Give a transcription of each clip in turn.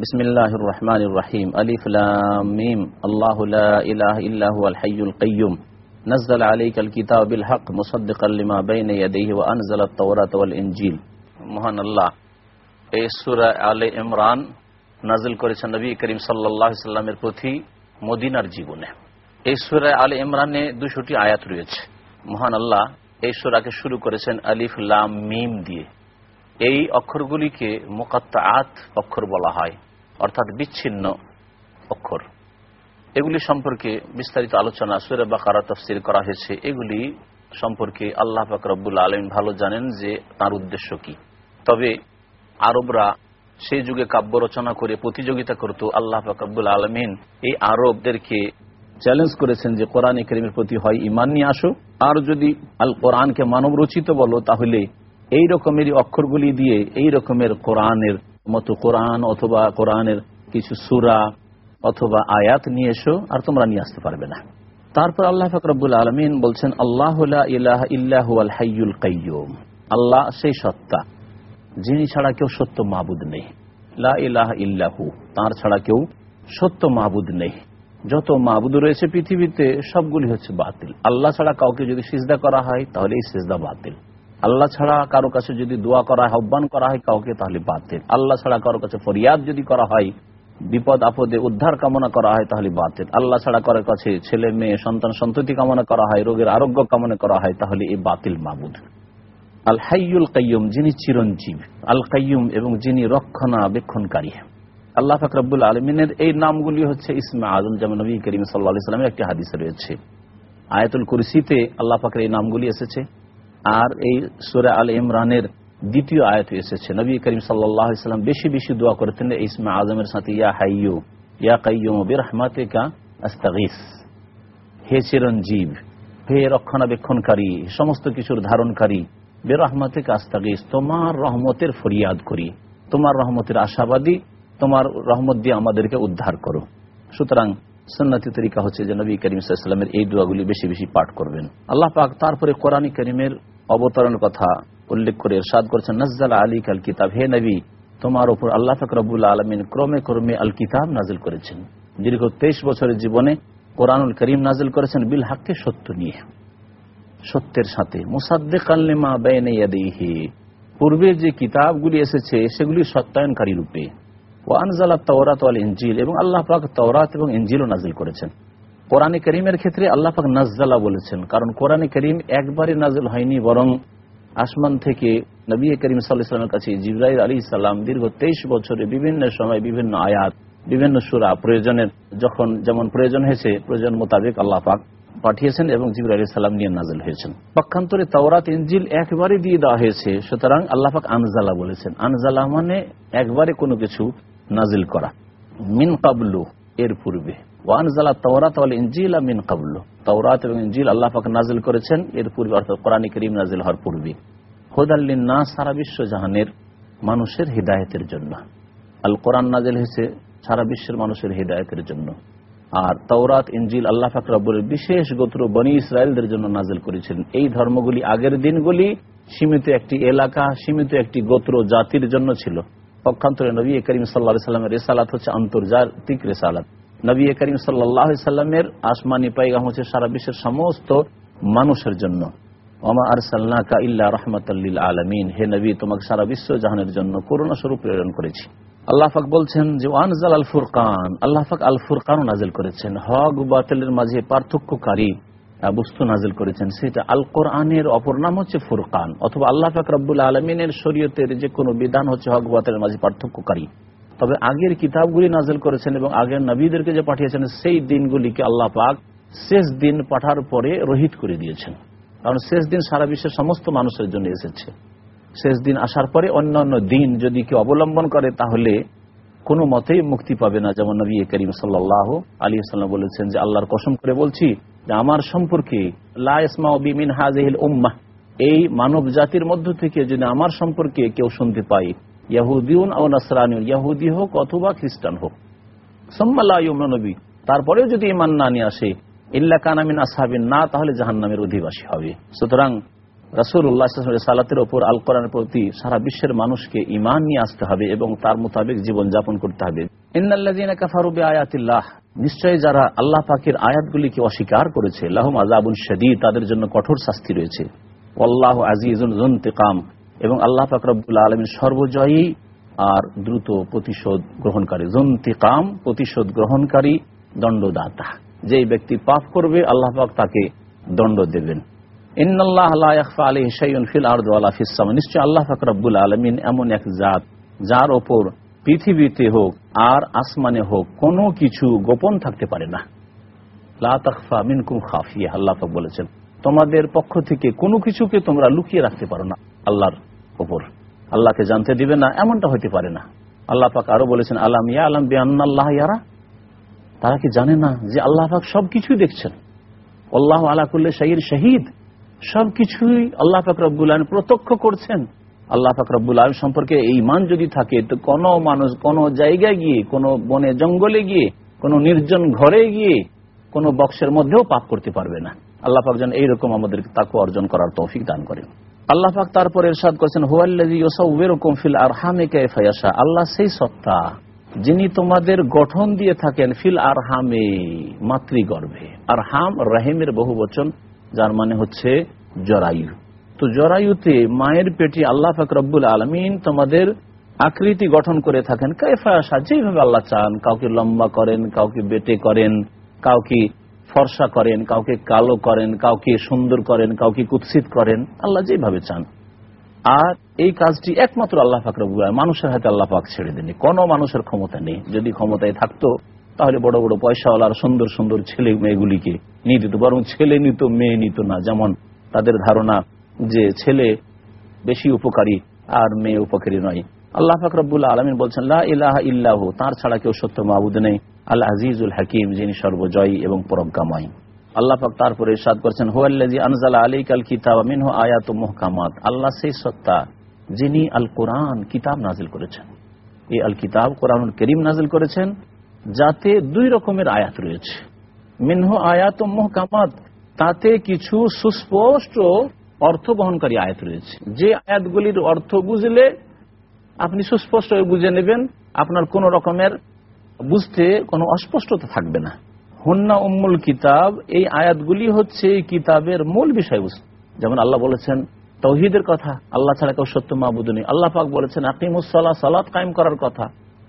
بسم الله الرحمن الرحيم ألف لام ميم الله لا إله إلا هو الحي القيوم نزل عليك الكتاب بالحق مصدقا لما بين يديه وأنزل التوراة والإنجيل মহান আল্লাহ এই সুরা আলে ইমরান নাজিল করেছেন নবী করিম সাল্লাহ সাল্লামের প্রতি মদিনার জীবনে এই সুরা আলে ইমরানে দুশোটি আয়াত রয়েছে মহান আল্লাহ এই সুরাকে শুরু করেছেন আলিফ লাম মিম দিয়ে এই অক্ষরগুলিকে মোকাত্তাআত অক্ষর বলা হয় অর্থাৎ বিচ্ছিন্ন অক্ষর। এগুলি সম্পর্কে বিস্তারিত আলোচনা সুরে বাকারা তফসির করা হয়েছে। এগুলি সম্পর্কে আল্লাহ ফাকরবুল আলম ভালো জানেন যে তার উদ্দেশ্য কি। তবে আরবরা সেই যুগে কাব্য রচনা করে প্রতিযোগিতা করত। আল্লাহ ফাকরবুল আলমিন এই আরবদেরকে চ্যালেঞ্জ করেছেন যে কোরআন করিমের প্রতি হয় ইমান নিয়ে আসো। আর যদি আল কোরআনকে মানব রচিত বলো, তাহলে এই রকমেরই অক্ষরগুলি দিয়ে এই রকমের কোরআনের মতো কোরআন অথবা কোরআনের কিছু সুরা অথবা আয়াত নিয়ে এসো আর তোমরা নিয়ে আসতে পারবে না। তারপর আল্লাহ ফকরবুল আলমিন বলছেন, আল্লাহ ইল্লাহু হাইয়ুল কাইয়ুম। আল্লাহ সেই সত্তা, যিনি ছাড়া কেউ সত্য মাহবুদ নেই। লা ইলাহ ইল্লাহু তার ছাড়া কেউ সত্য মাহবুদ নেই। যত মাহবুদ রয়েছে পৃথিবীতে, সবগুলি হচ্ছে বাতিল। আল্লাহ ছাড়া কাউকে যদি সিজদা করা হয়, তাহলে এই সিজদা বাতিল। আল্লাহ ছাড়া কারও কাছে যদি দোয়া করা হয়, আহ্বান করা হয় কাউকে, তাহলে বাতিল আল্লাহ ছাড়া কারও কাছে ফরিয়াদ যদি করা হয়, বিপদ, আপদে উদ্ধার কামনা করা হয়, তাহলে বাতিল আল্লাহ ছাড়া কারও কাছে ছেলে, মেয়ে, সন্তান, সন্ততি কামনা করা হয়, রোগের আরোগ্য কামনা করা হয়, তাহলে এই বাতিল মাবুদ। আল হাইয়ুল কাইয়ুম, যিনি চিরঞ্জীব। আল কাইয়ুম এবং যিনি রক্ষণাবেক্ষণকারী। আল্লাহ ফাকরাবুল আলমিনের এই নামগুলি হচ্ছে ইসমা আজম, যেমন নবী করিম সাল্লা সাল্লামের একটি হাদিস রয়েছে। আয়াতুল কুরসিতে আল্লাহ ফাকরের এই নামগুলি এসেছে। আর এই সুরা আল ইমরানের দ্বিতীয় আয়াত এসেছে। নবী করিম সাল্লাম বেশি বেশি দোয়া করতেন ইসমা আজমের সাথে, ইয়া হাইয়ু ইয়া কাইয়ুম হে চিরঞ্জীব, হে রক্ষণাবেক্ষণকারী, সমস্ত কিছুর ধারণকারী বের রহমাতে কা আস্তাগিস, তোমার রহমতের ফরিয়াদ করি। তোমার রহমতের আশাবাদী, তোমার রহমত দিয়ে আমাদেরকে উদ্ধার করো। সুতরাং সন্ন্যতি তরিকা হচ্ছে যে নবী করিম এই দোয়াগুলি বেশি বেশি পাঠ করবেন। আল্লাহ পাক তারপরে কোরআন করিমের অবতরণ কথা উল্লেখ করে সাদ করেছেন, নজ্জাল আলী কাল কিতাব। হে নবী, তোমার উপর আল্লাহ ফকরবুল্লা আলমিন ক্রমে ক্রমে আল কিতাব নাজিল করেছেন। দীর্ঘ তেইশ বছরের জীবনে কোরআনুল করিম নাজিল করেছেন বিল হাককে সত্য নিয়ে। সত্যের সাথে। মুসাদ্দেক আল্লেমা বেনে পূর্বে যে কিতাবগুলি এসেছে, সেগুলি সত্যায়নকারী রূপে। ওয়ানজালা তওরাত আল ইঞ্জিল এবং আল্লাহ পাক তওরাত এবং ইঞ্জিলও নাজিল করেছেন। কোরআনে করিমের ক্ষেত্রে আল্লাহ পাক নাজ্জালা বলেছেন, কারণ কোরআনে করিম একবারে নাজিল হয়নি, বরং আসমান থেকে নবী করিম সাল্লাহামের কাছে জিব্রাইল আলী সাল্লাম দীর্ঘ তেইশ বছরে বিভিন্ন সময় বিভিন্ন আয়াত, বিভিন্ন সুরা প্রয়োজনের যখন যেমন প্রয়োজন হয়েছে, প্রয়োজন মোতাবেক আল্লাহ পাক পাঠিয়েছেন এবং জিবুর আলী সাল্লাম নিয়ে নাজিল হয়েছেন। পক্ষান্তরে তাওরাত ইঞ্জিল একবারে দিয়ে দেওয়া হয়েছে, সুতরাং আল্লাহ পাক আনজালা বলেছেন। আনজালা মানে একবারে কোনো কিছু নাজিল করা। মিন কাবলু এর পূর্বে। ওয়ানজালা তাওরাত ওয়াল মিন তাওরাত এবং আল্লাহ পাক নাজিল করেছেন, এর পূর্বে অর্থাৎ কোরআন করিম নাজিল হওয়ার পূর্বে। না সারা বিশ্ব জাহানের মানুষের হৃদায়তের জন্য। আল কোরআন নাজিল হয়েছে সারা বিশ্বের মানুষের হৃদায়তের জন্য। আর তৌরাত ইঞ্জিল আল্লাহ ফাকরাবুলের বিশেষ গোত্র বনি ইসরায়েলদের জন্য নাজিল করেছিলেন এই ধর্মগুলি আগের দিনগুলি সীমিত একটি এলাকা, সীমিত একটি গোত্র, জাতির জন্য ছিল। পক্ষান্তরে নবী করিম সাল্লা সাল্লামের রেসালাত হচ্ছে আন্তর্জাতিক রেসালাত। নবী করিম সাল্লাহ সাল্লামের আসমানি পাইগাম হচ্ছে সারা বিশ্বের সমস্ত মানুষের জন্য। ওমা আর সাল্লাকা ইল্লা রহমতাল্লিল আলমিন। হে নবী, তোমাকে সারা বিশ্ব জাহানের জন্য করোনা স্বরূপ প্রেরণ করেছি। আল্লাহ ফাক বলছেন যে, ওয়ানজাল আল ফুরকান। আল্লাহ ফাক আল ফুরকান নাজিল করেছেন। হক বাতিলের মাঝে পার্থক্যকারী বস্তু নাজিল করেছেন। সেটা আল কোরআনের অপর নাম হচ্ছে ফুরকান। অথবা আল্লাহ ফাক রব্বুল আলমিনের শরীয়তের যে কোনো বিধান হচ্ছে হক বাতিলের মাঝে পার্থক্যকারী। তবে আগের কিতাবগুলি নাজেল করেছেন এবং আগের নবীদেরকে যে পাঠিয়েছেন, সেই দিনগুলিকে আল্লাহ পাক শেষ দিন পাঠার পরে রহিত করে দিয়েছেন। কারণ শেষ দিন সারা বিশ্বের সমস্ত মানুষের জন্য এসেছে। শেষ দিন আসার পরে অন্যান্য দিন যদি কেউ অবলম্বন করে, তাহলে কোনো মতেই মুক্তি পাবে না। যেমন নবী করিম সাল্লাহ আলী সাল্লাম বলেছেন যে, আল্লাহর কসম করে বলছি যে, আমার সম্পর্কে লাসমাউবিমিন হাজহিল উম্মাহ, এই মানব জাতির মধ্য থেকে যদি আমার সম্পর্কে কেউ শুনতে পাই ইয়াহুদিউন ও নাসরানি ইয়াহুদি হোক অথবা খ্রিস্টান হোক। সম্মাল্লাহ তারপরেও যদি ইমান না নিয়ে আসে, ইল্লা কানামিন আসাবিন না তাহলে জাহান্নামের অধিবাসী হবে। সুতরাং রাসুল্লাহ সালাতের ওপর আল কোরআনের প্রতি সারা বিশ্বের মানুষকে ইমান নিয়ে আসতে হবে এবং তার মোতাবেক জীবন যাপন করতে হবে। নিশ্চয়ই যারা আল্লাহ পাকের আয়াতগুলিকে অস্বীকার করেছে, লাহম আজাবুল শদীদ, তাদের জন্য কঠোর শাস্তি রয়েছে। আল্লাহ আজিজুল জন্তেকাম এবং আল্লাহ পাক রব্বুল আলমীর সর্বজয়ী আর দ্রুত প্রতিশোধ গ্রহণকারী। জন্তিকাম প্রতিশোধ গ্রহণকারী দণ্ডদাতা। যেই ব্যক্তি পাপ করবে, আল্লাহ পাক তাকে দণ্ড দেবেন। নিশ্চয় আল্লাহ ফাকরাবুল আলমিন এমন এক জাত, যার ওপর পৃথিবীতে হোক আর আসমানে হোক কোনো কিছু গোপন থাকতে পারে না। লাফা মিনকুম খাফিয়া, আল্লাহ বলেছেন, তোমাদের পক্ষ থেকে কোনো কিছুকে তোমরা লুকিয়ে রাখতে পারো না। আল্লাহর ওপর আল্লাহকে জানতে দিবে না, এমনটা হইতে পারে না। আল্লাহ পাক আরও বলেছেন, আলাম ইয়া আলম বিআল্লাহ ইয়ারা? তারা কি জানে না যে আল্লাহ পাক সবকিছুই দেখছেন। আল্লাহ আলা করলে শাহির শহীদ। সবকিছুই আল্লাহ ফাকরাবুল আলম প্রত্যক্ষ করছেন। আল্লাহ ফাকরাবুল আলম সম্পর্কে এই মান যদি থাকে, তো কোন মানুষ কোন জায়গায় গিয়ে, কোন বনে জঙ্গলে গিয়ে, কোন নির্জন ঘরে গিয়ে, কোন বক্সের মধ্যেও পাপ করতে পারবে না। আল্লাহ পাক যেন এইরকম আমাদের তাকে অর্জন করার তৌফিক দান করেন। আল্লাহ পাক তারপর এরশাদ করেছেন ফিল আল্লাহ সেই সত্তা যিনি তোমাদের গঠন দিয়ে থাকেন ফিল আরহামে, মাতৃগর্ভে। আর হাম রাহিমের বহু বচন যার মানে হচ্ছে জরায়ু। তো জরায়ুতে মায়ের পেটে আল্লাহ রব্বুল আলমিন তোমাদের আকৃতি গঠন করে থাকেন। কায়ফায়াসা যেভাবে আল্লাহ চান, কাউকে লম্বা করেন, কাউকে বেটে করেন, কাউকে ফর্সা করেন, কাউকে কালো করেন, কাউকে সুন্দর করেন, কাউকে কুৎসিত করেন, আল্লাহ যেভাবে চান। আর এই কাজটি একমাত্র আল্লাহ ফাকরবুল মানুষের হাতে আল্লাহ পাক ছেড়ে দেননি। কোনো মানুষের ক্ষমতা নেই। যদি ক্ষমতায় থাকতো, তাহলে বড় বড় পয়সাওয়ালার সুন্দর সুন্দর ছেলে মেয়েগুলিকে নিয়ে দিত বরং ছেলে নিত, মেয়ে নিত না। যেমন তাদের ধারণা যে ছেলে বেশি উপকারী আর মেয়ে উপকারী নয়। আল্লাহ ফাকরবুল্লা আলমিন বলছেন লাহ ইল্লাহ তার ছাড়া কেউ সত্য মাহবুদ নেই। আল্লাহ আজিজুল হাকিম, যিনি সর্বজয়ী এবং পরজ্ঞাময়। আল্লাহ পাক তারপরে সাদ করছেন হোয়াল্লাজি আনজালা আলী কাল কিতাব মিনহ আয়াত মোহকামাত। আল্লাহ সেই সত্তা, যিনি আল কোরআন কিতাব নাজিল করেছেন। এই আল কিতাব কোরআন করিম নাজিল করেছেন, যাতে দুই রকমের আয়াত রয়েছে। মিনহ আয়াত মোহকামাত, তাতে কিছু সুস্পষ্ট অর্থ বহনকারী আয়াত রয়েছে। যে আয়াতগুলির অর্থ বুঝলে আপনি সুস্পষ্ট বুঝে নেবেন, আপনার কোন রকমের বুঝতে কোনো অস্পষ্টতা থাকবে না। হন্না উম্মুল কিতাব, এই আয়াতগুলি হচ্ছে কিতাবের মূল বিষয়বস্তু। যেমন আল্লাহ বলেছেন, তৌহিদের কথা, আল্লাহ ছাড়া কেউ সত্য মাহবুদনী আল্লাহ পাক বলেছেন আকিমুসাল্লাহ সালাদ কায়েম করার কথা।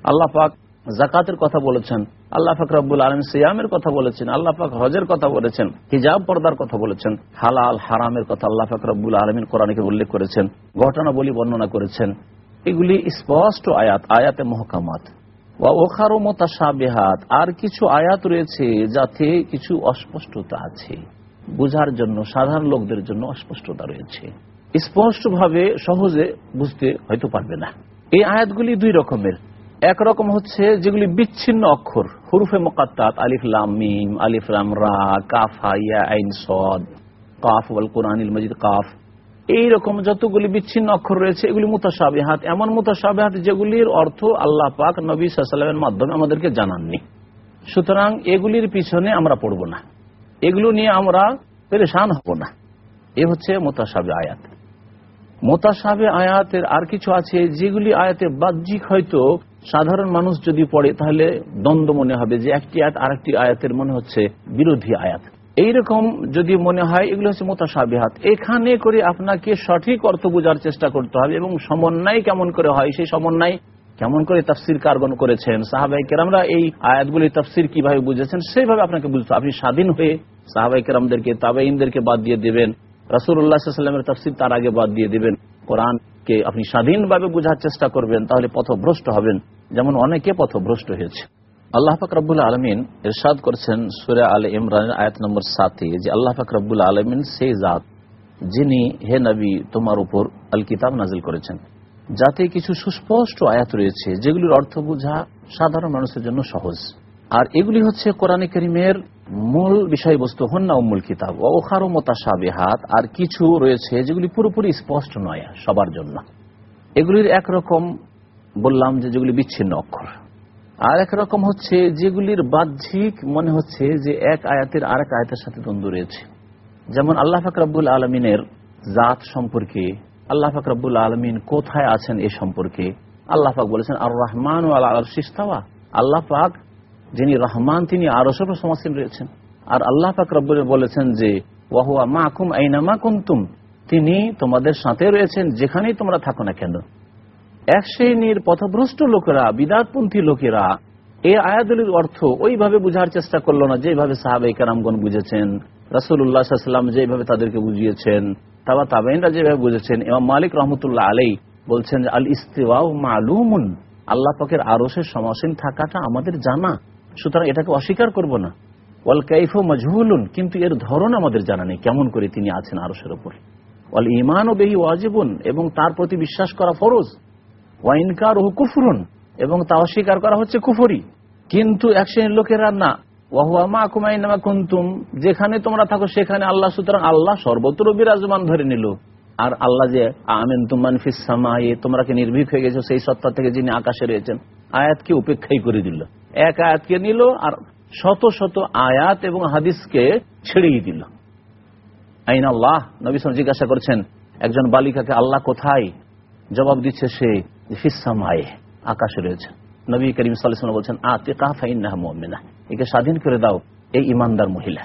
আল্লাহ পাক জাকাতের কথা বলেছেন, আল্লাহ ফাক রব্বুল আলম সিয়ামের কথা বলেছেন, আল্লাহ পাক হজের কথা বলেছেন, হিজাব পর্দার কথা বলেছেন, হালাল হারামের কথা আল্লাহ ফাক রব্বুল আলমিন কোরআনকে উল্লেখ করেছেন ঘটনা বলি বর্ণনা করেছেন। এগুলি স্পষ্ট আয়াত, আয়াতে মহকামাত। ওখারো মোতাসাবেহাত, আর কিছু আয়াত রয়েছে যাতে কিছু অস্পষ্টতা আছে। বুঝার জন্য, সাধারণ লোকদের জন্য অস্পষ্টতা রয়েছে। স্পষ্টভাবে, সহজে বুঝতে হয়তো পারবে না। এই আয়াতগুলি দুই রকমের। একরকম হচ্ছে যেগুলি বিচ্ছিন্ন অক্ষর, হুরুফে মোকাত্তাত আলিফলাম মিম আলিফলাম রা, কাফা ইয়া আইন, সদ, কাফ, ওয়াল কোরআনিল মজিদ, কাফ। এইরকম যতগুলি বিচ্ছিন্ন অক্ষর রয়েছে, এগুলি মুতাসাবিহাত এমন মুতাসাবিহাত যেগুলির অর্থ আল্লাহ পাক নবী সাল্লামের মাধ্যমে আমাদেরকে জানাননি। সুতরাং এগুলির পিছনে আমরা পড়ব না। এগুলো নিয়ে আমরা পেরেশান হব না। এ হচ্ছে মোতাসাবে আয়াত মোতাসাবে আয়াতের আর কিছু আছে যেগুলি আয়াতে বাহ্যিক হয়তো সাধারণ মানুষ যদি পড়ে তাহলে দ্বন্দ্ব মনে হবে যে একটি আয়াত আরেকটি আয়াতের মনে হচ্ছে বিরোধী আয়াত। এইরকম যদি মনে হয়, এগুলো হচ্ছে মোতাসাবিহাত। এখানে করে আপনাকে সঠিক অর্থ বোঝার চেষ্টা করতে হবে এবং সমন্বয় কেমন করে হয়, সেই সমন্বয় কেমন করে তফসির কারগণ করেছেন। সাহাবাই কেরামরা এই আয়াতগুলি তফসির কীভাবে বুঝেছেন, সেইভাবে আপনাকে বুঝতে আপনি স্বাধীন হয়ে সাহাবাই কেরামদেরকে তাবাইনদেরকে বাদ দিয়ে দেবেন। রাসুল্লাহামের তাফসির তার আগে বাদ দিয়ে দেবেন। কোরআনকে আপনি স্বাধীনভাবে বোঝার চেষ্টা করবেন, তাহলে পথভ্রষ্ট হবেন। যেমন অনেকে পথভ্রষ্ট হয়েছে। আল্লাহ পাক রব্বুল আলমিন এরশাদ করছেন সুরে আল ইমরানের আয়াত নম্বর সাতে যে আল্লাহ পাক রব্বুল আলমিন সেই জাত, যিনি হে নবী, তোমার উপর আল কিতাব নাজিল করেছেন। যাতে কিছু সুস্পষ্ট আয়াত রয়েছে, যেগুলির অর্থ বোঝা সাধারণ মানুষের জন্য সহজ। আর এগুলি হচ্ছে কোরআন করিমের মূল বিষয়বস্তু, হন্না উম্মুল কিতাব ও ওখারও মোতাসাবেহাত আর কিছু রয়েছে যেগুলি পুরোপুরি স্পষ্ট নয় সবার জন্য। এগুলির একরকম বললাম যে যেগুলি বিচ্ছিন্ন অক্ষর। আর এক রকম হচ্ছে যেগুলির বাহ্যিক মনে হচ্ছে যে এক আয়াতের আরেক আয়াতের সাথে দ্বন্দ্ব রয়েছে। যেমন আল্লাহ ফাকরাবুল আলমিনের জাত সম্পর্কে, আল্লাহ পাক রব্বুল আলমিন কোথায় আছেন এ সম্পর্কে, আল্লাহ পাক বলেছেন আর রহমান ও আল্লাহ শিস্তাওয়া আল্লাহ পাক, যিনি রহমান, তিনি আরও সব সমাসীন রয়েছেন। আর আল্লাহ পাক বলেছেন যে ওয়াহুয়া মা কুম আইনামা কুন্তুম? তিনি তোমাদের সাথে রয়েছেন, যেখানেই তোমরা থাকো না কেন। এক শ্রেণির পথভ্রষ্ট লোকেরা, বিদাতপন্থী লোকেরা এই আয়াদুলির অর্থ ওইভাবে বুঝার চেষ্টা করল না যেভাবে সাহাবাই কারামগণ বুঝেছেন রাসুল্লাহাম যেভাবে তাদেরকে বুঝিয়েছেন, তাবা তাবাইনরা যেভাবে বুঝেছেন এবং মালিক রহমতুল্লাহ আলাই বলছেন আল ইস্তেওয়া মালুমুন, আল্লাহ পাকের আরসের সমাসীন থাকাটা আমাদের জানা, সুতরাং এটাকে অস্বীকার করব না। ওয়াল কাইফ মজহুলুন, কিন্তু এর ধরন আমাদের জানা নেই, কেমন করে তিনি আছেন আরসের ওপর। ওয়াল ইমান ও বেহি ওয়াজিবুন, এবং তার প্রতি বিশ্বাস করা ফরজ। ওয়াইনকার ও কুফরুন, এবং তা অস্বীকার করা হচ্ছে কুফরি। কিন্তু এক শ্রেণির লোকেরা না। ওয়াহুয়ামা কুমাইনামা কুন্তুম, যেখানে তোমরা থাকো সেখানে আল্লাহ, সুতরাং আল্লাহ সর্বত্র বিরাজমান ধরে নিল। আর আল্লাহ যে আমেন তুমান তোমরা কি নির্ভীক হয়ে গেছো সেই সত্তা থেকে যিনি আকাশে রয়েছেন, আয়াতকে উপেক্ষাই করে দিল। এক আয়াতকে নিল আর শত শত আয়াত এবং হাদিসকে ছেড়েই দিল। আইন আল্লাহ নবীন জিজ্ঞাসা করছেন, একজন বালিকাকে আল্লাহ কোথায় জবাব দিচ্ছে সে ফিসামায়ে আকাশে রয়েছে। নবী করিম সাল্লাম বলছেন আতে কাহাফাইন্না মোমেনা একে স্বাধীন করে দাও এই ইমানদার মহিলা।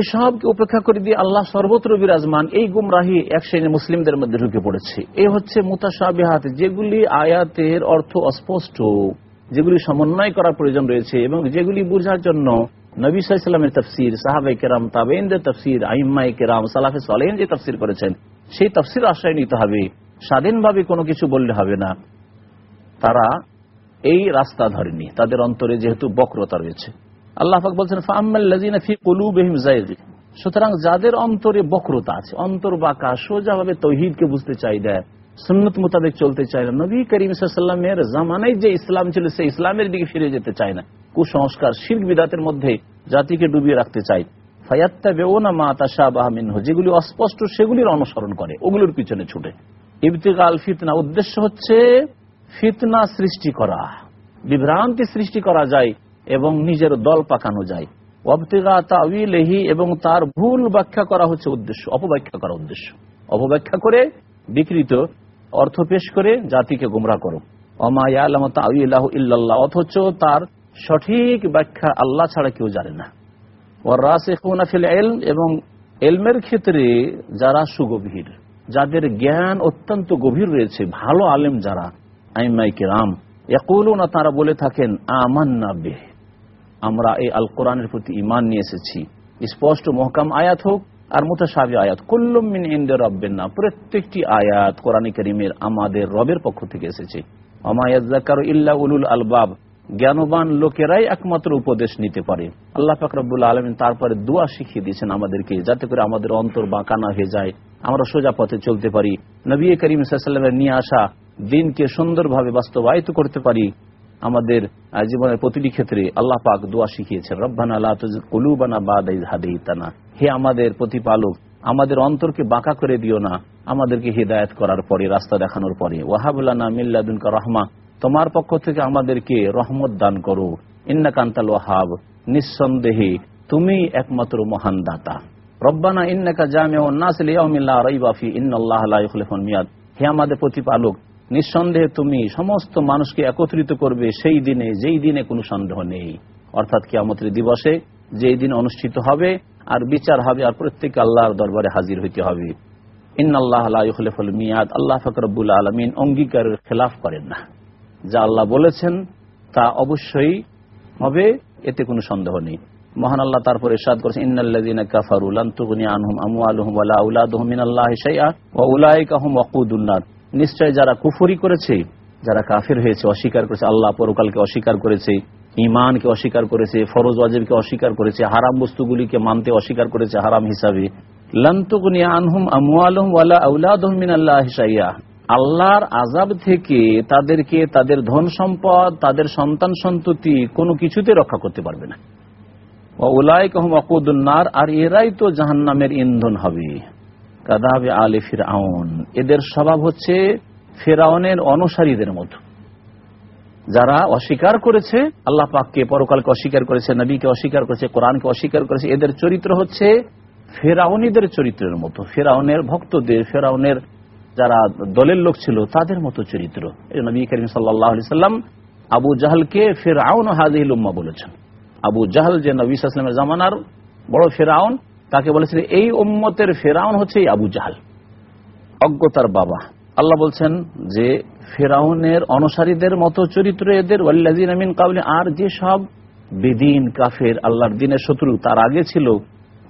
এসবকে উপেক্ষা করে দিয়ে আল্লাহ সর্বত্র বিরাজমান, এই গুমরাহি এক শ্রেণি মুসলিমদের মধ্যে ঢুকে পড়েছে। এ হচ্ছে মুতাসাবিহাত যেগুলি আয়াতের অর্থ অস্পষ্ট, যেগুলি সমন্বয় করার প্রয়োজন রয়েছে এবং যেগুলি বোঝার জন্য নবী সাল্লামের তফসির সাহাবাই কেরাম তাবেনদের তফসির আইম্মাই কেরাম, সালাফে সালেন যে তফসির করেছেন, সেই তফসির আশ্রয় নিতে হবে। স্বাধীনভাবে কোনো কিছু বললে হবে না। তারা এই রাস্তা ধরেনি। তাদের অন্তরে যেহেতু বক্রতা রয়েছে। আল্লাহ বলছেন ফাহমাল্লাজিনা ফি কলু বেহিম জায়দ সুতরাং যাদের অন্তরে বক্রতা আছে, অন্তর বাঁকা সোজাভাবে তৌহিদকে বুঝতে চাই দেয় সুন্নত মোতাবেক চলতে চায় না নবী করিম সাল্লামের জামানায় যে ইসলাম ছিল, সেই ইসলামের দিকে ফিরে যেতে চায় না। কুসংস্কার শির বিদাতের মধ্যে জাতিকে ডুবিয়ে রাখতে চায়। ফায়াত্তা বেওনা মা তাসা বাহমিন যেগুলি অস্পষ্ট, সেগুলির অনুসরণ করে, ওগুলোর পিছনে ছুটে। ইবতিকাল ফিতনা। উদ্দেশ্য হচ্ছে ফিতনা সৃষ্টি করা। বিভ্রান্তি সৃষ্টি করা যায় এবং নিজের দল পাকানো যায়। অবতিগা তাউিলেহি এবং তার ভুল ব্যাখ্যা করা হচ্ছে উদ্দেশ্য, অপব্যাখ্যা করা উদ্দেশ্য। অপব্যাখ্যা করে বিকৃত অর্থ পেশ করে জাতিকে গুমরা করো। অথচ তার সঠিক ব্যাখ্যা আল্লাহ ছাড়া কেউ জানে না। ওরাসিল এলম এবং এলমের ক্ষেত্রে যারা সুগভীর যাদের জ্ঞান অত্যন্ত গভীর রয়েছে, ভালো আলেম যারা আইমাই কিরাম না তারা বলে থাকেন, আমান্না বেহ। আমরা এই আল কোরআনের প্রতি ইমান নিয়ে এসেছি। স্পষ্ট মহকাম আয়াত হোক আর মোতাসাবি আয়াত। কুল্লমিন ইন্দের রব্বেন না, প্রত্যেকটি আয়াত কোরআন করিমের আমাদের রবের পক্ষ থেকে এসেছে। অমায়াজ্জাকার ইল্লা উলুল আলবাব। জ্ঞানবান লোকেরাই একমাত্র উপদেশ নিতে পারে। আল্লাহ ফাকরাবুল আলমিন তারপরে দোয়া শিখিয়ে দিয়েছেন আমাদেরকে, যাতে করে আমাদের অন্তর বাঁকা না হয়ে যায়, আমরা সোজা পথে চলতে পারি। নবী করিম সাল্লামের নিয়ে আসা দিনকে সুন্দরভাবে বাস্তবায়িত করতে পারি। আমাদের জীবনের প্রতিটি ক্ষেত্রে আল্লাহ পাক দোয়া শিখিয়েছেন, রব্বানা আল্লাহ কলুবানা বাদাইতানা হে আমাদের প্রতিপালক, আমাদের অন্তরকে বাঁকা করে দিও না। আমাদেরকে হৃদায়ত করার পরে, রাস্তা দেখানোর পরে। ওয়াহাবুল্লানা মিল্লাদুনকা রহমা। তোমার পক্ষ থেকে আমাদেরকে রহমত দান করো। ইন্না কান্তাল ওয়াহাব, নিঃসন্দেহে তুমি একমাত্র মহান দাতা। রব্বানা ইন্নাকা জামিউ নাস লিয়াউমিল্লা ইন্নাল্লাহ লা ইখলিফুল মিয়াদ। হে আমাদের প্রতিপালক, নিঃসন্দেহে তুমি সমস্ত মানুষকে একত্রিত করবে সেই দিনে, যেই দিনে কোনো সন্দেহ নেই। অর্থাৎ কিয়ামতের দিবসে যেই দিন অনুষ্ঠিত হবে, আর বিচার হবে, আর প্রত্যেকে আল্লাহর দরবারে হাজির হইতে হবে। ইন্নআল্লাহ মিয়াদ, আল্লাহ ফকরবুল আলমিন অঙ্গীকারের খেলাফ করেন না। যা আল্লাহ বলেছেন তা অবশ্যই হবে, এতে কোনো সন্দেহ নেই। মহান আল্লাহ তারপর ইরশাদ করেছেন, ইন্নাল্লাযীনা কাফারু লান তুগনি আনহুম আমওয়ালুহুম ওয়ালা আওলাদুহুম মিনাল্লাহি শাইআ ওয়া উলাইকা হুম ওয়াকুদুন নার। নিশ্চয় যারা কুফরি করেছে, যারা কাফের হয়েছে, অস্বীকার করেছে, আল্লাহ পরকালকে অস্বীকার করেছে ইমানকে অস্বীকার করেছে, ফরজ ওয়াজিবকে অস্বীকার করেছে, হারাম বস্তুগুলিকে মানতে অস্বীকার করেছে হারাম হিসাবে লান্তুকনি আনহুম আমওয়ালুহুম ওয়ালা আওলাদুহুম মিনাল্লাহি শাইআ। আল্লাহর আজাব থেকে তাদেরকে তাদের ধন সম্পদ, তাদের সন্তান সন্ততি কোনো কিছুতে রক্ষা করতে পারবে না। ওলাই কহম অকুদুল্নার আর এরাই তো জাহান্নামের ইন্ধন হবে। কাদাবে আলে ফিরাউন এদের স্বভাব হচ্ছে ফেরাউনের অনুসারীদের মতো। যারা অস্বীকার করেছে, আল্লাহ পাককে পরকালকে অস্বীকার করেছে, নবীকে অস্বীকার করেছে, কোরআনকে অস্বীকার করেছে, এদের চরিত্র হচ্ছে ফেরাউনিদের চরিত্রের মতো। ফেরাউনের ভক্তদের ফেরাউনের যারা দলের লোক ছিল, তাদের মতো চরিত্র। নবী করিম সাল্লাহ সাল্লাম আবু জাহালকে ফেরাউন হাজিল উম্মা বলেছেন। আবু জাহাল যে নবী সাল্লামের জামানার বড় ফেরাউন তাকে বলেছেন এই উম্মতের ফেরাউন হচ্ছে আবু জাহাল, অজ্ঞতার বাবা। আল্লাহ বলছেন যে ফেরাউনের অনুসারীদের মতো চরিত্র এদের ওয়াল্লাদিন আমিন আর যে সব বেদিন কাফের, আল্লাহর দিনের শত্রু, তার আগে ছিল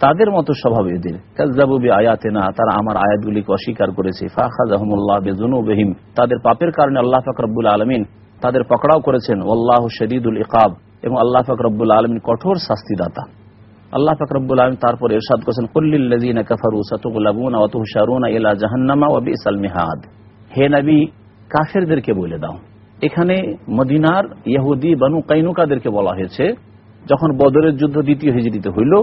তাদের মতো স্বভাব এদের। কাজাবুবি আয়াতে না তারা আমার আয়াতগুলিকে অস্বীকার করেছে। ফাখাজাহমুল্লাহ বেজুনুবহিম তাদের পাপের কারণে আল্লাহ ফাকরবুল আলমিন তাদের পকড়াও করেছেন। ওল্লাহ শরীদুল ইকাব, এবং আল্লাহ ফাকরবুল আলমিন কঠোর শাস্তিদাতা। আল্লাহ ফাকরবুল আলম তারপর এরশাদ করেছেন, কুল্লিল্লাযীনা কাফারু সাতুগলাবুনা ওয়া তুহশারুনা ইলা জাহান্নামা ওয়া বিসাল মিহাদ। হে নবী, কাফেরদেরকে বলে দাও। এখানে মদিনার ইহুদি বানু কাইনুকাদেরকে বলা হয়েছে, যখন বদরের যুদ্ধ দ্বিতীয় হিজড়িতে হইল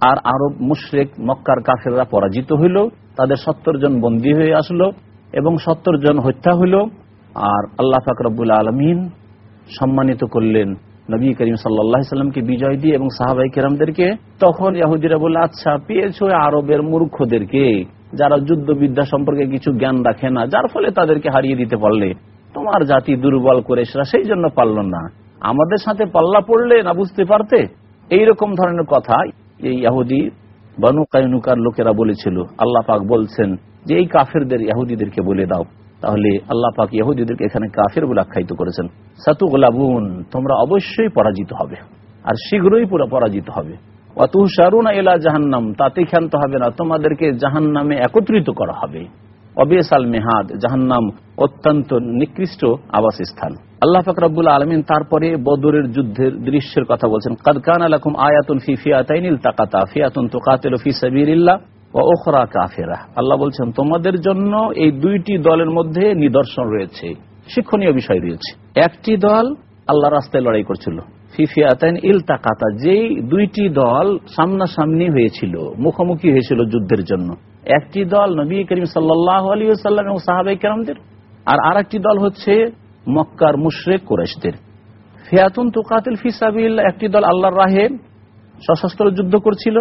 আর আরব মুশরেক মক্কার কাফেররা পরাজিত হইল, তাদের সত্তর জন বন্দী হয়ে আসলো এবং সত্তর জন হত্যা হইল। আর আল্লাহ ফাকরবুল আলমিন সম্মানিত করলেন নবী করিম সাল্লাহ সাল্লামকে বিজয় দিয়ে এবং সাহাবাই কেরামদেরকে। তখন ইয়াহুদিরা বলল আচ্ছা পেয়েছ আরবের মূর্খদেরকে যারা যুদ্ধ বিদ্যা সম্পর্কে কিছু জ্ঞান রাখে না, যার ফলে তাদেরকে হারিয়ে দিতে পারলে। তোমার জাতি দুর্বল করে সেটা সেই জন্য পারল না। আমাদের সাথে পাল্লা পড়লে না বুঝতে পারতে? এইরকম ধরনের কথা এই ইয়াহুদি বানু কায়নুকার লোকেরা বলেছিল, আল্লাহ পাক বলছেন যে এই কাফেরদের ইয়াহুদিদেরকে বলে দাও। তাহলে আল্লাহ পাক ইহুদিদেরকে এখানে কাফের বলে আখ্যায়িত করেছেন। সাতু গোলাবুন তোমরা অবশ্যই পরাজিত হবে। আর শীঘ্রই পুরো পরাজিত হবে। অতুহ সারুনা এলা জাহান্নাম, তাতে ক্ষান্ত হবে না। তোমাদেরকে জাহান্নামে একত্রিত করা হবে। অবিয়াসাল মেহাদ, জাহান্নাম, অত্যন্ত নিকৃষ্ট আবাস স্থান আল্লাহ ফাকরাবুল আলমিন তারপরে বদরের যুদ্ধের দৃশ্যের কথা বলছেন কাদকান আলাকুম আয়াতুন ফি ফিয়াতাইনিল তাকাতা ফিয়াতুন তুকাতিলু ফি সাবিলিল্লাহ ও ওখরা কাফেরা। আল্লাহ বলছেন, তোমাদের জন্য এই দুইটি দলের মধ্যে নিদর্শন রয়েছে, শিক্ষণীয় বিষয় রয়েছে। একটি দল আল্লাহ রাস্তায় লড়াই করছিল ফিফিয়াতাইন ইল তাকাতা যেই দুইটি দল সামনাসামনি হয়েছিল, মুখোমুখি হয়েছিল যুদ্ধের জন্য। একটি দল নবী করিম সাল্লাহ আলী সাল্লাম এবং সাহাবাই কেরামদের, আর আর একটি দল হচ্ছে মক্কার মুশরেক কোরেশদের ফিয়াতুন তুকাতিল ফিসাবিল একটি দল আল্লাহর রাহে সশস্ত্র যুদ্ধ করছিল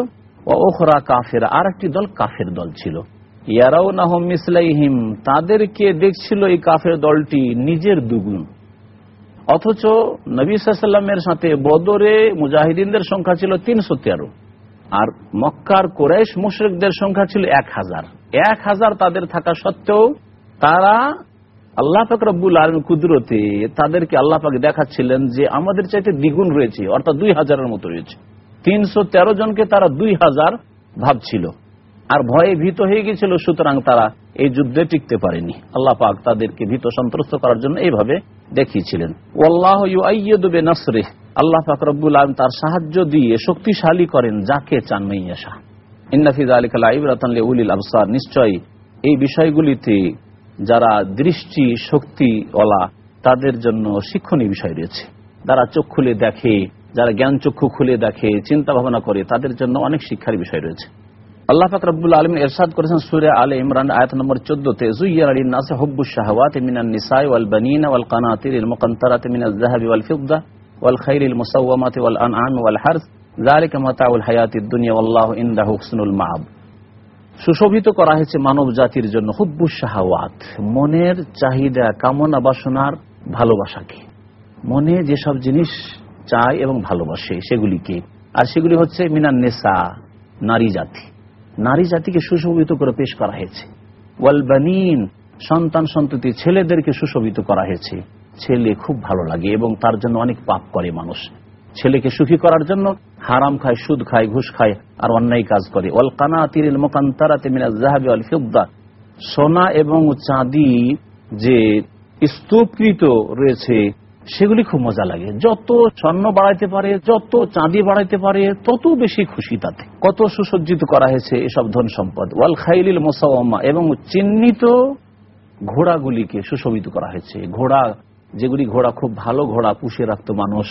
ওখরা কাফের আর একটি দল কাফের দল ছিল। ইয়ারাও নাহম তাদেরকে দেখছিল এই কাফের দলটি নিজের দুগুণ। অথচ নবী সাল্লামের সাথে বদরে মুজাহিদিনদের সংখ্যা ছিল তিনশো তেরো। আর মক্কার কোরাইশ মুশরিকদের সংখ্যা ছিল এক হাজার। এক হাজার তাদের থাকা সত্ত্বেও তারা আল্লাহ পাক রব্বুল আলম কুদরতে তাদেরকে আল্লাহ পাক দেখাচ্ছিলেন যে আমাদের চাইতে দ্বিগুণ রয়েছে, অর্থাৎ দুই হাজারের মতো রয়েছে। তিনশো তেরো জনকে তারা দুই হাজার ভাবছিল আর ভয়ে ভীত হয়ে গেছিল সুতরাং তারা এই যুদ্ধে টিকতে পারেনি। আল্লাহ পাক তাদেরকে ভীত সন্ত্রস্ত করার জন্য এইভাবে দেখিয়েছিলেন। নাসরে আল্লাহ পাক রব্বুল আলম তার সাহায্য দিয়ে শক্তিশালী করেন, যাকে চান মেয়াশা ইন্নাফিজ আলিকাল ইবরাতন উলিল আবসার। নিশ্চয়ই এই বিষয়গুলিতে যারা দৃষ্টি শক্তিওয়ালা, তাদের জন্য শিক্ষণীয় বিষয় রয়েছে। যারা চোখ খুলে দেখে, যারা জ্ঞান চক্ষু খুলে দেখে চিন্তা ভাবনা করে, তাদের জন্য অনেক শিক্ষার বিষয় রয়েছে। আল্লাহ ফাকরাবুল আলম এরশাদ করেছেন সুরে আলে ইমরান, আয়াত নম্বর চোদ্দতে জুইয়ার আলী নাসে হব্বু শাহওয়াত মিনান নিসাই ওয়াল বানিন ওয়াল কানাতির মুকান্তারাত মিনাজ যাহাবি ওয়াল ওয়াল খাইরিল মুসাওয়ামাত ওয়াল আনআম ওয়াল হারস। যালিকা মাতাউল হায়াতিদ দুনিয়া মাআব। সুশোভিত করা হয়েছে মানব জাতির জন্য হুব্বু শাহওয়াত, মনের চাহিদা, কামনা, বাসনার ভালোবাসাকে। মনে যেসব জিনিস চায় এবং ভালোবাসে, সেগুলিকে। আর সেগুলি হচ্ছে মিনান নেশা নারী জাতি। নারী জাতিকে সুশোভিত করে পেশ করা হয়েছে। ওয়ালবানিন সন্তান সন্ততি ছেলেদেরকে সুশোভিত করা হয়েছে। ছেলে খুব ভালো লাগে এবং তার জন্য অনেক পাপ করে মানুষ। ছেলেকে সুখী করার জন্য হারাম খায়, সুদ খায়, ঘুষ খায়, আর অন্যায় কাজ করে। ওয়াল কানা তিরিল মোকান্তারাতে মিনাজ জাহাবি সোনা এবং চাঁদি যে স্তূপকৃত রয়েছে, সেগুলি খুব মজা লাগে। যত স্বর্ণ বাড়াইতে পারে, যত চাঁদি বাড়াইতে পারে, তত বেশি খুশি তাতে। কত সুসজ্জিত করা হয়েছে এসব ধন সম্পদ। ওয়াল খাইলিল মোসাওয়ামা এবং চিহ্নিত ঘোড়াগুলিকে সুশোভিত করা হয়েছে। ঘোড়া যেগুলি ঘোড়া খুব ভালো ঘোড়া, পুষে রাখতো মানুষ,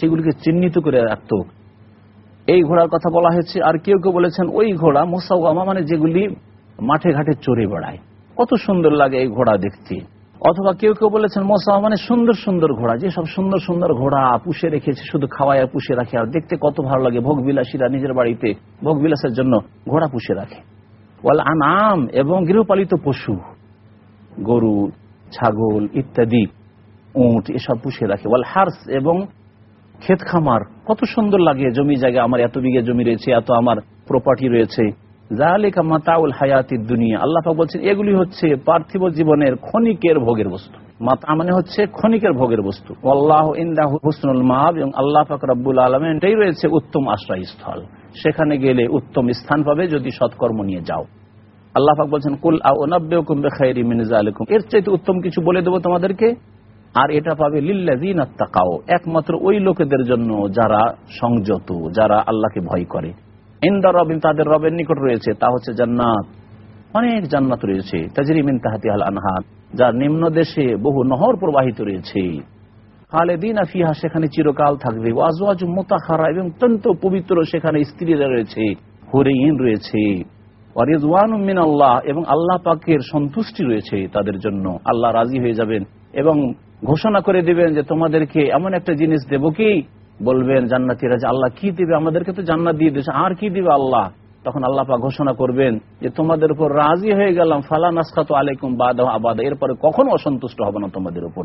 সেগুলিকে চিহ্নিত করে রাখতো। এই ঘোড়ার কথা বলা হয়েছে, আর কেউ কেউ বলেছেন ওই ঘোড়া মোসাওয়ামা মানে যেগুলি মাঠে ঘাটে চড়ে বেড়ায়। কত সুন্দর লাগে এই ঘোড়া দেখতে। অথবা কেউ কেউ বলেছেন মোসা মানে সুন্দর সুন্দর ঘোড়া, যে সব সুন্দর সুন্দর ঘোড়া পুষে রেখেছে, শুধু খাওয়ায় পুষে রাখে, আর দেখতে কত ভালো লাগে ভোগ বিলাসীরা নিজের বাড়িতে ভোগ বিলাসের জন্য ঘোড়া পুষে রাখে। ওয়াল আনাম এবং গৃহপালিত পশু, গরু, ছাগল ইত্যাদি। উঁট, এসব পুষে রাখে। ওয়াল হার্স এবং ক্ষেত খামার, কত সুন্দর লাগে জমি জায়গা, আমার এত বিঘে জমি রয়েছে, এত আমার প্রপার্টি রয়েছে। জালিকা মাতাউল হায়াতি দুনিয়া। বলছেন, এগুলি হচ্ছে পার্থিব জীবনের ক্ষণিকের ভোগের বস্তু। মাতা মানে হচ্ছে ক্ষণিকের ভোগের বস্তু। আল্লাহ মাহাব এবং আল্লাহ এটাই রয়েছে উত্তম আশ্রয়স্থল। সেখানে গেলে উত্তম স্থান পাবে যদি সৎকর্ম নিয়ে যাও। আল্লাহ পাক বলছেন, কুল আউনাব্বেকুম বিখাইরি মিন যালিকুম। এর চাইতে উত্তম কিছু বলে দেবো তোমাদেরকে। আর এটা পাবে আত্তাকাও একমাত্র ওই লোকেদের জন্য যারা সংযত, যারা আল্লাহকে ভয় করে। ইন্দা রবিন, তাদের রবের নিকট রয়েছে, তা হচ্ছে জান্নাত। অনেক জান্নাত রয়েছে। তাজরিমিন তাহাতি আল আনহার যার নিম্ন দেশে বহু নহর প্রবাহিত রয়েছে। খালেদিন আফিহা সেখানে চিরকাল থাকবে। ওয়াজওয়াজ মোতাহারা এবং অত্যন্ত পবিত্র সেখানে স্ত্রীরা রয়েছে। হরিণ রয়েছে। মিন আল্লাহ এবং আল্লাহ পাকের সন্তুষ্টি রয়েছে তাদের জন্য। আল্লাহ রাজি হয়ে যাবেন এবং ঘোষণা করে দিবেন যে তোমাদেরকে এমন একটা জিনিস দেব কি? বলবেন জান্নাতিরা যে আল্লাহ কি দিবে? আমাদেরকে তো জান্নাত দিয়ে দিয়েছে, আর কি দিবে আল্লাহ? তখন আল্লাহ পাক ঘোষণা করবেন যে, তোমাদের উপর রাজি হয়ে গেলাম, ফালা নাসখাত আলাইকুম বাদ আবাদ। এরপরে কখনো অসন্তুষ্ট হবে না তোমাদের উপর।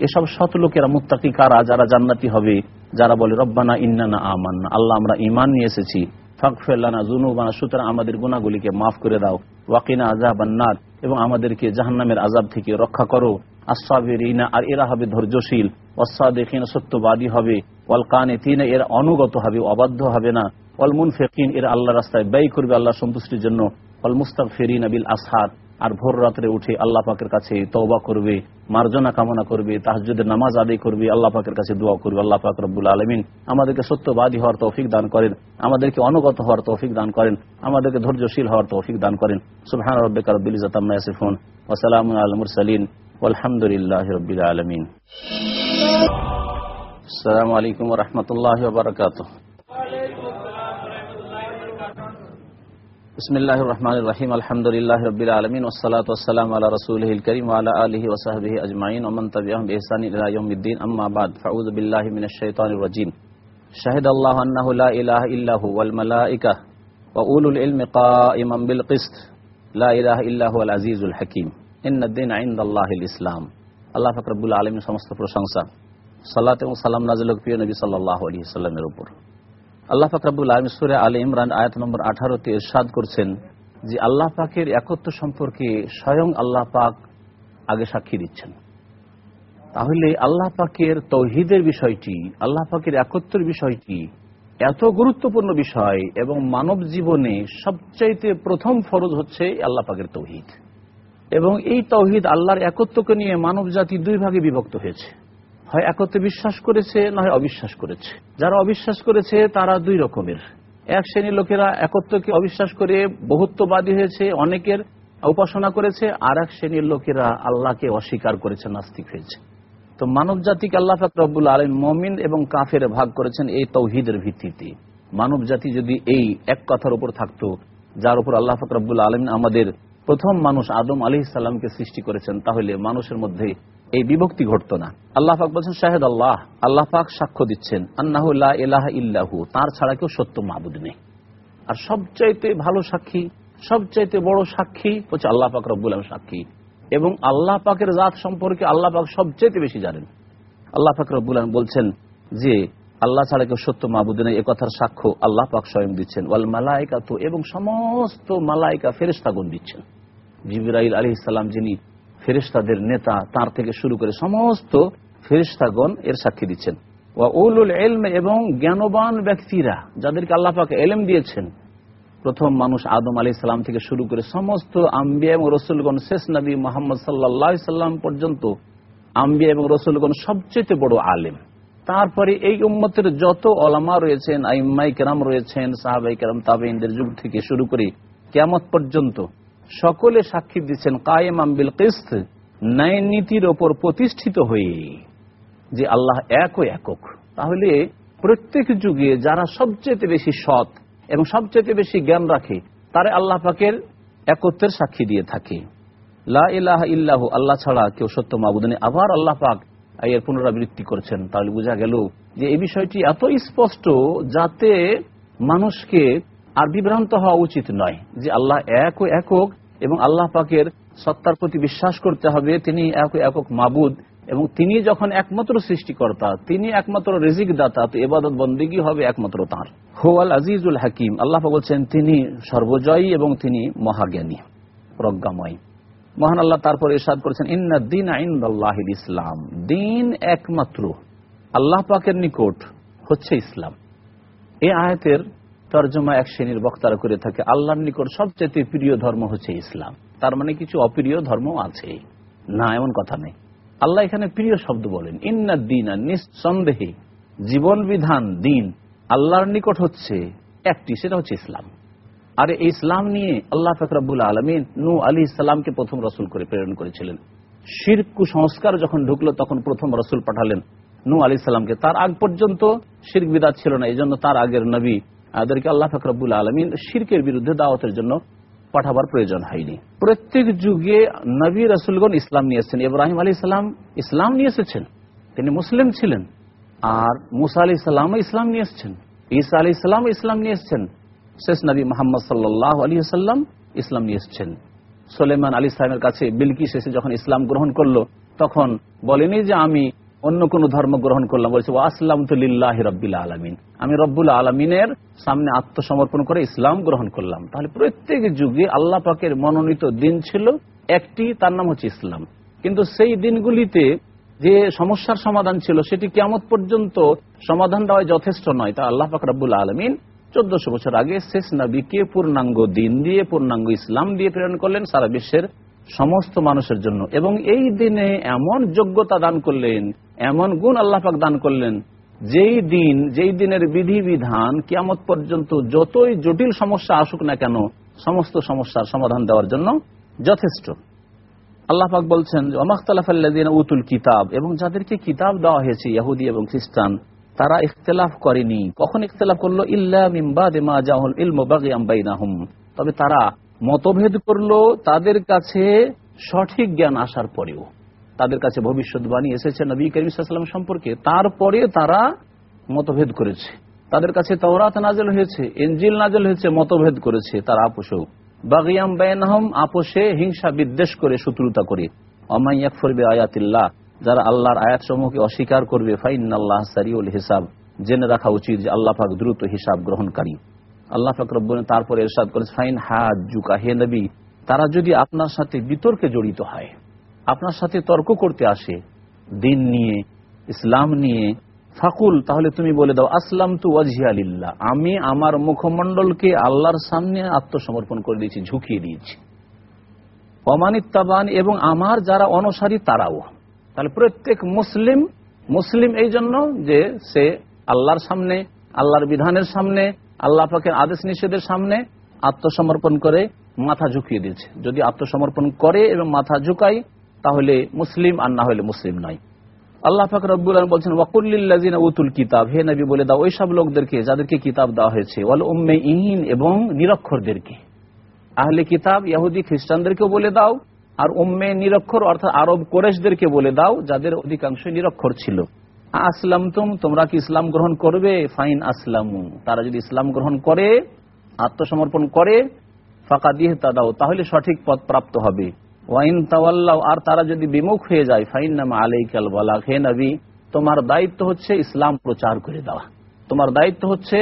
এসব শত লোকেরা, মুত্তাকি কারা, যারা জান্নাতি হবে, যারা বলে, রব্বানা ইন্নানা আমান্না। আল্লাহ, আমরা ইমান নিয়ে এসেছি। ফাকফেল্লানা জুনুবানা সুতরাং আমাদের গুণাগুলিকে মাফ করে দাও। ওয়াকিনা আজাব আন্নার এবং আমাদেরকে জাহান্নামের আজাব থেকে রক্ষা করো। আসাবিরিনা আর এরা হবে ধৈর্যশীল। অসাদেখিন সত্যবাদী হবে। ওয়াল কানে তিনে এর অনুগত হবে, অবাধ্য হবে না। ওয়াল মুনফেকিন এর আল্লাহ রাস্তায় ব্যয় করবে আল্লাহ সন্তুষ্টির জন্য। ওয়াল মুস্তাক ফেরিন আবিল আসহার আর ভোর রাত্রে উঠে আল্লাহ পাকের কাছে তওবা করবে, মার্জনা কামনা করবে তাহাজুদের নামাজ আদায় করবে, আল্লাহ পাকের কাছে দোয়া করবে, আল্লাহ পাক রব্বুল আলমিন আমাদেরকে সত্যবাদী হওয়ার তৌফিক দান করেন, আমাদেরকে অনুগত হওয়ার তৌফিক দান করেন, আমাদেরকে ধৈর্যশীল হওয়ার তৌফিক দান করেন। সুবহান রব্বিকা রব্বিল ইজ্জাতি আম্মা ইয়াসিফুন, ওয়া সালামুন আলাল মুরসালিন assalamu alaikum warahmatullahi wabarakatuh بسم الله الرحمن الرحيم الحمد لله رب العالمين والصلاة والسلام على رسوله الكريم وعلى آله وصحبه أجمعين ومن تبعهم بإحسان إلى يوم الدين أما بعد فأعوذ بالله من الشيطان الرجيم شهد الله أنه لا إله إلا هو والملائكة وأولو العلم قائما بالقسط لا إله إلا هو العزيز الحكيم ইন্দিন আইন্দাল্লাহ ইসলাম আল্লাহ ফকরবুল আলমীর সমস্ত প্রশংসা সাল্লাহ এবং সাল্লাম নাজিল প্রিয় নবী সাল্লাহ আলী সাল্লামের উপর আল্লাহ ফাকরাবুল আলম সুরে আলী ইমরান আয়াত নম্বর আঠারোতে ইরশাদ করছেন যে আল্লাহ পাকের একত্র সম্পর্কে স্বয়ং আল্লাহ পাক আগে সাক্ষী দিচ্ছেন। তাহলে আল্লাহ পাকের তৌহিদের বিষয়টি, আল্লাহ পাকের একত্রের বিষয়টি এত গুরুত্বপূর্ণ বিষয় এবং মানব জীবনে সবচাইতে প্রথম ফরজ হচ্ছে আল্লাহ পাকের তৌহিদ। এবং এই তৌহিদ আল্লাহর একত্বকে নিয়ে মানব জাতি দুই ভাগে বিভক্ত হয়েছে। হয় একত্রে বিশ্বাস করেছে, না হয় অবিশ্বাস করেছে। যারা অবিশ্বাস করেছে, তারা দুই রকমের। এক শ্রেণির লোকেরা একত্রকে অবিশ্বাস করে বহুত্ববাদী হয়েছে, অনেকের উপাসনা করেছে, আর এক শ্রেণির লোকেরা আল্লাহকে অস্বীকার করেছে, নাস্তিক হয়েছে। তো মানব জাতিকে আল্লাহ ফাকরবুল আলম মমিন এবং কাফের ভাগ করেছেন এই তৌহিদের ভিত্তিতে। মানব জাতি যদি এই এক কথার উপর থাকতো, যার উপর আল্লাহ ফাকরবুল আলম আমাদের প্রথম মানুষ আদম আলি ইসাল্লামকে সৃষ্টি করেছেন, তাহলে মানুষের মধ্যে এই বিভক্তি ঘটত না। আল্লাহ পাক বলছেন, শাহেদ আল্লাহ। আল্লাহ পাক সাক্ষ্য দিচ্ছেন আন্নাহুল্লাহ ইলাহ ইল্লাহু। তার ছাড়া কেউ সত্য মাহবুদ নেই। আর সবচাইতে ভালো সাক্ষী, সবচাইতে বড় সাক্ষী হচ্ছে আল্লাহ পাক রব্বুল সাক্ষী। এবং আল্লাহ পাকের জাত সম্পর্কে আল্লাহ পাক সবচাইতে বেশি জানেন। আল্লাহ পাক রব্বুল বলছেন যে, আল্লাহ ছাড়া কেউ সত্য মাহবুদ নেই। এ কথার সাক্ষ্য আল্লাহ পাক স্বয়ং দিচ্ছেন। ওয়াল মালাইকা তো এবং সমস্ত মালাইকা ফেরেস্তাগুন দিচ্ছেন। জিবিরাইল আলী ইসলাম যিনি ফেরিস্তাদের নেতা তার থেকে শুরু করে সমস্ত ফেরিস্তাগণ এর সাক্ষী দিচ্ছেন। এবং জ্ঞানবান ব্যক্তিরা যাদেরকে আল্লাহ পাকে এলেম দিয়েছেন, প্রথম মানুষ আদম আলী সাল্লাম থেকে শুরু করে সমস্ত আম্বিয়া এবং রসুলগণ, শেষ নবী মোহাম্মদ সাল্লাহ সাল্লাম পর্যন্ত আম্বিয়া এবং রসুলগণ সবচেয়ে বড় আলেম। তারপরে এই উম্মতের যত অলামা রয়েছেন আইম্মাই কেরাম রয়েছেন সাহাবাই কেরাম তাবেইনদের যুগ থেকে শুরু করে কেমত পর্যন্ত সকলে সাক্ষী দিচ্ছেন কায়েম আম্বিল কিস্ত, ন্যায় নীতির ওপর প্রতিষ্ঠিত হয়ে যে আল্লাহ এক ও একক। তাহলে প্রত্যেক যুগে যারা সবচেয়ে বেশি সৎ এবং সবচেয়ে বেশি জ্ঞান রাখে, তারা আল্লাহ পাকের একত্রের সাক্ষী দিয়ে থাকে। লা ইলাহা ইল্লাহু, আল্লাহ ছাড়া কেউ সত্য মাবুদ নেই। আবার আল্লাহ পাক এর পুনরাবৃত্তি করছেন। তাহলে বোঝা গেল যে এই বিষয়টি এত স্পষ্ট যাতে মানুষকে আর বিভ্রান্ত হওয়া উচিত নয় যে আল্লাহ এক ও একক এবং আল্লাহ পাকের সত্তার প্রতি বিশ্বাস করতে হবে, তিনি এক একক মাবুদ এবং তিনি যখন একমাত্র সৃষ্টিকর্তা, তিনি একমাত্র রেজিক দাতা তো এবাদত বন্দিগি হবে একমাত্র তাঁর। হোয়াল আজিজুল হাকিম, আল্লাহ বলছেন, তিনি সর্বজয়ী এবং তিনি মহাজ্ঞানী, প্রজ্ঞাময়। মহান আল্লাহ তারপর ইরশাদ করেছেন, ইন্না দিন আইন্দাল্লাহ ইসলাম, দিন একমাত্র আল্লাহ পাকের নিকট হচ্ছে ইসলাম। এই আয়াতের তর্জমা এক শ্রেণির বক্তারা করে থাকে, আল্লাহর নিকট সবচেয়ে প্রিয় ধর্ম হচ্ছে ইসলাম। তার মানে কিছু অপ্রিয় ধর্ম আছে। না, এমন কথা নেই। আল্লাহ এখানে প্রিয় শব্দ বলেন, ইন্না দিন আর নিঃসন্দেহে, জীবন বিধান দিন আল্লাহর নিকট হচ্ছে একটি, সেটা হচ্ছে ইসলাম। আর এই ইসলাম নিয়ে আল্লাহ ফকরাবুল আলমিন নু আলী ইসলামকে প্রথম রসুল করে প্রেরণ করেছিলেন। শির কুসংস্কার যখন ঢুকলো, তখন প্রথম রসুল পাঠালেন নু আলী ইসলামকে তার আগ পর্যন্ত শির্ক বিদাত ছিল না এই জন্য তার আগের নবী তাদেরকে আল্লাহ ফকরাবুল আলমিন শিরকের বিরুদ্ধে দাওয়াতের জন্য পাঠাবার প্রয়োজন হয়নি। প্রত্যেক যুগে নবী রসুলগণ ইসলাম নিয়ে এসেছেন। ইব্রাহিম আলী ইসলাম ইসলাম নিয়ে এসেছেন। তিনি মুসলিম ছিলেন। আর মুসা আলি ইসলামও ইসলাম নিয়ে এসেছেন। ঈসা আলি ইসলাম ইসলাম নিয়ে এসেছেন। শেষ নবী মোহাম্মদ সাল্লাহ আলী সাল্লাম ইসলাম নিয়ে এসেছেন। সোলেমান আলী ইসলামের কাছে বিলকিস এসে যখন ইসলাম গ্রহণ করল, তখন বলেনি যে আমি অন্য কোন ধর্ম গ্রহণ করলাম, বলছে আসলাম তো লিল্লাহ রব্বিল আলমিন। আমি রব্বুল আলমিনের সামনে আত্মসমর্পণ করে ইসলাম গ্রহণ করলাম। তাহলে প্রত্যেক যুগে আল্লাহ পাকের মনোনীত দিন ছিল একটি, তার নাম হচ্ছে ইসলাম। কিন্তু সেই দিনগুলিতে যে সমস্যার সমাধান ছিল, সেটি কেমন পর্যন্ত সমাধান দেওয়া যথেষ্ট নয়। তা আল্লাহ পাক রব্বুল আলমিন চোদ্দশো বছর আগে শেষ নবীকে পূর্ণাঙ্গ দিন দিয়ে, পূর্ণাঙ্গ ইসলাম দিয়ে প্রেরণ করলেন। সারা বিশ্বের সমস্ত মানুষের জন্য। এবং এই দিনে এমন যোগ্যতা দান করলেন, এমন গুণ আল্লাহ পাক দান করলেন, যেই দিন, যেই দিনের বিধিবিধান কিয়ামত পর্যন্ত যতই জটিল সমস্যা আসুক না কেন, সমস্ত সমস্যার সমাধান দেওয়ার জন্য যথেষ্ট। আল্লাহ পাক বলছেন অমাখতালাফাল্লাদিন উতুল কিতাব এবং যাদেরকে কিতাব দেওয়া হয়েছে, ইহুদি এবং খ্রিস্টান, তারা ইখতলাফ করেনি। কখন ইখতলাফ করল? ইল্লা মিম্বাদিমা জাহুল ইলম বাগিয়াম তবে তারা মতভেদ করল, তাদের কাছে সঠিক জ্ঞান আসার পরেও। তাদের কাছে ভবিষ্যৎবাণী এসেছে নবী করিম সম্পর্কে। তারপরে তারা মতভেদ করেছে। তাদের কাছে তওরাত নাজল হয়েছে এনজিল নাজল হয়েছে, মতভেদ করেছে তার আপোষেও। বাগিয়াম বেনহম আপোষে হিংসা বিদ্বেষ করে, শত্রুতা করে। অমাইয়াক ফরবে আয়াতিল্লাহ যারা আল্লাহর আয়াত সমূহকে অস্বীকার করবে ফাইন আল্লাহ সারিউল হিসাব। জেনে রাখা উচিত যে আল্লাহ পাক দ্রুত হিসাব গ্রহণকারী। আল্লাহ পাক রব্বন তারপরে এরশাদ করেছে, ফাইন হাত জুকা হে নবী, তারা যদি আপনার সাথে বিতর্কে জড়িত হয়, আপনার সাথে তর্ক করতে আসে, দিন নিয়ে, ইসলাম নিয়ে, ফাকুল, তাহলে তুমি বলে দাও আসলাম তু ওয়াজিয়ালিল্লাহ আমি আমার মুখমণ্ডলকে আল্লাহর সামনে আত্মসমর্পণ করে দিয়েছি, ঝুঁকিয়ে দিয়েছি। অমানিত্তাবান এবং আমার যারা অনুসারী তারাও। তাহলে প্রত্যেক মুসলিম মুসলিম এই জন্য যে সে আল্লাহর সামনে, আল্লাহর বিধানের সামনে আল্লাহ পাকের আদেশ নিষেধের সামনে আত্মসমর্পণ করে মাথা ঝুঁকিয়ে দিয়েছে। যদি আত্মসমর্পণ করে এবং মাথা ঝুঁকাই তাহলে মুসলিম আর না হলে মুসলিম নয়। আল্লাহ ফাকর রব্বুল বলছেন ওয়াকুল্লিল্লাজিনা উতুল কিতাব হে নবী বলে দাও, ওই সব লোকদেরকে যাদেরকে কিতাব দেওয়া হয়েছে, ওয়াল উম্মে ইহিন এবং নিরক্ষরদেরকে। আহলে কিতাব, ইয়াহুদি, খ্রিস্টানদেরকেও বলে দাও, আর উম্মে নিরক্ষর অর্থাৎ আরব কোরেশদেরকে বলে দাও, যাদের অধিকাংশ নিরক্ষর ছিল। আসলাম তুম তোমরা কি ইসলাম গ্রহণ করবে? ফাইন আসলামু। তারা যদি ইসলাম গ্রহণ করে, আত্মসমর্পণ করে ফাঁকা দিয়ে তা দাও তাহলে সঠিক পথ প্রাপ্ত হবে। ওয়াইন তাওয়াল্লাহ আর তারা যদি বিমুখ হয়ে যায় ফাইন নামা আলাইকাল বালাক হে নবী, তোমার দায়িত্ব হচ্ছে ইসলাম প্রচার করে দেওয়া। তোমার দায়িত্ব হচ্ছে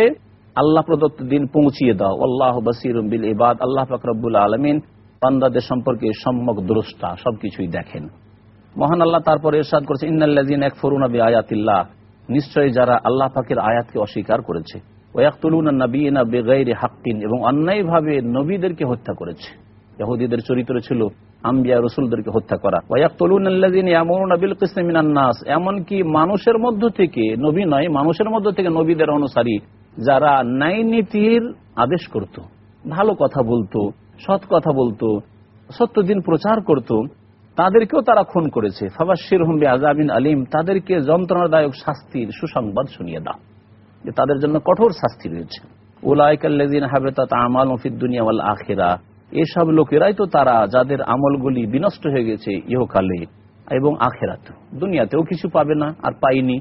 আল্লাহ প্রদত্ত দিন পৌঁছিয়ে দাও আল্লাহ বসির বিল ইবাদ, আল্লাহ ফাকরবুল আলমিন পান্দাদের সম্পর্কে সম্যক দ্রষ্টা, সবকিছুই দেখেন। মহান আল্লাহ তারপরে এরশাদ করেছে ইন্নাল্লাজিন এক ফরুনাবি নিশ্চয়ই যারা আল্লাহ পাকের আয়াতকে অস্বীকার করেছে। ওয়াক্তুলুনা নবীনা বেগাইরে হাক্কিন এবং অন্যায়ভাবে নবীদেরকে হত্যা করেছে। ইহুদিদের চরিত্র ছিল আম্বিয়া রসুলদেরকে হত্যা করা। নাস এমনকি মানুষের মধ্য থেকে, নবী নয়, মানুষের মধ্য থেকে নবীদের অনুসারী যারা ন্যায় নীতির আদেশ করত। ভালো কথা বলতো, সৎ কথা বলতো, সত্য দিন প্রচার করত। তাদেরকেও তারা খুন করেছে। ফাবাসির হুম্বি আজাবিন আলিম, তাদেরকে যন্ত্রণাদায়ক শাস্তির সুসংবাদ শুনিয়ে দাও। যে তাদের জন্য কঠোর শাস্তি রয়েছে। উলাইকাল্লাযিন হাবিতাত আখিরা। এসব লোকেরাই তো তারা, যাদের আমলগুলি বিনষ্ট হয়ে গেছে ইহকালে এবং আখেরাত দুনিয়াতেও কিছু পাবে না, আর পাইনি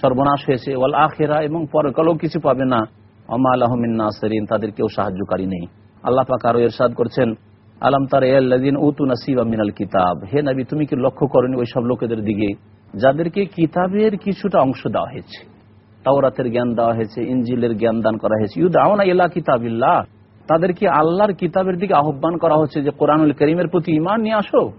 সর্বনাশ হয়েছে ওয়াল আখেরা এবং পরকালেও কিছু পাবে না। অমাল আহমিন নাসরিন তাদের কেউ সাহায্যকারী নেই। আল্লাহ পাক আরও এরশাদ করছেন আলম তার উতু নাসিব মিনাল কিতাব। হে নাবি, তুমি কি লক্ষ্য করেনি ওই সব লোকেদের দিকে? যাদেরকে কিতাবের কিছুটা অংশ দেওয়া হয়েছে। তাওরাতের জ্ঞান দেওয়া হয়েছে ইঞ্জিলের জ্ঞান দান করা হয়েছে। ইউদ আওনা ইলা কিতাবিল্লাহ। তাদেরকে আল্লাহর কিতাবের দিকে আহ্বান করা হচ্ছে যে, কোরআনুল করিমের প্রতি ইমান নিয়ে আসো?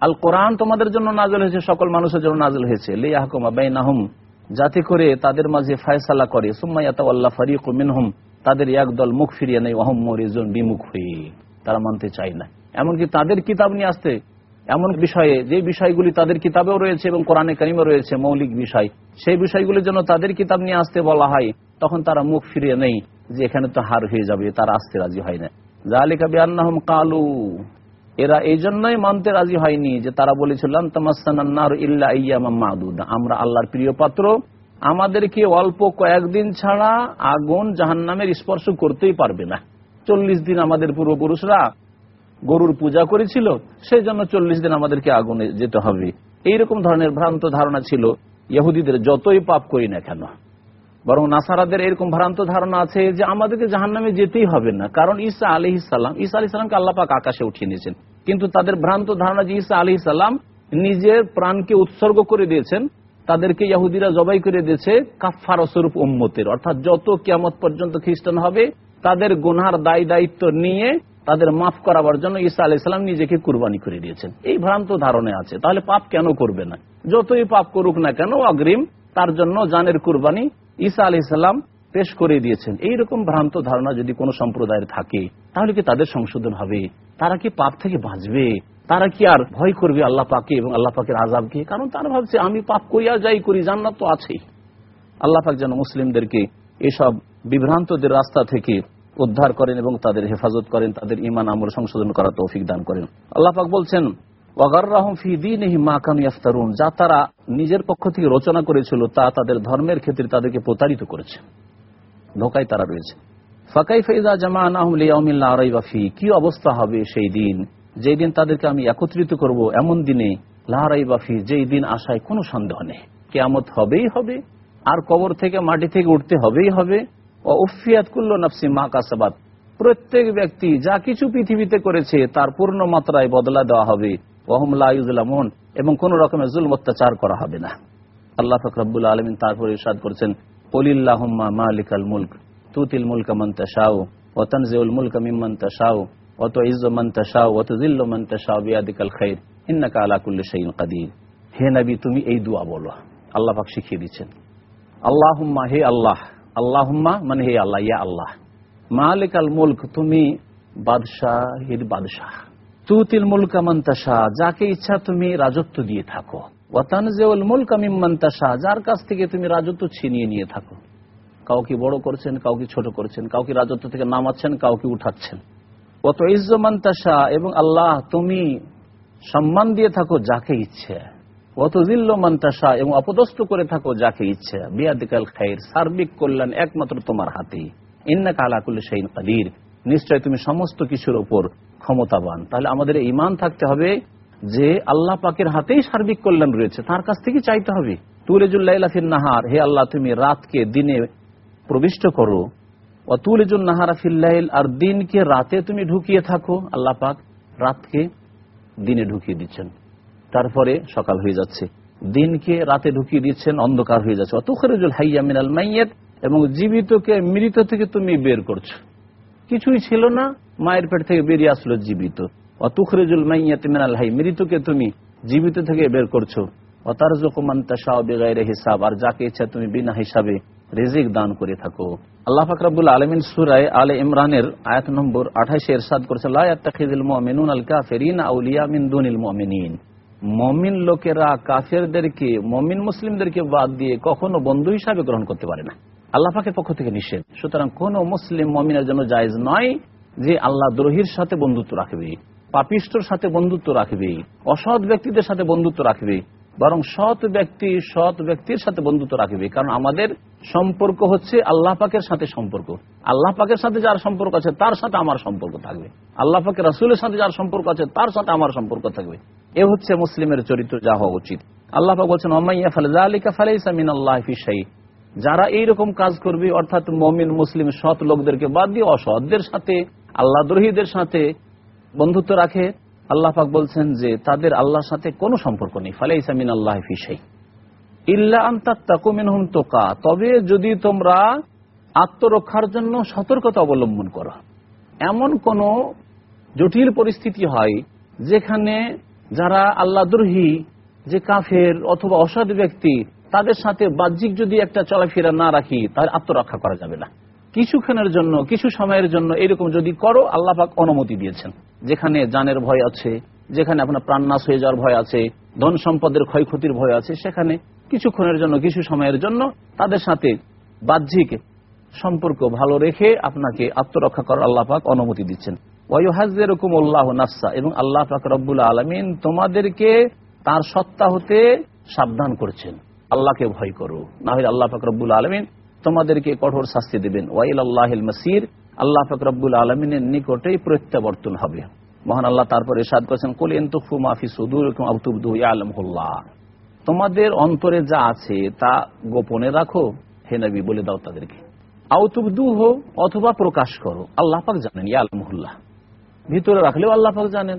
আল কোরআন তোমাদের জন্য নাজল হয়েছে, সকল মানুষের জন্য নাজল হয়েছে। লে আহকুমা বাইনাহুম, যাতে করে তাদের মাঝে ফায়সালা করে। সুম্মাইয়াতা আল্লাহ ফারিক মিনহুম, তাদের একদল মুখ ফিরিয়ে নেই মরিজন, বিমুখ হয়ে। তারা মানতে চায় না। এমনকি তাদের কিতাব নিয়ে আসতে এমন বিষয়ে, যে বিষয়গুলি তাদের কিতাবেও রয়েছে এবং কোরআনে করিমে রয়েছে, মৌলিক বিষয়, সেই বিষয়গুলির জন্য তাদের কিতাব নিয়ে আসতে বলা হয়, তখন তারা মুখ ফিরিয়ে নেই যে এখানে তো হার হয়ে যাবে, তারা আসতে রাজি হয় না। কালু, এরা এই জন্যই মানতে রাজি হয়নি যে তারা বলেছিল আমরা আল্লাহর প্রিয় পাত্র, আমাদেরকে অল্প কয়েকদিন ছাড়া আগুন জাহান্নামের স্পর্শ করতেই পারবে না। চল্লিশ দিন আমাদের পূর্বপুরুষরা গরুর পূজা করেছিল সেই জন্য চল্লিশ দিন আমাদেরকে আগুনে যেতে হবে। এইরকম ধরনের ভ্রান্ত ধারণা ছিল, ইহুদিদের যতই পাপ করি না কেন। বরং নাসারাদের এরকম ভ্রান্ত ধারণা আছে যে আমাদেরকে জাহান নামে যেতেই হবে না। কারণ ঈসা আলি ইসাল্লাম ঈসা আলি সাল্লামকে আল্লাপাক আকাশে উঠিয়ে নিয়েছেন। কিন্তু তাদের ভ্রান্ত ধারণা যে ঈসা আলি সাল্লাম নিজের প্রাণকে উৎসর্গ করে দিয়েছেন, তাদেরকে ইয়াহুদিরা জবাই করে দিয়েছে কাফার স্বরূপ উম্মতের। অর্থাৎ যত কিয়ামত পর্যন্ত খ্রিস্টান হবে তাদের গুনহার দায় দায়িত্ব নিয়ে তাদের মাফ করাবার জন্য ঈসা আলি সাল্লাম নিজেকে কুরবানি করে দিয়েছেন। এই ভ্রান্ত ধারণা আছে। তাহলে পাপ কেন করবে না? যতই পাপ করুক না কেন, অগ্রিম তার জন্য জানের কুরবানি ঈসা আলি সাল্লাম পেশ করে দিয়েছেন। এইরকম ভ্রান্ত ধারণা যদি কোনো সম্প্রদায়ের থাকে, তাহলে কি তাদের সংশোধন হবে? তারা কি পাপ থেকে বাঁচবে? তারা কি আর ভয় করবে আল্লাহ পাকে এবং আল্লাহ পাকের আজাবকে কারণ তারা ভাবছে, আমি পাপ করিয়া যাই করি, জান্নাত তো আছেই। আল্লাহ পাক যেন মুসলিমদেরকে এসব বিভ্রান্তদের রাস্তা থেকে উদ্ধার করেন এবং তাদের হেফাজত করেন, তাদের ইমান আমল সংশোধন করা তৌফিক দান করেন। আল্লাহ পাক বলছেন যা তারা নিজের পক্ষ থেকে রচনা করেছিল, তা তাদের ধর্মের ক্ষেত্রে তাদেরকে প্রতারিত করেছে। ধোকায় তারা রয়েছে। ফাঁকাই ফেজা জামা আনাহমফি কি অবস্থা হবে সেই দিন? যেই দিন তাদেরকে আমি একত্রিত করব, এমন দিনে লাহারাই বাফি যেই দিন আসায় কোনো সন্দেহ নেই। কেয়ামত হবেই হবে, আর কবর থেকে মাটি থেকে উঠতে হবেই হবে। উফিয়াত প্রত্যেক ব্যক্তি যা কিছু পৃথিবীতে করেছে, তার পূর্ণ মাত্রায় বদলা দেওয়া হবে। ওহমলামন এবং কোন রকমের জুল অত্যাচার করা হবে না। আল্লাহ ফকরাবুল আলমিন তারপর ইরশাদ করেছেন, কলিল্লাহম্মা মালিক আল মুলক তুতিল মুলক তনজিউল মুলক অত জিল্ল খৈর ইন্নাকা শাইইন কাদির। হে নবী, তুমি এই দোয়া বলো। আল্লাহ পাক শিখিয়ে দিচ্ছেন, আল্লাহুম্মা, হে আল্লাহ আল্লাহুম্মা মানে হে আল্লাহ, ইয়া আল্লাহ। মালিক আল মুলক, তুমি বাদশাহির বাদশাহ। তুতিল মুলকা মন্তাসা যাকে ইচ্ছা তুমি রাজত্ব দিয়ে থাকো। ওয়াতানজেউল মুলকা মিম্মন্তাসা যার কাছ থেকে তুমি রাজত্ব ছিনিয়ে নিয়ে থাকো। কাউকে বড় করছেন, কাউকে ছোট করছেন, কাউকে রাজত্ব থেকে নামাচ্ছেন, কাউকে উঠাচ্ছেন। অত ইজ্জমান্তাসা এবং আল্লাহ, তুমি সম্মান দিয়ে থাকো যাকে ইচ্ছে। এবং করে থাকো যাকে ইচ্ছে। বিয়াদিকাল সার্বিক কল্যাণ একমাত্র তোমার হাতেই। ইন্না কালাকুল শাইন কাদির। নিশ্চয় তুমি সমস্ত কিছুর উপর ক্ষমতাবান। তাহলে আমাদের ইমান থাকতে হবে যে আল্লাহ পাকের হাতেই সার্বিক কল্যাণ রয়েছে, তার কাছ থেকে চাইতে হবে। তুলেজুল্লাহিন নাহার, হে আল্লাহ, তুমি রাতকে দিনে প্রবিষ্ট করো। ও তুলেজুল নাহারা ফিল্লাইল আর দিনকে রাতে তুমি ঢুকিয়ে থাকো। আল্লাহ পাক রাতকে দিনে ঢুকিয়ে দিচ্ছেন। তারপরে সকাল হয়ে যাচ্ছে। দিনকে রাতে ঢুকিয়ে দিচ্ছেন, অন্ধকার হয়ে যাচ্ছে। অতুখরুল হাইয়া মিনাল মাইয়েত, এবং জীবিতকে, মৃত থেকে তুমি বের করছ। কিছুই ছিল না, মায়ের পেট থেকে বেরিয়ে আসলো জীবিত। অতুখরেজুল মাইয়াত মিনাল হাই, মৃতকে তুমি জীবিত থেকে বের করছ। হিসাব, আর যাকে ইচ্ছা তুমি বিনা হিসাবে রেজিক দান করে থাকো। আল্লাহ সুরায় আলে ইমরানের আয়াত নম্বর এরশাদ করেছে আল মমিন লোকেরা কাফেরদেরকে, মমিন মুসলিমদেরকে বাদ দিয়ে কখনো বন্ধু হিসাবে গ্রহণ করতে পারে না। আল্লাহ পাকের পক্ষ থেকে নিষেধ। সুতরাং কোন মুসলিম মমিনের জন্য জায়জ নয় যে আল্লাহ দ্রোহীর সাথে বন্ধুত্ব রাখবে পাপিষ্টর সাথে বন্ধুত্ব রাখবে, অসৎ ব্যক্তিদের সাথে বন্ধুত্ব রাখবে, বরং সৎ ব্যক্তি সৎ ব্যক্তির সাথে বন্ধুত্ব রাখবে। কারণ আমাদের সম্পর্ক হচ্ছে আল্লাহ পাকের সাথে সম্পর্ক। আল্লাহ পাকের সাথে যার সম্পর্ক আছে, তার সাথে আমার সম্পর্ক থাকবে। আল্লাহ পাকের রাসুলের সাথে যার সম্পর্ক আছে, তার সাথে আমার সম্পর্ক থাকবে। এ হচ্ছে মুসলিমের চরিত্র, যা হওয়া উচিত। আল্লাহ বলছেন যারা এইরকম কাজ করবে, অর্থাৎ মমিন, মুসলিম সৎ লোকদেরকে বাদ দিয়ে অসৎদের সাথে আল্লাহ দ্রোহীদের সাথে বন্ধুত্ব রাখে, আল্লাহ পাক বলছেন যে তাদের আল্লাহর সাথে কোনো সম্পর্ক নেই। ফালে ইসামিন আল্লাহ ফিসাই ইল্লা আন্তাকুমিন হুম তোকা। তবে যদি তোমরা আত্মরক্ষার জন্য সতর্কতা অবলম্বন করো। এমন কোন জটিল পরিস্থিতি হয় যেখানে যারা আল্লাহ যে কাফের অথবা অসৎ ব্যক্তি, তাদের সাথে বাহ্যিক যদি একটা চলাফেরা না রাখি তাহলে আত্মরক্ষা করা যাবে না। কিছুক্ষণের জন্য, কিছু সময়ের জন্য এরকম যদি করো, আল্লাহ পাক অনুমতি দিয়েছেন। যেখানে জানের ভয় আছে, যেখানে আপনার প্রাণনাশ হয়ে যাওয়ার ভয় আছে, ধন সম্পদের ক্ষয়ক্ষতির ভয় আছে, সেখানে কিছুক্ষণের জন্য, কিছু সময়ের জন্য তাদের সাথে বাহ্যিক সম্পর্ক ভালো রেখে আপনাকে আত্মরক্ষা করার আল্লাহ পাক অনুমতি দিচ্ছেন। এবং আল্লাহ পাক রব্বুল আলমিন তোমাদেরকে তার সত্তা হতে সাবধান করছেন। আল্লাহকে ভয় করো। না হলে আল্লাহ পাক রব্বুল আলমিন তোমাদেরকে কঠোর শাস্তি দেবেন। ওয়াইল আল্লাহিল মাসির, আল্লাহ ফকরবুল আলমিনের নিকটেই প্রত্যাবর্তন হবে। মহান আল্লাহ তারপর এসাদ করেছেন, কুল এন্তুফু মাফি সুদুর আবতুবদু আলমহুল্লাহ তোমাদের অন্তরে যা আছে তা গোপনে রাখো। হে নবী, বলে দাও তাদেরকে। আউতুবদু হো অথবা প্রকাশ করো। আল্লাহ পাক জানেন ইয়া আলমহুল্লাহ ভিতরে রাখলেও আল্লাহ পাক জানেন,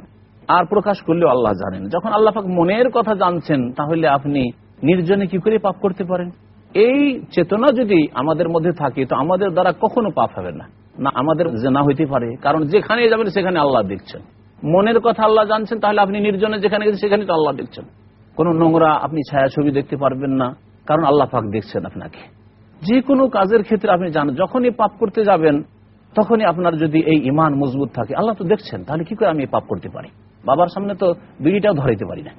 আর প্রকাশ করলেও আল্লাহ জানেন। যখন আল্লাহ পাক মনের কথা জানছেন, তাহলে আপনি নির্জনে কি করে পাপ করতে পারেন? এই চেতনা যদি আমাদের মধ্যে থাকে, তো আমাদের দ্বারা কখনো পাপ হবে না। না, আমাদের না হইতে পারে, কারণ যেখানে যাবেন সেখানে আল্লাহ দেখছেন। মনের কথা আল্লাহ জানছেন, তাহলে আপনি নির্জনে যেখানে গেছেন, সেখানে তো আল্লাহ দেখছেন। কোন নোংরা আপনি ছায়াছবি দেখতে পারবেন না, কারণ আল্লাহ পাক দেখছেন আপনাকে। যে কোনো কাজের ক্ষেত্রে আপনি জানেন, যখনই পাপ করতে যাবেন তখনই আপনার যদি এই ইমান মজবুত থাকে, আল্লাহ তো দেখছেন, তাহলে কি করে আমি পাপ করতে পারি? বাবার সামনে তো বিড়িটাও ধরাইতে পারি না।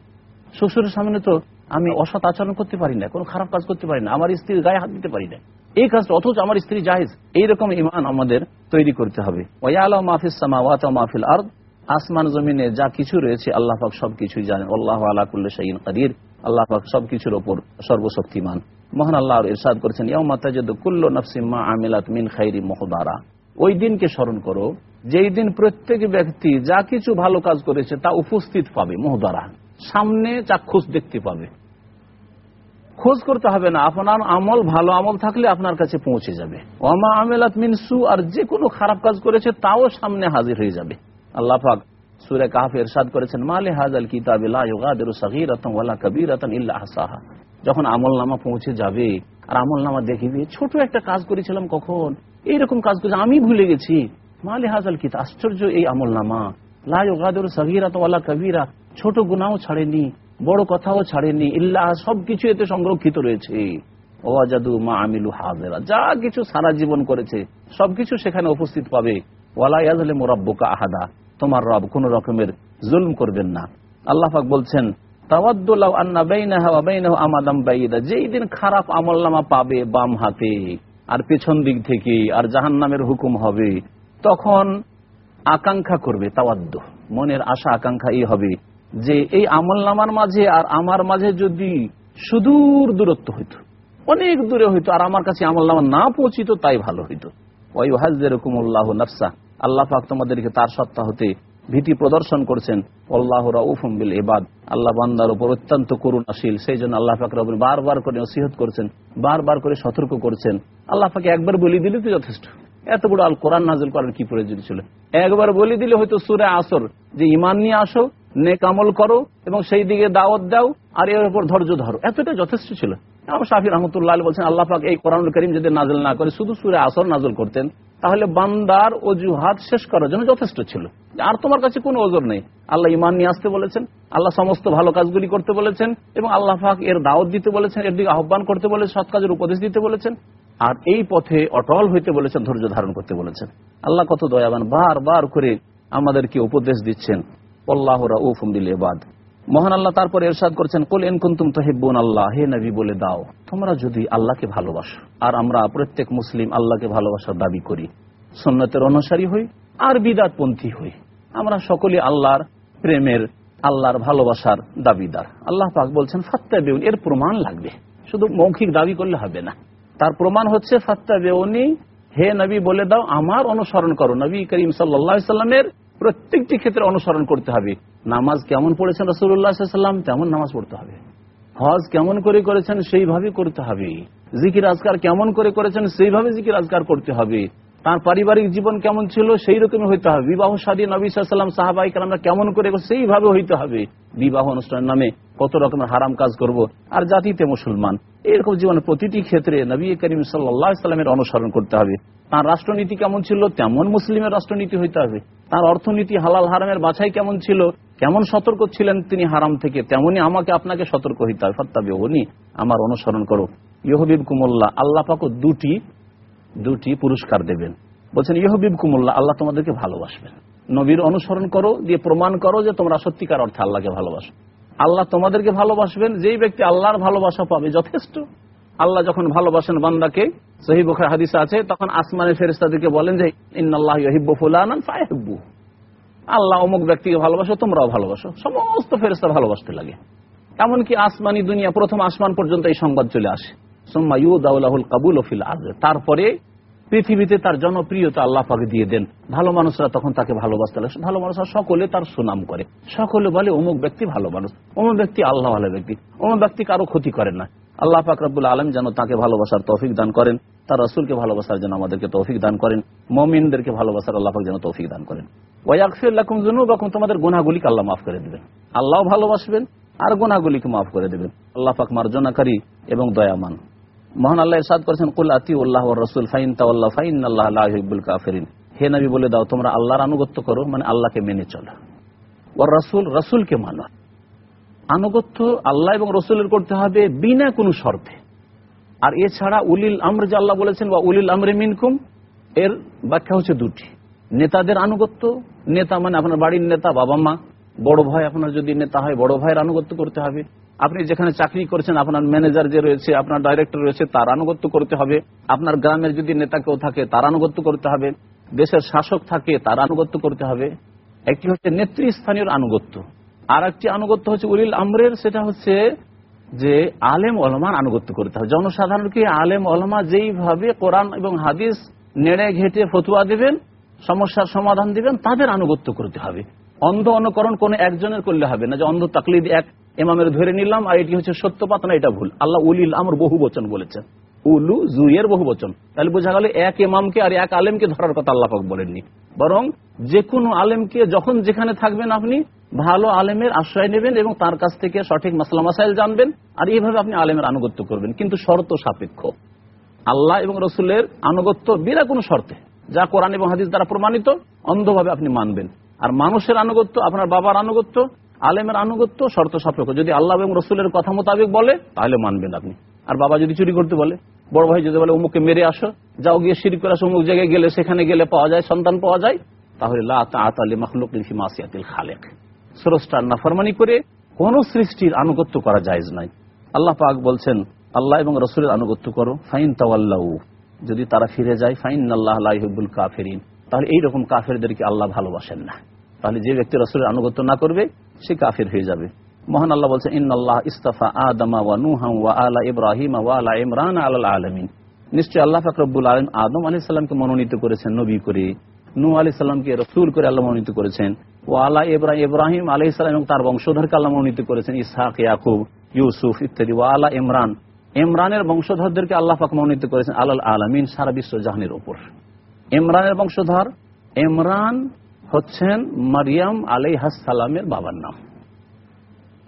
শ্বশুরের সামনে তো আমি অসৎ আচরণ করতে পারি না, কোনো খারাপ কাজ করতে পারি না, আমার স্ত্রীর গায়ে হাত দিতে পারি না। এই কাজটা অথচ আমার স্ত্রী জাহেজ এইরকম ইমান আমাদের তৈরি করতে হবে। আসমান জমিনে যা কিছু রয়েছে, আল্লাহ পাক সবকিছুই জানেন। আল্লাহ আলাকুল্ল শাহিন কাদির। আল্লাহ পাক সবকিছুর ওপর সর্বশক্তিমান। মহান আল্লাহ ইরশাদ করেছেন ইয়ামাতাজদ কুল্ল নফসিম্মা আমিলাত মিন খাইরি মহদারা ওই দিনকে স্মরণ করো, যেই দিন প্রত্যেক ব্যক্তি যা কিছু ভালো কাজ করেছে তা উপস্থিত পাবে মহদারা সামনে চাক্ষুষ দেখতে পাবে। খোঁজ করতে হবে না, আপনার আমল ভালো আমল থাকলে আপনার কাছে পৌঁছে যাবে। ওমা আমেলাত মিনসু আর যে কোনো খারাপ কাজ করেছে তাও সামনে হাজির হয়ে যাবে। আল্লাহ সুরে কাহাফ এরশাদ করেছেন মালে হাজাল কিতাব যখন আমল নামা পৌঁছে যাবে, আর আমল নামা দেখবে, ছোট একটা কাজ করেছিলাম কখন? এইরকম কাজ করেছে, আমি ভুলে গেছি। মালে হাজাল কিতাব আশ্চর্য এই আমল নামা। লাগাদের সহিরাত কবিরা, ছোট গুনাও ছাড়েনি, বড় কথাও ছাড়েনি ইল্লাহ সবকিছু এতে সংরক্ষিত রয়েছে। ওয়াজাদু মা আমিলু হাজেরা, যা কিছু সারা জীবন করেছে, সবকিছু সেখানে উপস্থিত পাবে। ওয়ালাইয়াজলে মোরাব্বুকা আহাদা, তোমার রব কোন রকমের জুলম করবেন না। আল্লাহাক বলছেন যেই দিন খারাপ আমল নামা পাবে বাম হাতে। আর পেছন দিক থেকে আর জাহান নামের হুকুম হবে, তখন আকাঙ্ক্ষা করবে, তাওয়াদ্দ। মনের আশা, আকাঙ্ক্ষা এই হবে যে, এই আমল নামার মাঝে আর আমার মাঝে যদি সুদূর দূরত্ব হইতো, অনেক দূরে হইতো, আর আমার কাছে আমল নামা না পৌঁছিত, তাই ভালো হইতো। ওই আল্লাহ নফসা। আল্লাহ পাক তোমাদেরকে তার সত্তা হতে ভীতি প্রদর্শন করছেন। আল্লাহ রাউফুম বিল এবাদ আল্লাহ বান্দার উপর অত্যন্ত করুণাশীল। সেই জন্য আল্লাহ পাক রব বারবার করে নসিহত করছেন, বারবার করে সতর্ক করছেন। আল্লাহ পাকে একবার বলি দিলে তো যথেষ্ট। এত বড় আল কোরআন নাজিল করার কি প্রয়োজন ছিল? একবার বলে দিলে হয়তো সুরে আসর, যে ইমান নিয়ে আসো, নেক আমল করো এবং সেই দিকে দাওয়াত দাও, আর এর উপর ধৈর্য ধরো। এতটা যথেষ্ট ছিল। শাফি রহমতুল্লাহ বলছেন, আল্লাহ পাক এই কোরআন করিম যদি নাজল না করে, শুধু সুরে আসর নাজল করতেন তাহলে বান্দার অজুহাত শেষ করার জন্য যথেষ্ট ছিল। আর তোমার কাছে কোনো ওজোর নেই। আল্লাহ ইমান নিয়ে আসতে বলেছেন, আল্লাহ সমস্ত ভালো কাজগুলি করতে বলেছেন, এবং আল্লাহ পাক এর দাওয়াত দিতে বলেছেন, এর দিকে আহ্বান করতে বলেছেন, সৎ কাজের উপদেশ দিতে বলেছেন, আর এই পথে অটল হইতে বলেছেন, ধৈর্য ধারণ করতে বলেছেন। আল্লাহ কত দয়াবান বার বার করে আমাদেরকে উপদেশ দিচ্ছেন। আল্লাহ রাউফুম বিল এবাদ মহান আল্লাহ তারপর এরশাদ করছেন, কুল এন কুন্তুম তহিবুন আল্লাহ হে নবী বলে দাও, তোমরা যদি আল্লাহকে ভালোবাসো, আর আমরা প্রত্যেক মুসলিম আল্লাহকে ভালোবাসার দাবি করি সন্ন্যতের অনুসারী হই, আর বিদাতপন্থী হই, আমরা সকলে আল্লাহর প্রেমের, আল্লাহর ভালোবাসার দাবিদার। আল্লাহ পাক বলছেন ফাত্তা বেউন এর প্রমাণ লাগবে, শুধু মৌখিক দাবি করলে হবে না। তার প্রমাণ হচ্ছে ফাত্তা বেউনি হে নবী বলে দাও, আমার অনুসরণ করো। নবী করিম সাল্লা সাল্লামের প্রত্যেকটি ক্ষেত্রে অনুসরণ করতে হবে। নামাজ কেমন পড়েছেন রসুল্লাহাম তেমন নামাজ পড়তে হবে। হজ কেমন করে করেছেন সেইভাবে করতে হবে। জিকির আজকার কেমন করে করেছেন সেইভাবে জিকির আজকার করতে হবে। তার পারিবারিক জীবন কেমন ছিল সেই রকমই হইতে হবে। বিবাহ সাদী নবী সাল্লাম সাহাবাই কালামরা কেমন করে সেইভাবে হইতে হবে। বিবাহ অনুষ্ঠানের নামে কত রকমের হারাম কাজ করব। আর জাতিতে মুসলমান, এরকম জীবনের প্রতিটি ক্ষেত্রে নবী করিম সাল্লামের অনুসরণ করতে হবে। তার রাষ্ট্রনীতি কেমন ছিল, তেমন মুসলিমের রাষ্ট্রনীতি হইতে হবে। তার অর্থনীতি হালাল হারামের বাছাই কেমন ছিল, কেমন সতর্ক ছিলেন তিনি হারাম থেকে, তেমনি আমাকে আপনাকে সতর্ক হইতে হবে। ফত্তাবে উনি আমার অনুসরণ করো ইহবিব কুমল্লা আল্লাহ পাকো দুটি দুটি পুরস্কার দেবেন। বলছেন ইহবিব কুমল্লা আল্লাহ তোমাদেরকে ভালোবাসবেন। নবীর অনুসরণ করো, দিয়ে প্রমাণ করো যে তোমরা সত্যিকার অর্থে আল্লাহকে ভালোবাসো। আল্লাহ তোমাদেরকে ভালোবাসবেন, যেই ব্যক্তি আল্লাহর ভালোবাসা পাবে যথেষ্ট। আল্লাহ যখন ভালোবাসেন বান্দাকে, সহি বুখার হাদিসা আছে, তখন আসমানের ফেরেস্তাদেরকে বলেন যে ইন্নআল্লাহ আল্লাহ অমুক ব্যক্তিকে ভালোবাসো, তোমরাও ভালোবাসো। সমস্ত ফেরেস্তা ভালোবাসতে লাগে। এমনকি আসমানি দুনিয়া, প্রথম আসমান পর্যন্ত এই সংবাদ চলে আসে। তারপরে পৃথিবীতে তার জনপ্রিয়তা আল্লাহ পাকে দিয়ে দেন। ভালো মানুষরা তখন তাকে ভালোবাসতে লাগে। ভালো মানুষরা সকলে তার সুনাম করে। সকলে বলে, অমুক ব্যক্তি ভালো মানুষ। অমুক ব্যক্তি আল্লাহ ভালো ব্যক্তি। অমুক ব্যক্তি কারও ক্ষতি করেন না। আল্লাহ পাক রব্বুল আলম যেন তাকে ভালোবাসার তৌফিক দান করেন, তার রসুলকে ভালোবাসার জন্য আমাদেরকে তৌফিক দান করেন, মমিনদেরকে ভালোবাসার আল্লাহ যেন তৌফিক দান করেন। ওয়াকফিল্লাকুম জুনুবাকুম তোমাদের গুনাহগুলিকে আল্লাহ মাফ করে দেবেন। আল্লাহ ভালোবাসবেন আর গুনাহগুলিকে মাফ করে দেবেন। আল্লাহ পাক মার্জনাকারী এবং দয়ামান মহান আল্লাহ ইরশাদ করেছেন, কুল আতি উল্লাহ রসুল, ফাইন তাল্লাহ ফাইন আল্লাহ আল্লাহুল কাফেরিন। হে নবী, বলে দাও, তোমরা আল্লাহর আনুগত্য করো মানে আল্লাহকে মেনে চলো। ওর রসুল, রসুলকে মানো। আনুগত্য আল্লাহ এবং রসুলের করতে হবে বিনা কোনো শর্তে। আর এছাড়া উলিল আমর যে আল্লাহ বলেছেন বা উলিল আমরে মিনকুম এর ব্যাখ্যা হচ্ছে দুটি। নেতাদের আনুগত্য, নেতা মানে আপনার বাড়ির নেতা, বাবা মা। বড় ভাই আপনার যদি নেতা হয়, বড় ভাইয়ের আনুগত্য করতে হবে। আপনি যেখানে চাকরি করছেন, আপনার ম্যানেজার যে রয়েছে, আপনার ডাইরেক্টর রয়েছে, তার আনুগত্য করতে হবে। আপনার গ্রামের যদি নেতা কেউ থাকে, তার আনুগত্য করতে হবে। দেশের শাসক থাকে, তার আনুগত্য করতে হবে। একটি হচ্ছে নেতৃস্থানীয় আনুগত্য। আর একটি আনুগত্য হচ্ছে উলিল আমরের, সেটা হচ্ছে যে আলেম অলমান আনুগত্য করতে হবে। জনসাধারণকে আলেম অলমা যেইভাবে কোরআন এবং হাদিস নেড়ে ঘেটে ফতুয়া দেবেন, সমস্যার সমাধান দিবেন, তাদের আনুগত্য করতে হবে। অন্ধ অনুকরণ কোন একজনের করলে হবে না। যে অন্ধ তাকলিদ এক এমামের ধরে নিলাম, আর এটি হচ্ছে সত্যপাত না, এটা ভুল। আল্লাহ উলিল আমর বহু বচন বলেছেন। উলু জুইয়ের বহু বচন। তাহলে বোঝা গেল এক ইমামকে আর এক আলেমকে ধরার কথা আল্লাহাক বলেননি। বরং যে কোনো আলেমকে যখন যেখানে থাকবেন আপনি, ভালো আলেমের আশ্রয় নেবেন এবং তার কাছ থেকে সঠিক মাসলা মাসাইল জানবেন, আর এইভাবে আপনি আলেমের আনুগত্য করবেন। কিন্তু শর্ত সাপেক্ষ। আল্লাহ এবং রসুলের আনুগত্য বিনা কোনো শর্তে। যা কোরআন এবং হাদিস দ্বারা প্রমাণিত, অন্ধভাবে আপনি মানবেন। আর মানুষের আনুগত্য, আপনার বাবার আনুগত্য, আলেমের আনুগত্য শর্ত সাপেক্ষ। যদি আল্লাহ এবং রসুলের কথা মোতাবেক বলে, তাহলে মানবেন আপনি। আর বাবা যদি চুরি করতে বলে বড় ভাই যদি বলে অমুককে মেরে আসো, যাও গিয়ে সিঁড়ি করে আসো, অমুক জায়গায় গেলে সেখানে গেলে পাওয়া যায়, সন্তান পাওয়া যায়। তাহলে মখলুক মাসিয়াতিল খালেক। স্রষ্টার নাফরমানি করে কোন সৃষ্টির আনুগত্য করা যায় নাই। আল্লাহ পাক বলছেন, আল্লাহ এবং রসুলের আনুগত্য করো, ফাইন তাওয়াল্লাউ। যদি তারা ফিরে যায় ফাইন আল্লাহ আল্লাহুল কাফেরিন। তাহলে এইরকম কাফেরদেরকে আল্লাহ ভালোবাসেন না। তাহলে যে ব্যক্তি রসুলের আনুগত্য না করবে, সে কাফের হয়ে যাবে। মহান আল্লাহ বলছেন ইন্নআল্লাহ ইস্তফা আদমা ওয়া নুহা ওয়া আলা ইব্রাহিম ওয়া আলা ইমরান আল আলমিন। নিশ্চয় আল্লাহ ফাকরবুল আলম আদম আলি সাল্লামকে মনোনীত করেছেন, নবী করে। নু আলি সাল্লামকে রসুল করে আল্লাহ মনোনীত করেছেন। ও আলা ইব্রাহিম ইব্রাহিম আলি সাল্লাম এবং তার বংশধরকে আল্লাহ মনোনীত করেছেন, ইসহাক, ইয়াকুব, ইউসুফ ইত্যাদি। ওয়া আলা ইমরান। ইমরানের বংশধরদেরকে আল্লাহ পাক মনোনীত করেছেন আলাল আলমিন, সারা বিশ্ব জাহানের ওপর। ইমরানের বংশধর ইমরান হচ্ছেন মারিয়াম আলাই সালামের বাবার নাম।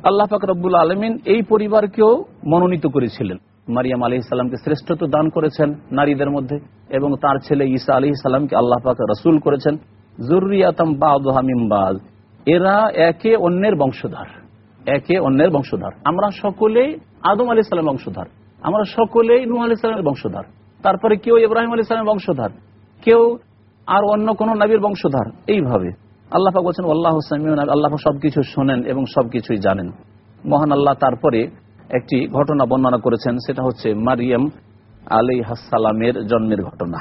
আল্লাহ পাক রব্বুল আলমিন এই পরিবারকেও মনোনীত করেছিলেন। মারিয়াম আলি ইসলামকে শ্রেষ্ঠত্ব দান করেছেন নারীদের মধ্যে এবং তার ছেলে ঈসা আলি ইসলামকে আল্লাহ পাক রসুল করেছেন। জরুরিয়াতাম বাদ। এরা একে অন্যের বংশধর। একে অন্যের বংশধর। আমরা সকলেই আদম আলি সালামের বংশধর। আমরা সকলেই নূ আলি সালামের বংশধর। তারপরে কেউ ইব্রাহিম আলী সালামের বংশধর। কেউ আর অন্য কোন নবীর বংশধর। এইভাবে আল্লাহ বলছেন আল্লাহ আল্লাহ সবকিছু শোনেন এবং সবকিছুই জানেন। মহান আল্লাহ তারপরে একটি ঘটনা বর্ণনা করেছেন, সেটা হচ্ছে মারিয়াম আলী হাসালামের জন্মের ঘটনা।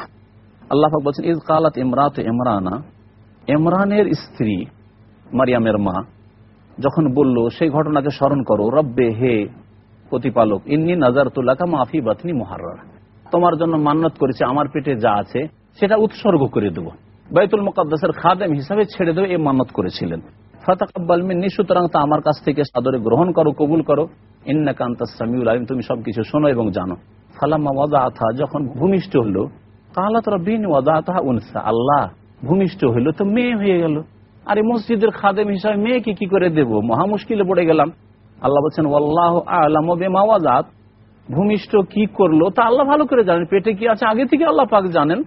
আল্লাহ বলছেন ইজ কালাত ইমরাত ইমরানা ইমরানের স্ত্রী মারিয়ামের মা যখন বলল, সেই ঘটনাকে স্মরণ করো, রব্বে হে প্রতিপালক, ইন্নি নাজার তুল্লাকা মাফি বাতনি মহারার তোমার জন্য মান্নত করেছে, আমার পেটে যা আছে, সেটা উৎসর্গ করে দেবো। বাইতুল মোকাদ্দাসের খাদেম হিসাবে ছেড়ে দেবে এই মান্নত করেছিলেন। ফতাকাব্বাল সুতরাং তা আমার কাছ থেকে সাদরে গ্রহণ করো, কবুল করো। ইন্না আলিম, তুমি সবকিছু শোনো এবং জানো। ফালাম্মা ওয়াদা আথা যখন ভূমিষ্ঠ হলো ওয়াদা আথা উনসা, আল্লাহ ভূমিষ্ঠ তো মেয়ে হয়ে গেল। মসজিদের খাদেম হিসাবে মেয়েকে কি করে দেব? মহা মুশকিলে পড়ে গেলাম। আল্লাহ বলছেন, ওয়াল্লাহ আলাম ভূমিষ্ঠ কি করল তা আল্লাহ ভালো করে জানেন। পেটে কি আছে? আগে থেকে আল্লাহ পাক জানেন।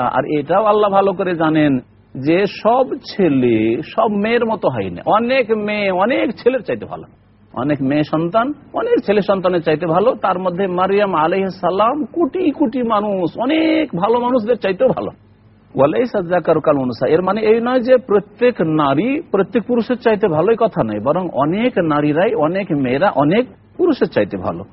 আর এটাও আল্লাহ ভালো করে জানেন যে সব ছেলে সব মেয়ের মতো হয় না অনেক মেয়ে, অনেক ছেলের চাইতে ভালো। অনেক মেয়ে সন্তান, অনেক ছেলে সন্তানের চাইতে ভালো। তার মধ্যে মারিয়াম আলহ সালাম কোটি কোটি মানুষ, অনেক ভালো মানুষদের চাইতেও ভালো। এর মানে এই নয় যে প্রত্যেক নারী প্রত্যেক পুরুষের চাইতে ভালোই কথা নয়, বরং অনেক নারীরাই, অনেক মেয়েরা অনেক পুরুষের চাইতে ভালো।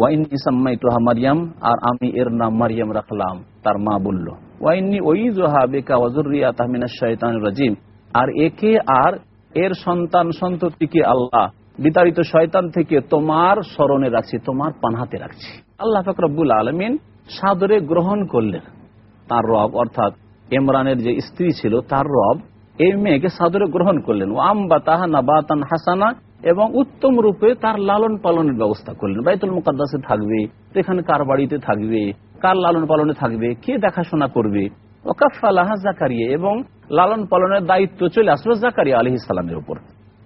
ওয়াইনি সাম্মাই তোহা মারিয়াম আর আমি এর নাম মারিয়াম রাখলাম, তার মা বলল। ওয়াইনি ওই জোহা বেকা ওয়াজুরিয়া তাহমিনা শৈতান রাজিম আর একে আর এর সন্তান সন্ততিকে আল্লাহ, বিতাড়িত শয়তান থেকে তোমার স্মরণে রাখছি, তোমার পানহাতে রাখছি। আল্লাহ ফকরবুল আলমিন সাদরে গ্রহণ করলেন। তার রব, অর্থাৎ ইমরানের যে স্ত্রী ছিল, তার রব এই মেয়েকে সাদরে গ্রহণ করলেন। ও আম্বা তাহানা বাতান হাসানা এবং উত্তম রূপে তার লালন পালনের ব্যবস্থা করলেন। বাইতুল মুকাদ্দাসে থাকবে, এখানে কার বাড়িতে থাকবে, কার লালন পালনে থাকবে, কে দেখাশোনা করবে? ওকাফালাহা জাকারিয়া এবং লালন পালনের দায়িত্ব চলে আসলো জাকারিয়া আলী ইসলামের উপর।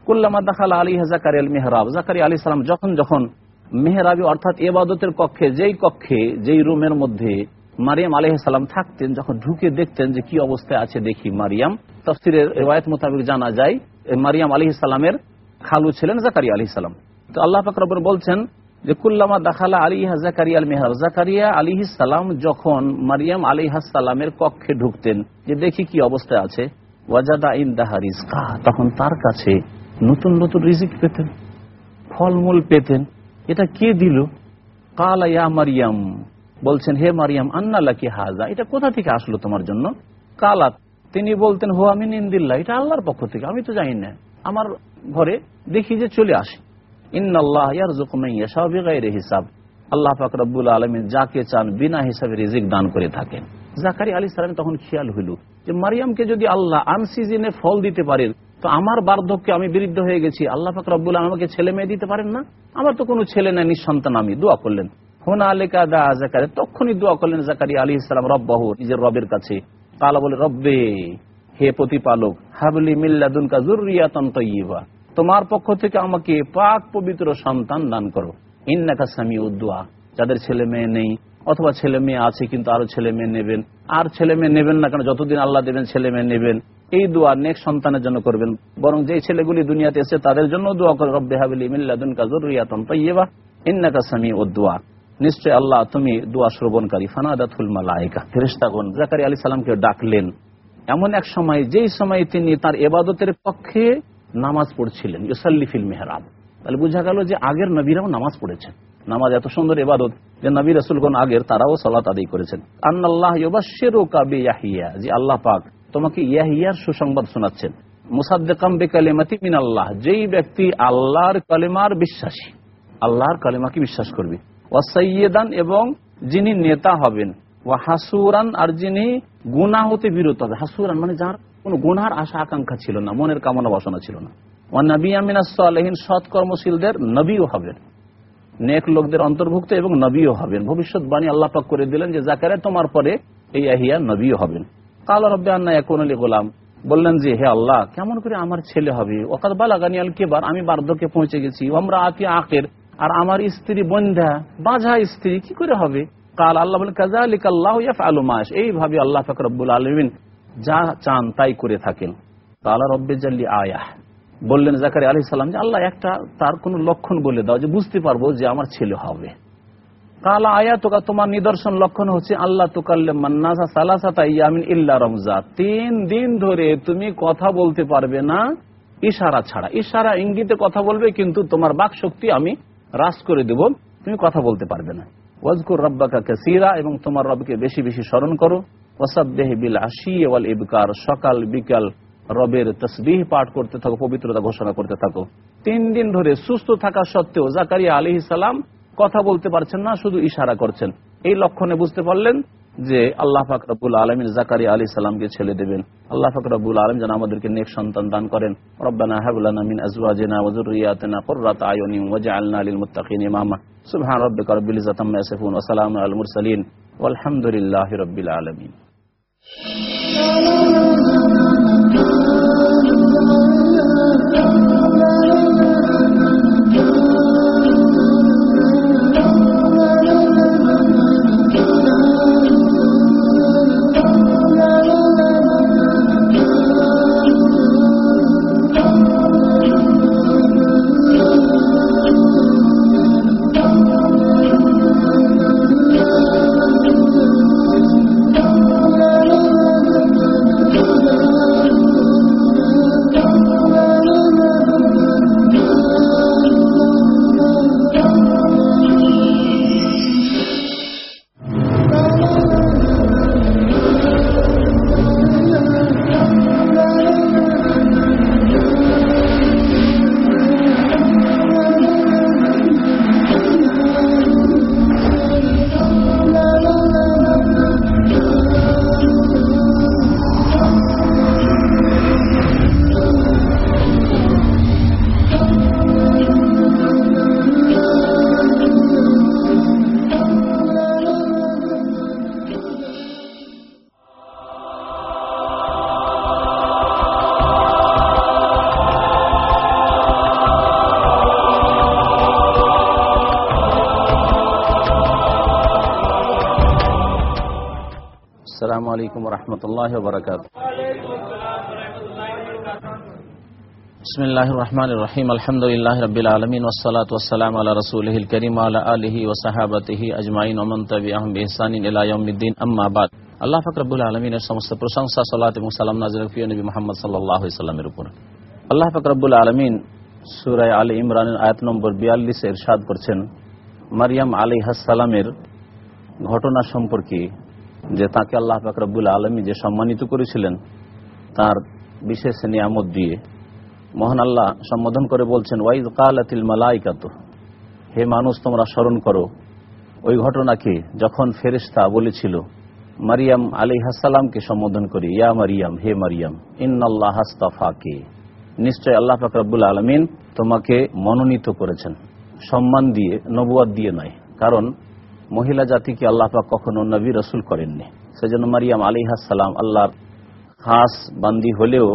কুল্লামা দাখাল আলী জাকারি আল মেহরাব জাকারি আলী ইসলাম যখন যখন মেহরাবি অর্থাৎ এবাদতের কক্ষে, যেই কক্ষে, যেই রুমের মধ্যে মারিয়াম আলহাম থাকতেন, যখন ঢুকে দেখতেন যে কি অবস্থায় আছে দেখি মারিয়াম। তফসিরের রেওয়ায়ত মোতাবেক জানা যায় মারিয়াম আলী ইসলামের খালু ছিলেন জাকারিয়া আলী সালাম। তো আল্লাহ ফাকরবর বলছেন যে, কুল্লামা দাখালা আলী জাকারিয়া আল জাকারিয়া আলী সালাম যখন মারিয়াম আলী সালামের কক্ষে ঢুকতেন, যে দেখি কি অবস্থায় আছে, ওয়াজাদা ইন দাহা রিজকা তখন তার কাছে নতুন নতুন রিজিক পেতেন, ফলমূল পেতেন। এটা কে দিল? কালা ইয়া মারিয়াম। বলছেন, হে মারিয়াম, আন্না কি হাজা। এটা কোথা থেকে আসলো তোমার জন্য? কালাত তিনি বলতেন হো আমি নিন্দিল্লা এটা আল্লাহর পক্ষ থেকে। আমি তো জানি না। আমার ঘরে দেখি যে চলে আসে। আমার বার্ধক্যে আমি বৃদ্ধ হয়ে গেছি। আল্লাহ ফাকরাবুল আমাকে ছেলে মেয়ে দিতে পারেন না? আমার তো কোনো ছেলে নেই, নিঃসন্তান আমি। দোয়া করলেন। হোনা আলেকা দা জাকারি তখনই দোয়া করলেন জাকারি আলী ইসলাম রব্বাহ, নিজের রবের কাছে। তালা বলে, রব্বে হে প্রতিপালক, হাবলি মিল্লাদুনকা জুরিয়াতন তৈবা তোমার পক্ষ থেকে আমাকে পাক পবিত্র সন্তান দান করো। ইন্নাকা সামি উদ্দুয়া যাদের ছেলে মেয়ে নেই, অথবা ছেলে মেয়ে আছে কিন্তু আরও ছেলে মেয়ে নেবেন। আর ছেলে মেয়ে নেবেন না কেন? যতদিন আল্লাহ দেবেন, ছেলে মেয়ে নেবেন। এই দোয়া নেক সন্তানের জন্য করবেন। বরং যে ছেলেগুলি দুনিয়াতে এসে তাদের জন্য দোয়া করে, রব্বে হাবিলি মিল্লাদুনকা জুরিয়াতন তৈবা ইন্নাকা সামি উদ্দুয়া নিশ্চয় আল্লাহ তুমি দোয়া শ্রবণকারী। ফানাদাতুল মালাইকা ফেরেশতাগণ, জাকারিয়া আলী সালামকে ডাকলেন। এমন এক সময়, যেই সময় তিনি তার এবাদতের পক্ষে নামাজ পড়ছিলেন, ইউসাল্লি ফিল মেহরাব। তাহলে বোঝা গেল যে আগের নবীরাও নামাজ পড়েছেন। নামাজ এত সুন্দর এবাদত যে নবী রসুলগণ আগের তারাও সলাত আদায় করেছেন। আন্নাল্লাহ ইয়াহিয়া যে আল্লাহ পাক তোমাকে ইয়াহিয়ার সুসংবাদ শোনাচ্ছেন। আল্লাহ যেই ব্যক্তি আল্লাহর কালেমার বিশ্বাসী, আল্লাহর কালেমাকে বিশ্বাস করবে। ওয়াসাইয়েদান এবং যিনি নেতা হবেন হাসুরান আর যিনি গুনা হতে বিরত হবে হাসুরান মানে যার কোন গুনার আশা, আকাঙ্ক্ষা ছিল না, মনের কামনা বাসনা ছিল না। ও নবী আমিনাসহীন সৎ কর্মশীলদের নবীও হবেন। নেক লোকদের অন্তর্ভুক্ত এবং নবীও হবেন। ভবিষ্যৎবাণী আল্লাহ পাক করে দিলেন যে জাকারে তোমার পরে এই আহিয়া নবীও হবেন। কাল রব্বে আন্না এখন গোলাম। বললেন যে, হে আল্লাহ, কেমন করে আমার ছেলে হবে? ওকাদ বালাগানি আল কেবার, আমি বার্ধক্যে পৌঁছে গেছি। আমরা আতি আকের, আর আমার স্ত্রী বন্ধা বাঝা স্ত্রী, কি করে হবে? কাল আল্লাহ বলেন কাজালিক আল্লাহ আলুমাস এইভাবে আল্লাহ ফকরবুল আলমিন যা চান তাই করে থাকেন। কালা রব্বে জাল্লি আয়াহ। বললেন জাকারি আলি সাল্লাম যে, আল্লাহ একটা তার কোন লক্ষণ বলে দাও যে, বুঝতে পারব যে আমার ছেলে হবে। কালা আয়া তোকা, তোমার নিদর্শন লক্ষণ হচ্ছে, আল্লাহ তোকাল্লে মান্নাসা সালাসাতা ইয়ামিন ইল্লা রমজা তিন দিন ধরে তুমি কথা বলতে পারবে না, ইশারা ছাড়া। ইশারা ইঙ্গিতে কথা বলবে, কিন্তু তোমার বাক শক্তি আমি হ্রাস করে দেব। তুমি কথা বলতে পারবে না। ওয়াজকুর রব্বাকা কাসিরা এবং তোমার রবকে বেশি বেশি স্মরণ করো। ওসাবদেহ বিল আশি ওয়াল ইবকার, সকাল বিকাল রবের তসবিহ পাঠ করতে থাকো, পবিত্রতা ঘোষণা করতে থাকো। তিন দিন ধরে সুস্থ থাকা সত্ত্বেও জাকারিয়া আলী সালাম কথা বলতে পারছেন না, শুধু ইশারা করছেন। এই লক্ষণে বুঝতে পারলেন যে আল্লাহ ফাকরাবুল আলমিন জাকারি আলী সালামকে ছেলে দেবেন। আল্লাহ ফাকরাবুল আলম যেন আমাদেরকে নেক সন্তান দান করেন। রব্বানা হাবুলানা মিন আজওয়াজিনা ওয়া যুররিয়াতিনা কুররাতা আয়ুনিন ওয়াজআলনা লিল মুত্তাকিন ইমামা। সুবহান রাব্বিকা রাব্বিল ইজ্জাতি আম্মা ইয়াসিফুন ওয়া সালামুন আলাল মুরসালিন। রাব্বিল আলামিন। عليكم ورحمة الله وبركاته بسم الله الرحمن الرحيم الحمد لله رب العالمين والصلاة والسلام على رسوله الكريم وعلى آله وصحابته أجمعين ومن تبعهم بإحسان إلى يوم الدين أما بعد আল্লাহ ফাকরাবুল আলমিনের সমস্ত প্রশংসা সালাত এবং সালাম নাজির ফিয়া নবী মোহাম্মদ সাল্লাহ ইসলামের উপর আল্লাহ ফাকরাবুল আলমিন সুরায় আলী ইমরানের আয়াত নম্বর বিয়াল্লিশে এরশাদ করছেন মারিয়াম আলী হাসালামের ঘটনা সম্পর্কে যে তাকে আল্লাহ ফাকরাবুল আলমী যে সম্মানিত করেছিলেন, তার বিশেষ নিয়ামত দিয়ে মহান আল্লাহ সম্বোধন করে বলছেন, ওয়াইজ কালাতিল মালাইকাত, হে মানুষ, তোমরা স্মরণ করো, ওই ঘটনাকে যখন ফেরিস্তা বলেছিল, মারিয়াম আলী হাসালামকে সম্বোধন করি, ইয়া মারিয়াম, হে মারিয়াম ইন্নআল্লাহ হাস্তাফাকে নিশ্চয় আল্লাহ ফাকরাবুল আলমিন তোমাকে মনোনীত করেছেন। সম্মান দিয়ে, নবুয়াদ দিয়ে নয়, কারণ মহিলা জাতিকে আল্লাহ পাক কখনো নবী রসুল করেননি। সেজন্য মারিয়াম আলী হাসালাম আল্লাহর খাস বান্দি হলেও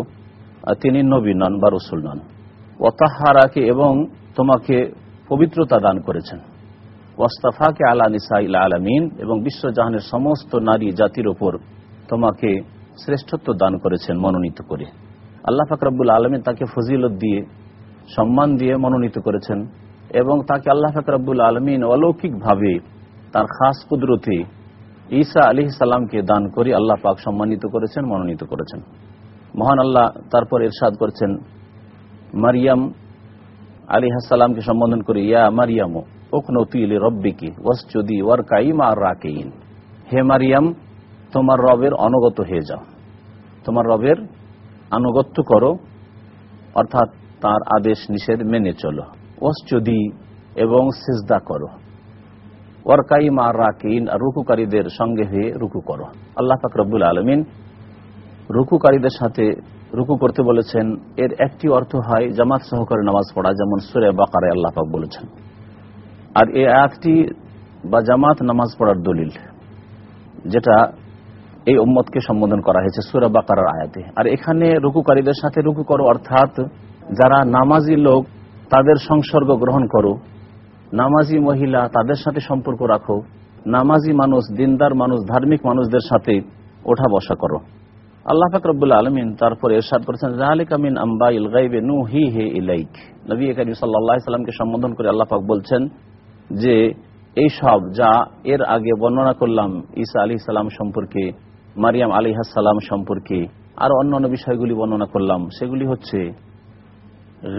তিনি নবী নন বা রসুল নন। ওতাহারাকে এবং তোমাকে পবিত্রতা দান করেছেন। ওয়াস্তাফাকে আলা নিসাইল আলামিন এবং বিশ্বজাহানের সমস্ত নারী জাতির ওপর তোমাকে শ্রেষ্ঠত্ব দান করেছেন মনোনীত করে। আল্লাহ ফাকরাবুল আলমিন তাকে ফজিলত দিয়ে, সম্মান দিয়ে মনোনীত করেছেন এবং তাকে আল্লাহ ফাকরাবুল আলমিন অলৌকিকভাবে তার খাস কুদরতি ঈসা আলী সাল্লামকে দান করে আল্লাহ পাক সম্মানিত করেছেন, মনোনীত করেছেন। মহান আল্লাহ তারপর এরশাদ করছেন, মারিয়াম আলী হাসালামকে সম্বোধন করে, ইয়া মারিয়াম ওকনতিলে রব্বিকি ওয়াসচুদি ওয়ার কাইমা রাকেইন। হে মারিয়াম, তোমার রবের অনুগত হয়ে যাও। তোমার রবের আনুগত্য করো, অর্থাৎ তার আদেশ নিষেধ মেনে চলো। ওয়াসচুদি এবং সেজদা করো। ওয়ারকাই রাকিন রুকুকারীদের সঙ্গে হয়ে রুকু করো। আল্লাহ ফাকরবুল আলমিন রুকুকারীদের সাথে রুকু করতে বলেছেন। এর একটি অর্থ হয় জামাত সহকারে নামাজ পড়া, যেমন সুরে বাকারে আল্লাহ বলেছেন। আর এই আয়াতটি বা জামাত নামাজ পড়ার দলিল, যেটা এই উম্মতকে সম্বোধন করা হয়েছে সুরে বাকারার আয়াতে। আর এখানে রুকুকারীদের সাথে রুকু করো, অর্থাৎ যারা নামাজি লোক, তাদের সংসর্গ গ্রহণ করো। নামাজি মহিলা তাদের সাথে সম্পর্ক রাখো। নামাজি মানুষ, দিনদার মানুষ, ধার্মিক মানুষদের সাথে ওঠা বসা করো। আল্লাহ ফাকরবুল্লা আলমিন তারপরে এরশাদ করেছেন জাহালিক আমিন আম্বা ইল গাইবে নু হি হে ইলাইক। নবী করিম সাল্লাহ সাল্লামকে সম্বোধন করে আল্লাহ পাক বলছেন যে, এই সব যা এর আগে বর্ণনা করলাম, ঈসা আলী সালাম সম্পর্কে, মারিয়াম আলী সালাম সম্পর্কে, আর অন্যান্য বিষয়গুলি বর্ণনা করলাম, সেগুলি হচ্ছে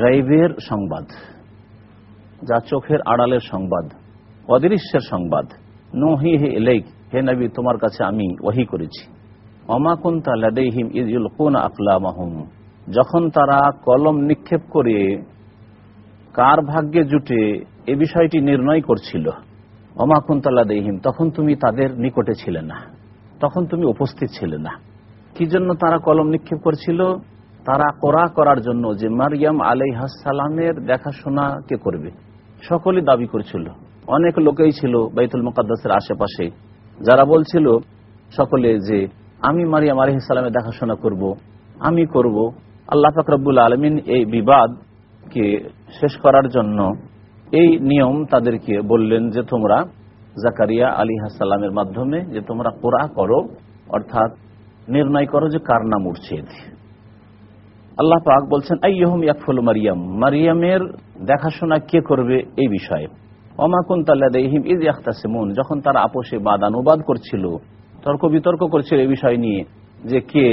গাইবের সংবাদ। যা চোখের আড়ালের সংবাদ, অদৃশ্যের সংবাদ। নো হি হে এলেক হে নবী, তোমার কাছে আমি ওহি করেছি। অমাকুন্তা লাদেহিম ইজুল কোন আকলামাহুম। যখন তারা কলম নিক্ষেপ করে কার ভাগ্যে জুটে এ বিষয়টি নির্ণয় করছিল অমাকুন্তলা দেহিম তখন তুমি তাদের নিকটে ছিলে না। তখন তুমি উপস্থিত ছিলে না। কি জন্য তারা কলম নিক্ষেপ করছিল? তারা কোরা করার জন্য যে মারিয়াম আলাইহাসালামের দেখাশোনা কে করবে? সকলে দাবি করছিল। অনেক লোকেই ছিল বাইতুল মোকাদ্দাসের আশেপাশে, যারা বলছিল সকলে যে, আমি মারিয়াম আলহিসালামের দেখাশোনা করব, আমি করব। আল্লাহ ফাকরাবুল আলমিন এই বিবাদকে শেষ করার জন্য এই নিয়ম তাদেরকে বললেন যে, তোমরা জাকারিয়া আলী হাসালামের মাধ্যমে, যে তোমরা কোরআ করো অর্থাৎ নির্ণয় করো যে কার নাম উঠছে আল্লাহ পাক বলছেন ইয়াকফুল মারিয়াম। মারিয়ামের দেখাশোনা কে করবে এই বিষয়ে? অমাকুন তাল্লাহিম ইজ ইয়াখতাসিমুন। যখন তারা আপোষে বাদানুবাদ করছিল, তর্ক বিতর্ক করছিল এই বিষয় নিয়ে, যে কে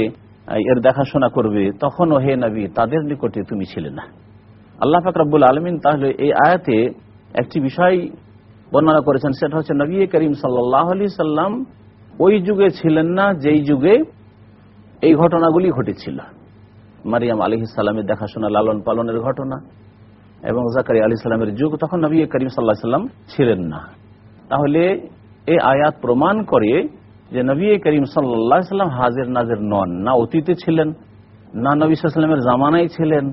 এর দেখাশোনা করবে তখন হে নবী, তাদের নিকটে তুমি ছিলে না। আল্লাহ ফাকরাবুল আলমিন তাহলে এই আয়াতে একটি বিষয় বর্ণনা করেছেন, সেটা হচ্ছে নবী করিম সাল্লাহ আলি সাল্লাম ওই যুগে ছিলেন না, যেই যুগে এই ঘটনাগুলি ঘটেছিল। মারিয়াম আলী সাল্লামের দেখাশোনা, লালন পালনের ঘটনা এবং জাকারি আলী সাল্লামের যুগ, তখন নবী করিম সাল্লাহ সাল্লাম ছিলেন না। তাহলে এই আয়াত প্রমাণ করে যে নবী করিম সাল্লাহ সাল্লাম হাজির নাজির নন, না অতীতে ছিলেন, না নবী সাল্লামের জামানায় ছিলেন,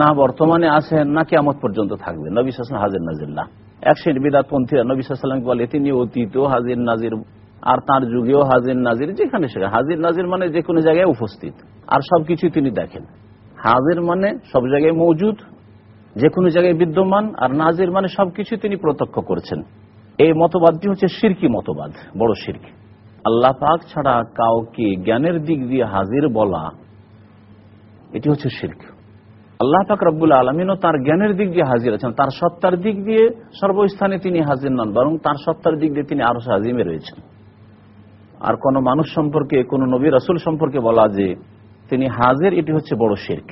না বর্তমানে আছেন, না কেমত পর্যন্ত থাকবে নবী সাল্লাম হাজির নাজির না। এক শ্রেণি বিদাতপন্থীরা নবী সাল্লামকে বলে তিনি অতীতেও হাজির নাজির আর তার যুগেও হাজির নাজির যেখানে সেখানে। হাজির নাজির মানে যে কোনো জায়গায় উপস্থিত। আর সবকিছু তিনি দেখেন। হাজির মানে সব জায়গায় মৌজুদ, যে কোনো জায়গায় বিদ্যমান, আর নাজির মানে সবকিছু তিনি প্রত্যক্ষ করছেন। এই মতবাদটি হচ্ছে সিরকি মতবাদ, বড় সিরকি। আল্লাহ পাক ছাড়া কাউকে জ্ঞানের দিক দিয়ে হাজির বলা, এটি হচ্ছে শির্ক আল্লাহ পাক রব্বুল আলমিনও তার জ্ঞানের দিক দিয়ে হাজির আছেন। তার সত্তার দিক দিয়ে সর্বস্থানে তিনি হাজির নন, বরং তার সত্তার দিক দিয়ে তিনি আরও হাজিমে রয়েছেন। আর কোন মানুষ সম্পর্কে, কোন নবী রসুল সম্পর্কে বলা যে তিনি হাজের, এটি হচ্ছে বড় শির্ক।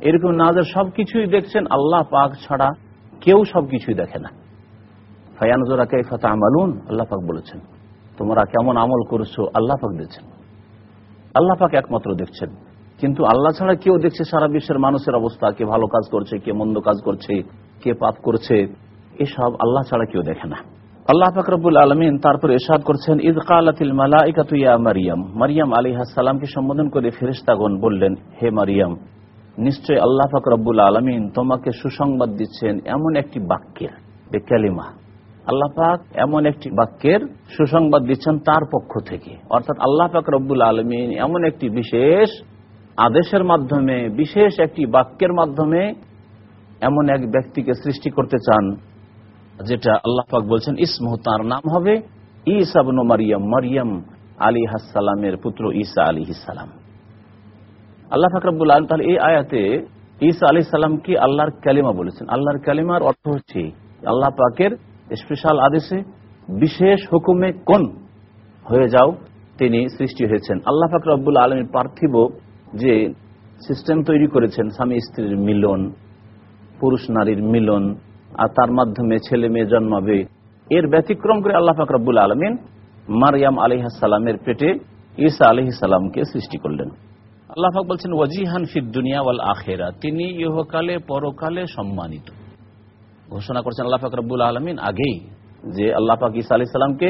এরকম নাজের সবকিছুই দেখছেন, আল্লাহ পাক ছাড়া কেউ সবকিছুই দেখে না। ফায়ানজোরাকে ফাতা আমালুন আল্লাহ পাক বলেছেন। তোমরা কেমন আমল করছ, আল্লাহ পাক দেখছেন আল্লাহ পাক একমাত্র দেখছেন। কিন্তু আল্লাহ ছাড়া কেউ দেখছে সারা বিশ্বের মানুষের অবস্থা, কে ভালো কাজ করছে, কে মন্দ কাজ করছে, কে পাপ করছে, এসব আল্লাহ ছাড়া কেউ দেখে না। আল্লাহ ফাকরবুল আলমিন তারপর এসাদ করছেন, ইদ কালাতিল মালাইকাতুয়া মারিয়াম। মারিয়াম আলী হাসালামকে সম্বোধন করে ফেরিস্তাগণ বললেন, হে মারিয়াম, নিশ্চয় আল্লাহ ফাকরবুল আলমিন তোমাকে সুসংবাদ দিচ্ছেন এমন একটি বাক্যের বেকালিমা আল্লাহ পাক এমন একটি বাক্যের সুসংবাদ দিচ্ছেন তার পক্ষ থেকে। অর্থাৎ আল্লাহ পাক রব্বুল আলমিন এমন একটি বিশেষ আদেশের মাধ্যমে, বিশেষ একটি বাক্যের মাধ্যমে এমন এক ব্যক্তিকে সৃষ্টি করতে চান যেটা আল্লাহ পাক বলছেন, ইসমহ তার নাম হবে ইসাবন মারিয়াম। মারিয়াম আলী হাসালামের পুত্র ঈসা আলী সালাম। আল্লাহ ফাকরাবুল আলম তাহলে এই আয়াতে ঈসা আলী সালামকে আল্লাহর কালিমা বলেছেন। আল্লাহর কালিমার অর্থ হচ্ছে, আল্লাহ পাকের স্পেশাল আদেশে বিশেষ হুকুমে কোন হয়ে যাও, তিনি সৃষ্টি হয়েছেন। আল্লাহ ফাকর আব্বুল আলমীর পার্থিব যে সিস্টেম তৈরি করেছেন স্বামী স্ত্রীর মিলন পুরুষ নারীর মিলন আর তার মাধ্যমে ছেলে মেয়ে জন্মাবে। এর ব্যতিক্রম করে আল্লাহ ফাকরাবুল আলমিন মারিয়াম আলিহাসালামের পেটে ঈসা আলহিসাল্লামকে সৃষ্টি করলেন। আল্লাহ পাক বলছেন, ওয়াজিহান ফিদ দুনিয়া ওয়াল আখেরা তিনি ইহকালে পরকালে সম্মানিত। ঘোষণা করছেন আল্লাহ ফাকরাবুল আলমিন আগেই যে আল্লাহ পাক ঈসা আলি সাল্লামকে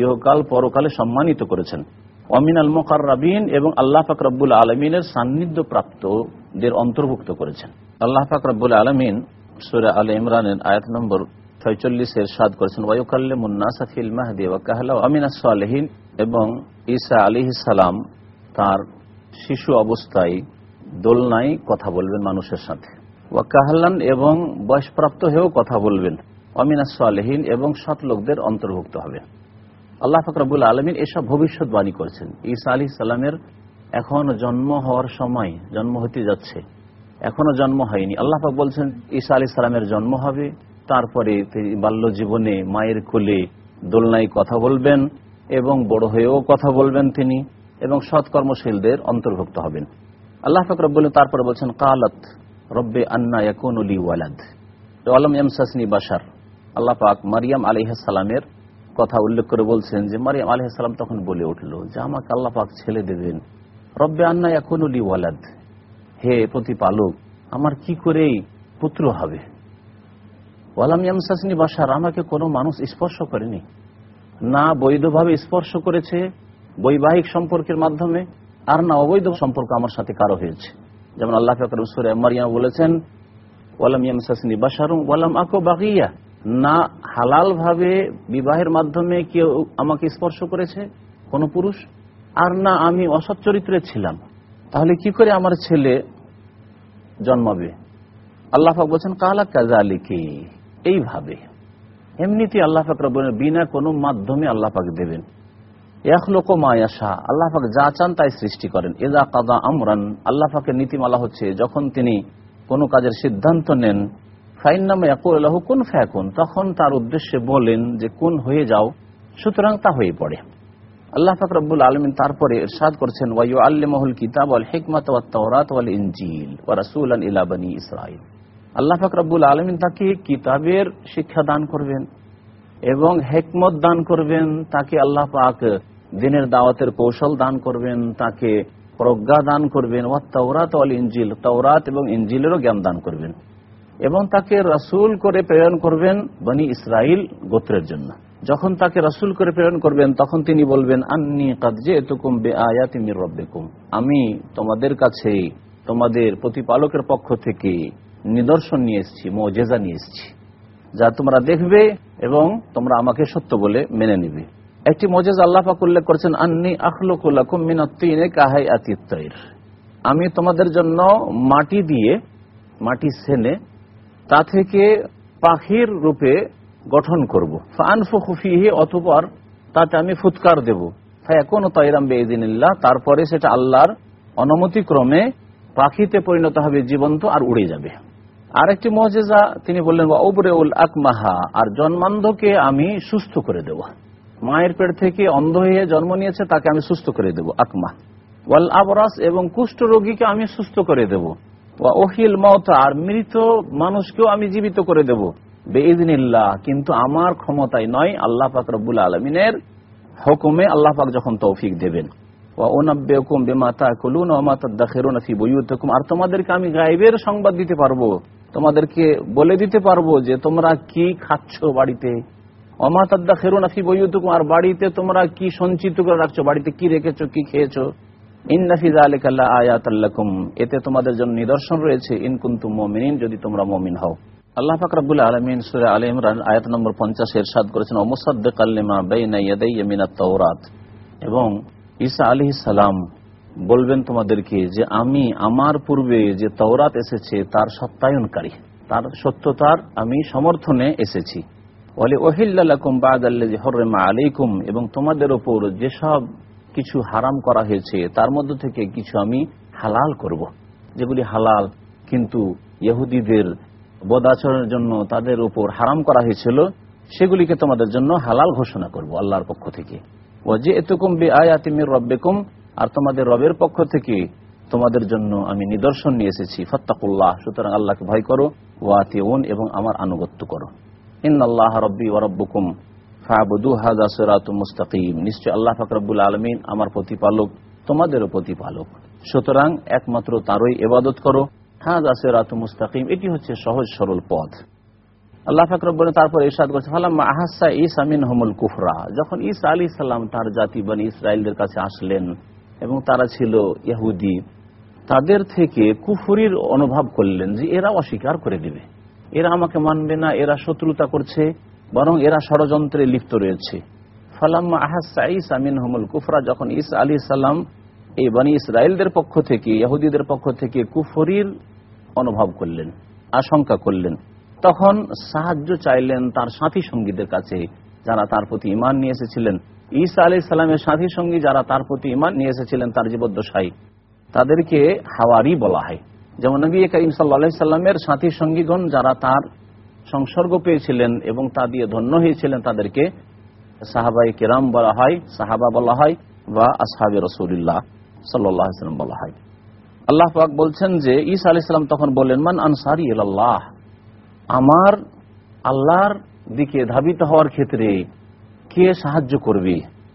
ইহকাল পরকালে সম্মানিত করেছেন। অমিন আল মোকার রাবিন এবং আল্লাহ পাক রব্বুল আলমিনের সান্নিধ্য প্রাপ্তদের অন্তর্ভুক্ত করেছেন। আল্লাহ পাক রব্বুল আলমিন সুরা আল ইমরানের আয়াত নম্বর ছয়চল্লিশের করেছেন ওয়ুকাল্লে মুন্নাসাফিল মাহদি ও কাহলা আমিন এবং ঈসা আলী সালাম তার শিশু অবস্থায় কথা বলবেন মানুষের সাথে। ওয়া এবং বয়সপ্রাপ্ত হয়েও কথা বলবেন অমিনা সালেহীন এবং সৎ লোকদের অন্তর্ভুক্ত হবে। আল্লাহ ফকরাবুল আলমিন এসব ভবিষ্যৎবাণী করেছেন। ঈসা আলী সাল্লামের এখন জন্ম হওয়ার সময়, জন্ম হতে যাচ্ছে। এখনও জন্ম হয়নি। আল্লাহ পাক বলছেন, ঈসা আলী সালামের জন্ম হবে, তারপরে বাল্য জীবনে মায়ের কোলে দোলনায় কথা বলবেন এবং বড় হয়েও কথা বলবেন তিনি এবং সৎকর্মশীলদের অন্তর্ভুক্ত হবেন। আল্লাহ পাক রব্বুল তারপরে বলছেন, কালত রব্বে আন্না ইয়াকুন উলি ওয়ালাদ। আলম ইয়ামসাসনি বাসার আল্লাহ পাক মারিয়াম আলিহাসালামের কথা উল্লেখ করে বলছেন যে, মারিয়াম আলহাম তখন বলে উঠল যে, আমাকে আল্লাহ পাক ছেলে দেবেন। রব্বে আন্না ইয়াকুন উলি ওয়ালাদ। হে প্রতিপালক, আমার কি করে পুত্র হবে? ওয়ালাম ইয়ামসাসনি বাসার আমাকে কোনো মানুষ স্পর্শ করেনি। না বৈধভাবে স্পর্শ করেছে বৈবাহিক সম্পর্কের মাধ্যমে, আর না অবৈধ সম্পর্ক আমার সাথে কারও হয়েছে। যেমন আল্লাহ ফকর মারিয়া বলেছেন, ওয়ালাম ইয়ামসাসনি বাসারুম ওয়ালাম আকো বাগিয়া, না হালাল ভাবে বিবাহের মাধ্যমে কেউ আমাকে স্পর্শ করেছে কোনো পুরুষ, আর না আমি অসৎ চরিত্রে ছিলাম। তাহলে কি করে আমার ছেলে জন্মাবে? আল্লাহ পাক বলছেন, কালা কাজালিকে এইভাবে। এমনিতে আল্লাহ পাক বিনা কোনো মাধ্যমে আল্লাহ পাক দেবেন। এক লোক মায়াশা আল্লাহ পাক যা চান তাই সৃষ্টি করেন। এদা কাদা আমরান। আল্লাহ নীতিমালা হচ্ছে, যখন তিনি কোনো কাজের সিদ্ধান্ত নেন ফাইন নামে কোন ফ্যাকুন। তখন তার উদ্দেশ্যে বলেন যে, কোন হয়ে যাও, সুতরাং তা হয়ে পড়ে। আল্লাহ পাক রব্বুল আলমিন তারপরে ইরশাদ করছেন ওয়াইউ আল্লামহুল কিতাব আল হিকমাত ওয়া তাওরাত ওয়াল ইনজিল ওয়া রাসূলান ইলা বনি ইসরাইল আল্লাহ পাক রব্বুল আলমিন তাকে কিতাবের শিক্ষা দান করবেন এবং হেকমত দান করবেন, তাকে আল্লাহ পাক দিনের দাওয়াতের কৌশল দান করবেন, তাকে প্রজ্ঞা দান করবেন ওয়া তাওরাত ওয়াল ইনজিল, তাওরাত এবং ইনজিলেরও জ্ঞান দান করবেন এবং তাকে রাসূল করে প্রেরণ করবেন বনি ইসরাইল গোত্রের জন্য। যখন তাকে রসুল করে প্রেরণ করবেন, তখন তিনি বলবেন, আন্নি কাদ জিতুকুম বিআয়াতি মির রাব্বিকুম। আমি তোমাদের কাছে তোমাদের প্রতিপালকের পক্ষ থেকে নিদর্শন নিয়ে এসেছি, মুজিজা নিয়ে এসেছি, যা তোমরা দেখবে এবং তোমরা আমাকে সত্য বলে মেনে নিবে। একটি মজেজ আল্লাহ পাক উল্লেখ করেছেন, আন্নি আখলুকুল্লাকুম মিনাত্তিনে কাহাই আতিত্তৈর আমি তোমাদের জন্য মাটি দিয়ে, মাটি সেনে, তা থেকে পাখির রূপে গঠন করব। ফানফুফিহি অতপর তাতে আমি ফুৎকার দেব। ফায়াকুন তাইরাম বেদিনিল্লাহ তারপরে সেটা আল্লাহর অনুমতিক্রমে পাখিতে পরিণত হবে, জীবন্ত আর উড়ে যাবে। আরেকটি মজেজা, তিনি বললেন ওবরে উল আকমাহা আর জন্মান্ধকে আমি সুস্থ করে দেব। মায়ের পেট থেকে অন্ধ হয়ে জন্ম নিয়েছে, তাকে আমি সুস্থ করে দেব, আকমা। ওয়াল আবরাস, এবং কুষ্ঠ রোগীকে আমি সুস্থ করে দেব। ওহিল মত আর মৃত মানুষকেও আমি জীবিত করে দেব। বেইদিনিল্লাহ কিন্তু আমার ক্ষমতায় নয়, আল্লাহ পাক রব্বুল আলমিনের হুকুমে আল্লাহ পাক যখন তৌফিক দেবেন। আর তোমাদেরকে আমি সংবাদ দিতে পারব, তোমাদেরকে বলে দিতে পারব যে তোমরা কি খাচ্ছ বাড়িতে? অমাতাদ্দা খেরুন আফি বইয়ুতুকুম আর বাড়িতে তোমরা কি সঞ্চিত করে রাখছো? বাড়িতে কি রেখেছো, কি খেয়েছো? ইন্নাফিজ আলিকাল্লাহ আয়াত এতে তোমাদের জন্য নিদর্শন রয়েছে। ইনকুন্তু মমিন যদি তোমরা মমিন হও। আল্লাহ ফাকরাবুল আলমিন সুরে আল ইমরান আয়াত নম্বর পঞ্চাশ এর সাদ করেছেন ওমসাদ্দেক আল্লিমা বেইনা ইয়াদাইয়া মিনাত তাওরাত। এবং ঈসা আলী সালাম বলবেন তোমাদেরকে যে, আমি আমার পূর্বে যে তওরাত এসেছে, তার সত্যায়নকারী। তার সত্যতার আমি সমর্থনে এসেছি। বলে ওহিল্লাকুম বাদাল্লাজি হররেমা আলাইকুম। এবং তোমাদের ওপর যেসব কিছু হারাম করা হয়েছে, তার মধ্য থেকে কিছু আমি হালাল করব। যেগুলি হালাল, কিন্তু ইহুদিদের বদাচরণের জন্য তাদের উপর হারাম করা হয়েছিল, সেগুলিকে তোমাদের জন্য হালাল ঘোষণা করব আল্লাহর পক্ষ থেকে। ও যে এতকুম বে আয়াতিমির রব্বেকুম, আর তোমাদের রবের পক্ষ থেকে তোমাদের জন্য আমি নিদর্শন নিয়ে এসেছি, ফত্তাকুল্লাহ, সুতরাং আল্লাহকে ভয় করো ওয়াতিউন এবং আমার আনুগত্য করো। ইন আল্লাহ রব্বি ওরব্বুকুম ফাবুদু হাদা সিরাতু মুস্তাকিম, নিশ্চয় আল্লাহ ফাকরাবুল আলমিন আমার প্রতিপালক, তোমাদেরও প্রতিপালক। সুতরাং একমাত্র তারই এবাদত করো হাদা সিরাতু মুস্তাকিম, এটি হচ্ছে সহজ সরল পথ। আল্লাহ ফাকরব তারপর ইরশাদ করছে, ফালাম্মা আহাসা ঈসা মিন কুফরা। যখন ঈসা আলী সাল্লাম তার জাতি বানি ইসরায়েলদের কাছে আসলেন এবং তারা ছিল ইহুদি, তাদের থেকে কুফুরির অনুভব করলেন যে এরা অস্বীকার করে দিবে। এরা আমাকে মানবে না, এরা শত্রুতা করছে, বরং এরা ষড়যন্ত্রে লিপ্ত রয়েছে। ফালাম্মা আহাসা ঈসা মিন কুফরা, যখন ঈসা আলী সাল্লাম এই বানী ইসরায়েলদের পক্ষ থেকে, ইহুদিদের পক্ষ থেকে কুফরির অনুভব করলেন, আশঙ্কা করলেন। তখন সাহায্য চাইলেন তার সাথী সঙ্গীদের কাছে, যারা তার প্রতি ইমান নিয়ে এসেছিলেন। ঈসা আলি সাল্লামের সাথী সঙ্গী যারা তার প্রতি ইমান নিয়ে এসেছিলেন, তার জীবদ্দশাই তাদেরকে হাওয়ারি বলা হয়। যেমন নবী করিম সাল্লা সাল্লামের সাথী সঙ্গীগণ যারা তার সংসর্গ পেয়েছিলেন এবং তা দিয়ে ধন্য হয়েছিলেন, তাদেরকে সাহাবাই কেরাম বলা হয়, সাহাবা বলা হয়, বা আসহাবি রসুল্লাহ সাল্লাম বলা হয়। আল্লাহ পাক বলছেন যে, ঈসা আলি সাল্লাম তখন বললেন, মান আনসারি আল্লাহ আমার আল্লাহর দিকে ধাবিত হওয়ার ক্ষেত্রে কে সাহায্য করবে?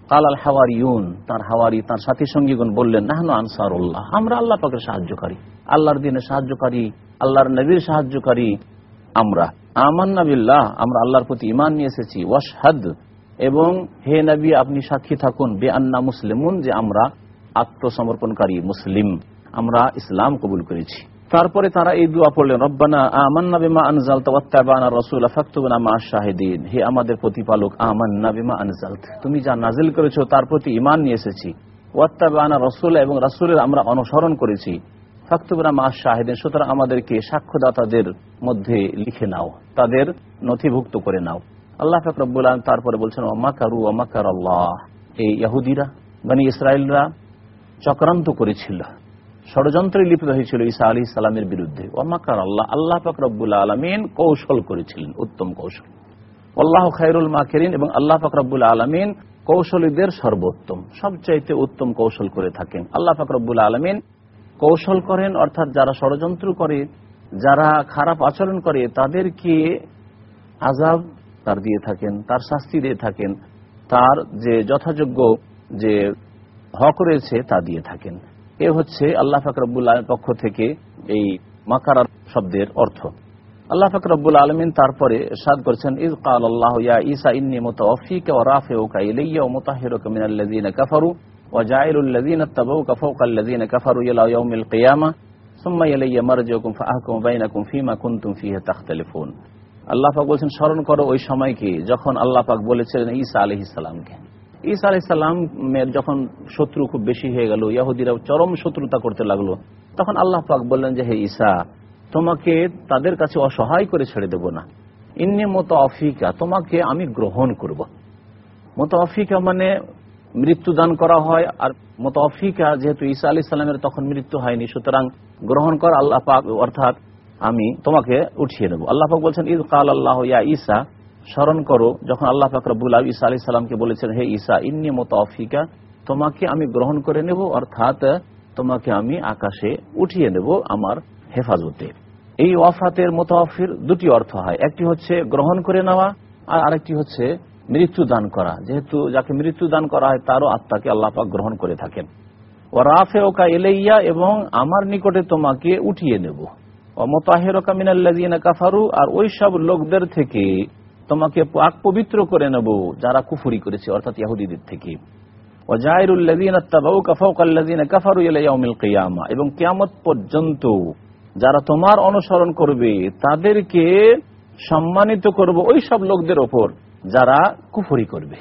কাল আল হাওয়ারিউন, তার হাওয়ারি, তার সাথী সঙ্গীগণ বললেন, নাহনু আনসারুল্লাহ, আমরা আল্লাহ পাকের সাহায্যকারী। আল্লাহর দিনে সাহায্যকারী, আল্লাহর নবীর সাহায্যকারী আমরা। আমান্না বিল্লাহ, আমরা আল্লাহর প্রতি ইমান নিয়ে এসেছি। ওয়াশহাদ, এবং হে নবী, আপনি সাক্ষী থাকুন। বে আন্না মুসলিমুন, যে আমরা আত্মসমর্পণকারী মুসলিম। আমরা ইসলাম কবুল করেছি। তারপরে তারা এই দোয়া পড়লেন, রব্বানা আমান্না বিমা আনজাল তাওয়াত্তাবানা রাসূল ফাকতুবনা মা শাহিদিন। হে আমাদের প্রতিপালক, আমান্না বিমা আনজাল তুমি যা নাজিল করেছ তার প্রতি ঈমান নিয়ে এসেছি। ওয়াত্তাবানা রাসূল এবং রাসূলের আমরা অনুসরণ করেছি। ফাকতুবনা মা শাহিদিন, সুতরাং আমাদেরকে সাক্ষ্যদাতাদের মধ্যে লিখে নাও, তাদের নথিভুক্ত করে নাও। আল্লাহ পাক রব্বুল আলামিন তারপরে বলছেন ওমাকারু ওমাকার আল্লাহ এই ইহুদিরা মানে ইসরায়েলরা চক্রান্ত করেছিল। ষড়যন্ত্রে লিপ্ত হয়েছিল ঈসা আলী সালামের বিরুদ্ধে। ওমাকার আল্লাহ আল্লাহ পাক রব্বুল আলমিন কৌশল করেছিলেন, উত্তম কৌশল। আল্লাহ খায়রুল মাকেরিন এবং আল্লাহ পাক রব্বুল আলমিন কৌশলীদের সর্বোত্তম, সবচাইতে উত্তম কৌশল করে থাকেন। আল্লাহ পাক রব্বুল আলমিন কৌশল করেন, অর্থাৎ যারা ষড়যন্ত্র করে, যারা খারাপ আচরণ করে, তাদেরকে আজাব তার দিয়ে থাকেন, তার শাস্তি দিয়ে থাকেন, তার যে যথাযোগ্য যে হক রয়েছে তা দিয়ে থাকেন। এ হচ্ছে আল্লাহ ফাকরাবুল পক্ষ থেকে এই মাকারার শব্দের অর্থ। আল্লাহ ফাকরাবুল আলমিন তারপরে সাদ করেছেন ইজ কাল আল্লাহ ইয়া ঈসা, ইন্নি মুতাওয়াফিকা ওয়া রাফিউকা ইলাইয়া ওয়া মুতাহহিরুকা মিনাল্লাযীনা কাফারু ওয়া জাইলুল্লাযীনা ইত্তাবাউকা ফাওকাল্লাযীনা কাফারু ইলা ইয়াউমিল কিয়ামাহ সুম্মা ইলাইয়া মারজিউকুম ফাআহকুমু বাইনাকুম ফীমা কুনতুম ফীহি তাখতালিফুন। আল্লাহ পাক বলছেন, স্মরণ করো ওই সময়কে যখন আল্লাহ পাক বলেছিলেন ঈসা আলাইহিস সালামকে। ঈসা আলাইহিস সালামের যখন শত্রু খুব বেশি হয়ে গেল ইহুদিরা চরম শত্রুতা করতে লাগল, তখন আল্লাহ পাক বললেন যে, হে ঈসা, তোমাকে তাদের কাছে অসহায় করে ছেড়ে দেব না। ইন্নি মতো অফিকা তোমাকে আমি গ্রহণ করব। মতো অফিকা মানে মৃত্যু দান করা হয়, আর মতো অফিকা যেহেতু ঈসা আলি সাল্লামের তখন মৃত্যু হয়নি, সুতরাং গ্রহণ কর আল্লাহ পাক, অর্থাৎ আমি তোমাকে উঠিয়ে নেব। আল্লাহ পাক বলছেন ঈদ কাল আল্লাহ ইয়া ঈসা স্মরণ করো, যখন আল্লাহ পাক রব্বুল আলী ঈসা আলি সাল্লামকে বলেছেন, হে ঈসা, ইন্নি মতো অফিকা তোমাকে আমি গ্রহণ করে নেব, অর্থাৎ তোমাকে আমি আকাশে উঠিয়ে নেব আমার হেফাজতে। এই ওয়াফাতের মোতাফির দুটি অর্থ হয়। একটি হচ্ছে গ্রহণ করে নেওয়া, আর আরেকটি হচ্ছে মৃত্যু দান করা। যেহেতু যাকে মৃত্যু দান করা হয়, তারও আত্মাকে আল্লাহ পাক গ্রহণ করে থাকেন। ও রাফে ওকা এলেইয়া এবং আমার নিকটে তোমাকে উঠিয়ে নেব। মোতাহেরকা মিনাল্লাযীনা কাফারু, আর ওই সব লোকদের থেকে তোমাকে পাক পবিত্র করে নেব, যারা কুফুরি করেছে, অর্থাৎ ইহুদিদের থেকে। এবং কিয়ামত পর্যন্ত যারা তোমার অনুসরণ করবে, তাদেরকে সম্মানিত করব ওই সব লোকদের ওপর, যারা কুফরি করবে।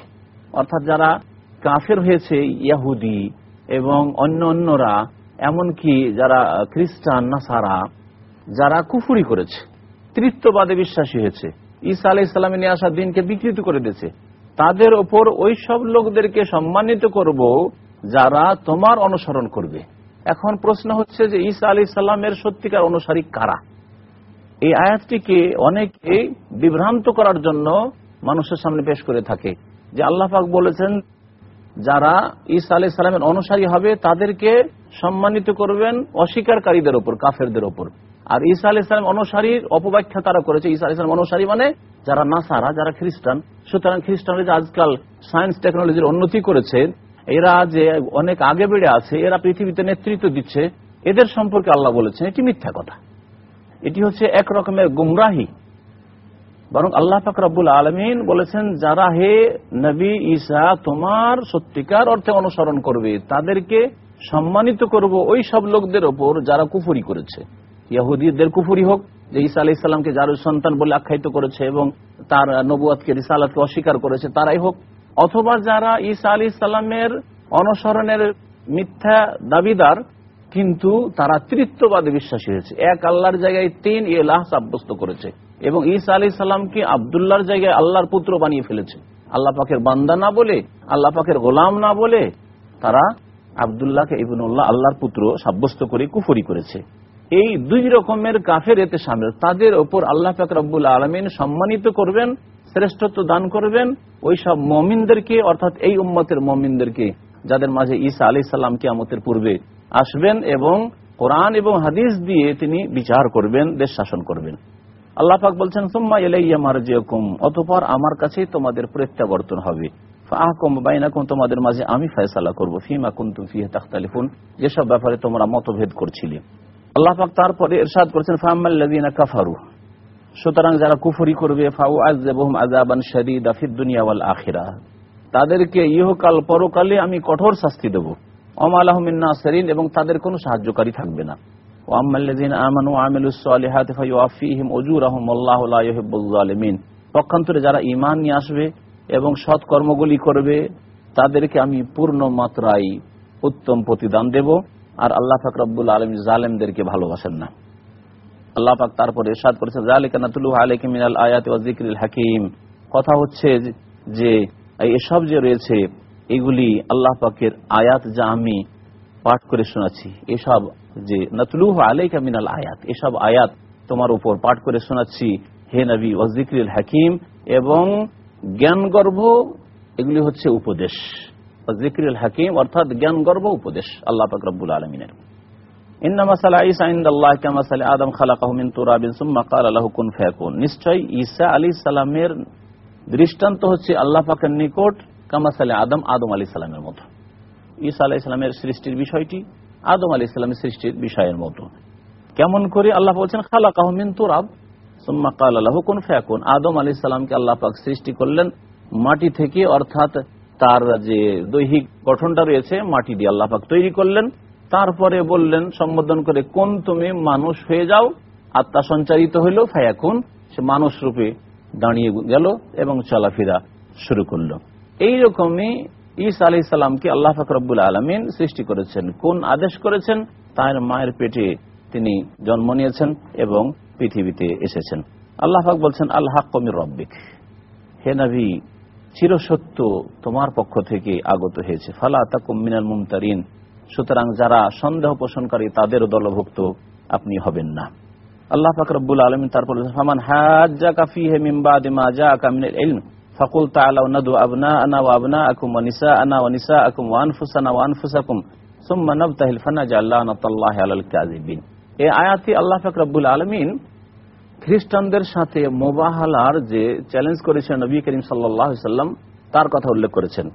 অর্থাৎ যারা কাফের হয়েছে, ইয়াহুদি এবং অন্য অন্যরা, এমনকি যারা খ্রিস্টান, নাসারা, যারা কুফুরি করেছে, তৃত্ববাদে বিশ্বাসী হয়েছে। ঈসা আলাহ ইসলামে নিয়ে আসা দিনকে বিকৃত করে দিয়েছে। তাদের ওপর ওই সব লোকদেরকে সম্মানিত করব যারা তোমার অনুসরণ করবে। এখন প্রশ্ন হচ্ছে যে ঈসা আলি সাল্লামের সত্যিকার অনুসারী কারা? এই আয়াতটিকে অনেকে বিভ্রান্ত করার জন্য মানুষের সামনে পেশ করে থাকে যে আল্লাহ পাক বলেছেন, যারা ঈসা আলি সাল্লামের অনুসারী হবে তাদেরকে সম্মানিত করবেন অস্বীকারীদের ওপর, কাফেরদের ওপর। আর ঈসা আলি সালাম অনুসারীর অপব্যাখ্যা তারা করেছে। ঈসা আলি সালাম অনুসারী মানে যারা নাসারা, যারা খ্রিস্টান, সুতরাং খ্রিস্টানরা যে আজকাল সায়েন্স টেকনোলজির উন্নতি করেছে, এরা যে অনেক আগে বেড়ে আছে, এরা পৃথিবীতে নেতৃত্ব দিচ্ছে, এদের সম্পর্কে আল্লাহ বলেছেন, এটি মিথ্যা কথা। এটি হচ্ছে এক রকমের গুমরাহি। বরং আল্লাহ ফাকরাবুল আলমিন বলেছেন, যারা হে নবী ঈসা, তোমার সত্যিকার অর্থে অনুসরণ করবে, তাদেরকে সম্মানিত করব ওই সব লোকদের ওপর যারা কুফুরি করেছে। ইয়াহুদিদের কুফুরি হোক, যে ঈসা আলাহ ইসলামকে যার সন্তান বলে আখ্যায়িত করেছে এবং তার নবুয়াদকে রিসালাতকে অস্বীকার করেছে, তারাই হোক। অথবা যারা ঈসা আলী ইসলামের অনুসরণের মিথ্যা দাবিদার, কিন্তু তারা তৃত্ববাদে বিশ্বাসী হয়েছে। এক আল্লাহর জায়গায় তিন এলাহ সাব্যস্ত করেছে এবং ঈসা আলী সাল্লামকে আবদুল্লাহর জায়গায় আল্লাহর পুত্র বানিয়ে ফেলেছে। আল্লাহ পাকের বান্দা না বলে, আল্লাহ পাকের গোলাম না বলে তারা আবদুল্লাহকে ইবনুল্লাহ আল্লাহর পুত্র সাব্যস্ত করে কুফরি করেছে। এই দুই রকমের কাফের এতে সামিল। তাদের ওপর আল্লাহ পাক রব্বুল আলমিন সম্মানিত করবেন, শ্রেষ্ঠত্ব দান করবেন ওই সব মমিনদেরকে, অর্থাৎ এই উম্মতের মমিনদেরকে, যাদের মাঝে ঈসা আলি সাল্লাম কিয়ামতের পূর্বে আসবেন এবং কোরআন এবং হাদিস দিয়ে তিনি বিচার করবেন, দেশ শাসন করবেন। আল্লাহ পাক বলছেন, সুম্মা এলাইয়া মারজিয়কুম অতপর আমার কাছেই তোমাদের প্রত্যাবর্তন হবে। ফাহকুম বাইনাকুম, তোমাদের মাঝে আমি ফয়সালা করব। ফিমা কুনতুম ফিহে তাখতালিফুন, যেসব ব্যাপারে তোমরা মতভেদ করছিলে। আল্লাহ পাক তারপরে ইরশাদ করেছেন ফাম্মাল্লাযিনা কাফারু। সুতরাং যারা কুফরি করবে ফাউ আযাবুহুম আযাবান শাদীদা ফিদ দুনিয়া ওয়াল আখিরা। তাদেরকে ইহকাল পরকালে আমি কঠোর শাস্তি দেব। অমালাহু মিন নাসিরিন, এবং তাদের কোনো সাহায্যকারী থাকবে না। ওয়াম্মাল্লাযিনা আমানু আমিলুস সালিহাতি ফায়ুআফিহিম উজুরাহুম আল্লাহু লা ইউহিব্বুল জালিমিন পক্ষান্তরে যারা ঈমান নিয়ে আসবে এবং সৎ কর্মগুলি করবে, তাদেরকে আমি পূর্ণ মাত্রায় উত্তম প্রতিদান দেব। আর আল্লাহ পাক রব্বুল আলামিন জালেমদেরকে ভালোবাসেন না। আল্লাহ পাক তারপরে ইরশাদ করেছেন, যালিকা নাতলু আলাইকা মিনাল আয়াতি ওয়া যিকরিল হাকীম। কথা হচ্ছে যে এসব যে রয়েছে, এগুলি আল্লাহ পাকের আয়াত যা আমি পাঠ করে শোনাচ্ছি, এসব যে নাতলু আলাইকা মিনাল আয়াত এসব আয়াত তোমার উপর পাঠ করে শোনাচ্ছি, হে নবী, ওয়া যিকরিল হাকীম এবং জ্ঞান গর্ভ এগুলি হচ্ছে উপদেশ। হাকিম, অর্থাৎ জ্ঞান গর্ভ উপদেশ আল্লাহ আলমিনের। ঈসা সৃষ্টির বিষয়টি আদম সৃষ্টির বিষয়ের মতো। কেমন করে আল্লাহ বলছেন খালা কাহমিন তুরাব, সুম্মা কাল আল্লাহ কোন ফ্যাকুন। আদম আলী সালামকে আল্লাহ পাক সৃষ্টি করলেন মাটি থেকে, অর্থাৎ তার যে দৈহিক গঠনটা রয়েছে, মাটি দিয়ে আল্লাহ পাক তৈরি করলেন। তারপরে বললেন, সম্বোধন করে, কোন তুমি মানুষ হয়ে যাও? আত্মা সঞ্চারিত হইল, ফায়াকুন, সে মানুষ রূপে দাঁড়িয়ে গেল এবং চলাফেরা শুরু করল। এইরকমই ঈসা আলি সাল্লামকে আল্লাহ ফাকরবুল আলমিন সৃষ্টি করেছেন। কোন আদেশ করেছেন? তার মায়ের পেটে তিনি জন্ম নিয়েছেন এবং পৃথিবীতে এসেছেন। আল্লাহ পাক বলছেন আল্লাহ কমির রব্বিক। হে নবী চিরসত্য তোমার পক্ষ থেকে আগত হয়েছে। ফালা তাকুম মিনাল মুমতারিন। সুতরাং যারা সন্দেহ পোষণকারী, তাদের দলভুক্ত আপনি হবেন না। আল্লাহ পাক রব্বুল আলমিন তারপর ফামান হাজ্জা কাফি হে মিম্বাদে মা জা কামিনের ইলম, ফাকুল তাআলাউ নাদু আবনা আনা ওয়া আবনা আকুম ওয়া নিসা আনা ওয়া নিসা আকুম ওয়া আনফুসানা ওয়া আনফুসাকুম, সুম্মা নাবতাহিল ফানাজা লানাতাল্লাহি আলাল কাযিবিন। এই আয়াতে আল্লাহ পাক রব্বুল আলমিন খ্রিস্টানদের সাথে মোবাহালার যে চ্যালেঞ্জ করেছেন নবী করিম সাল্লাম, তার কথা উল্লেখ করেছেন।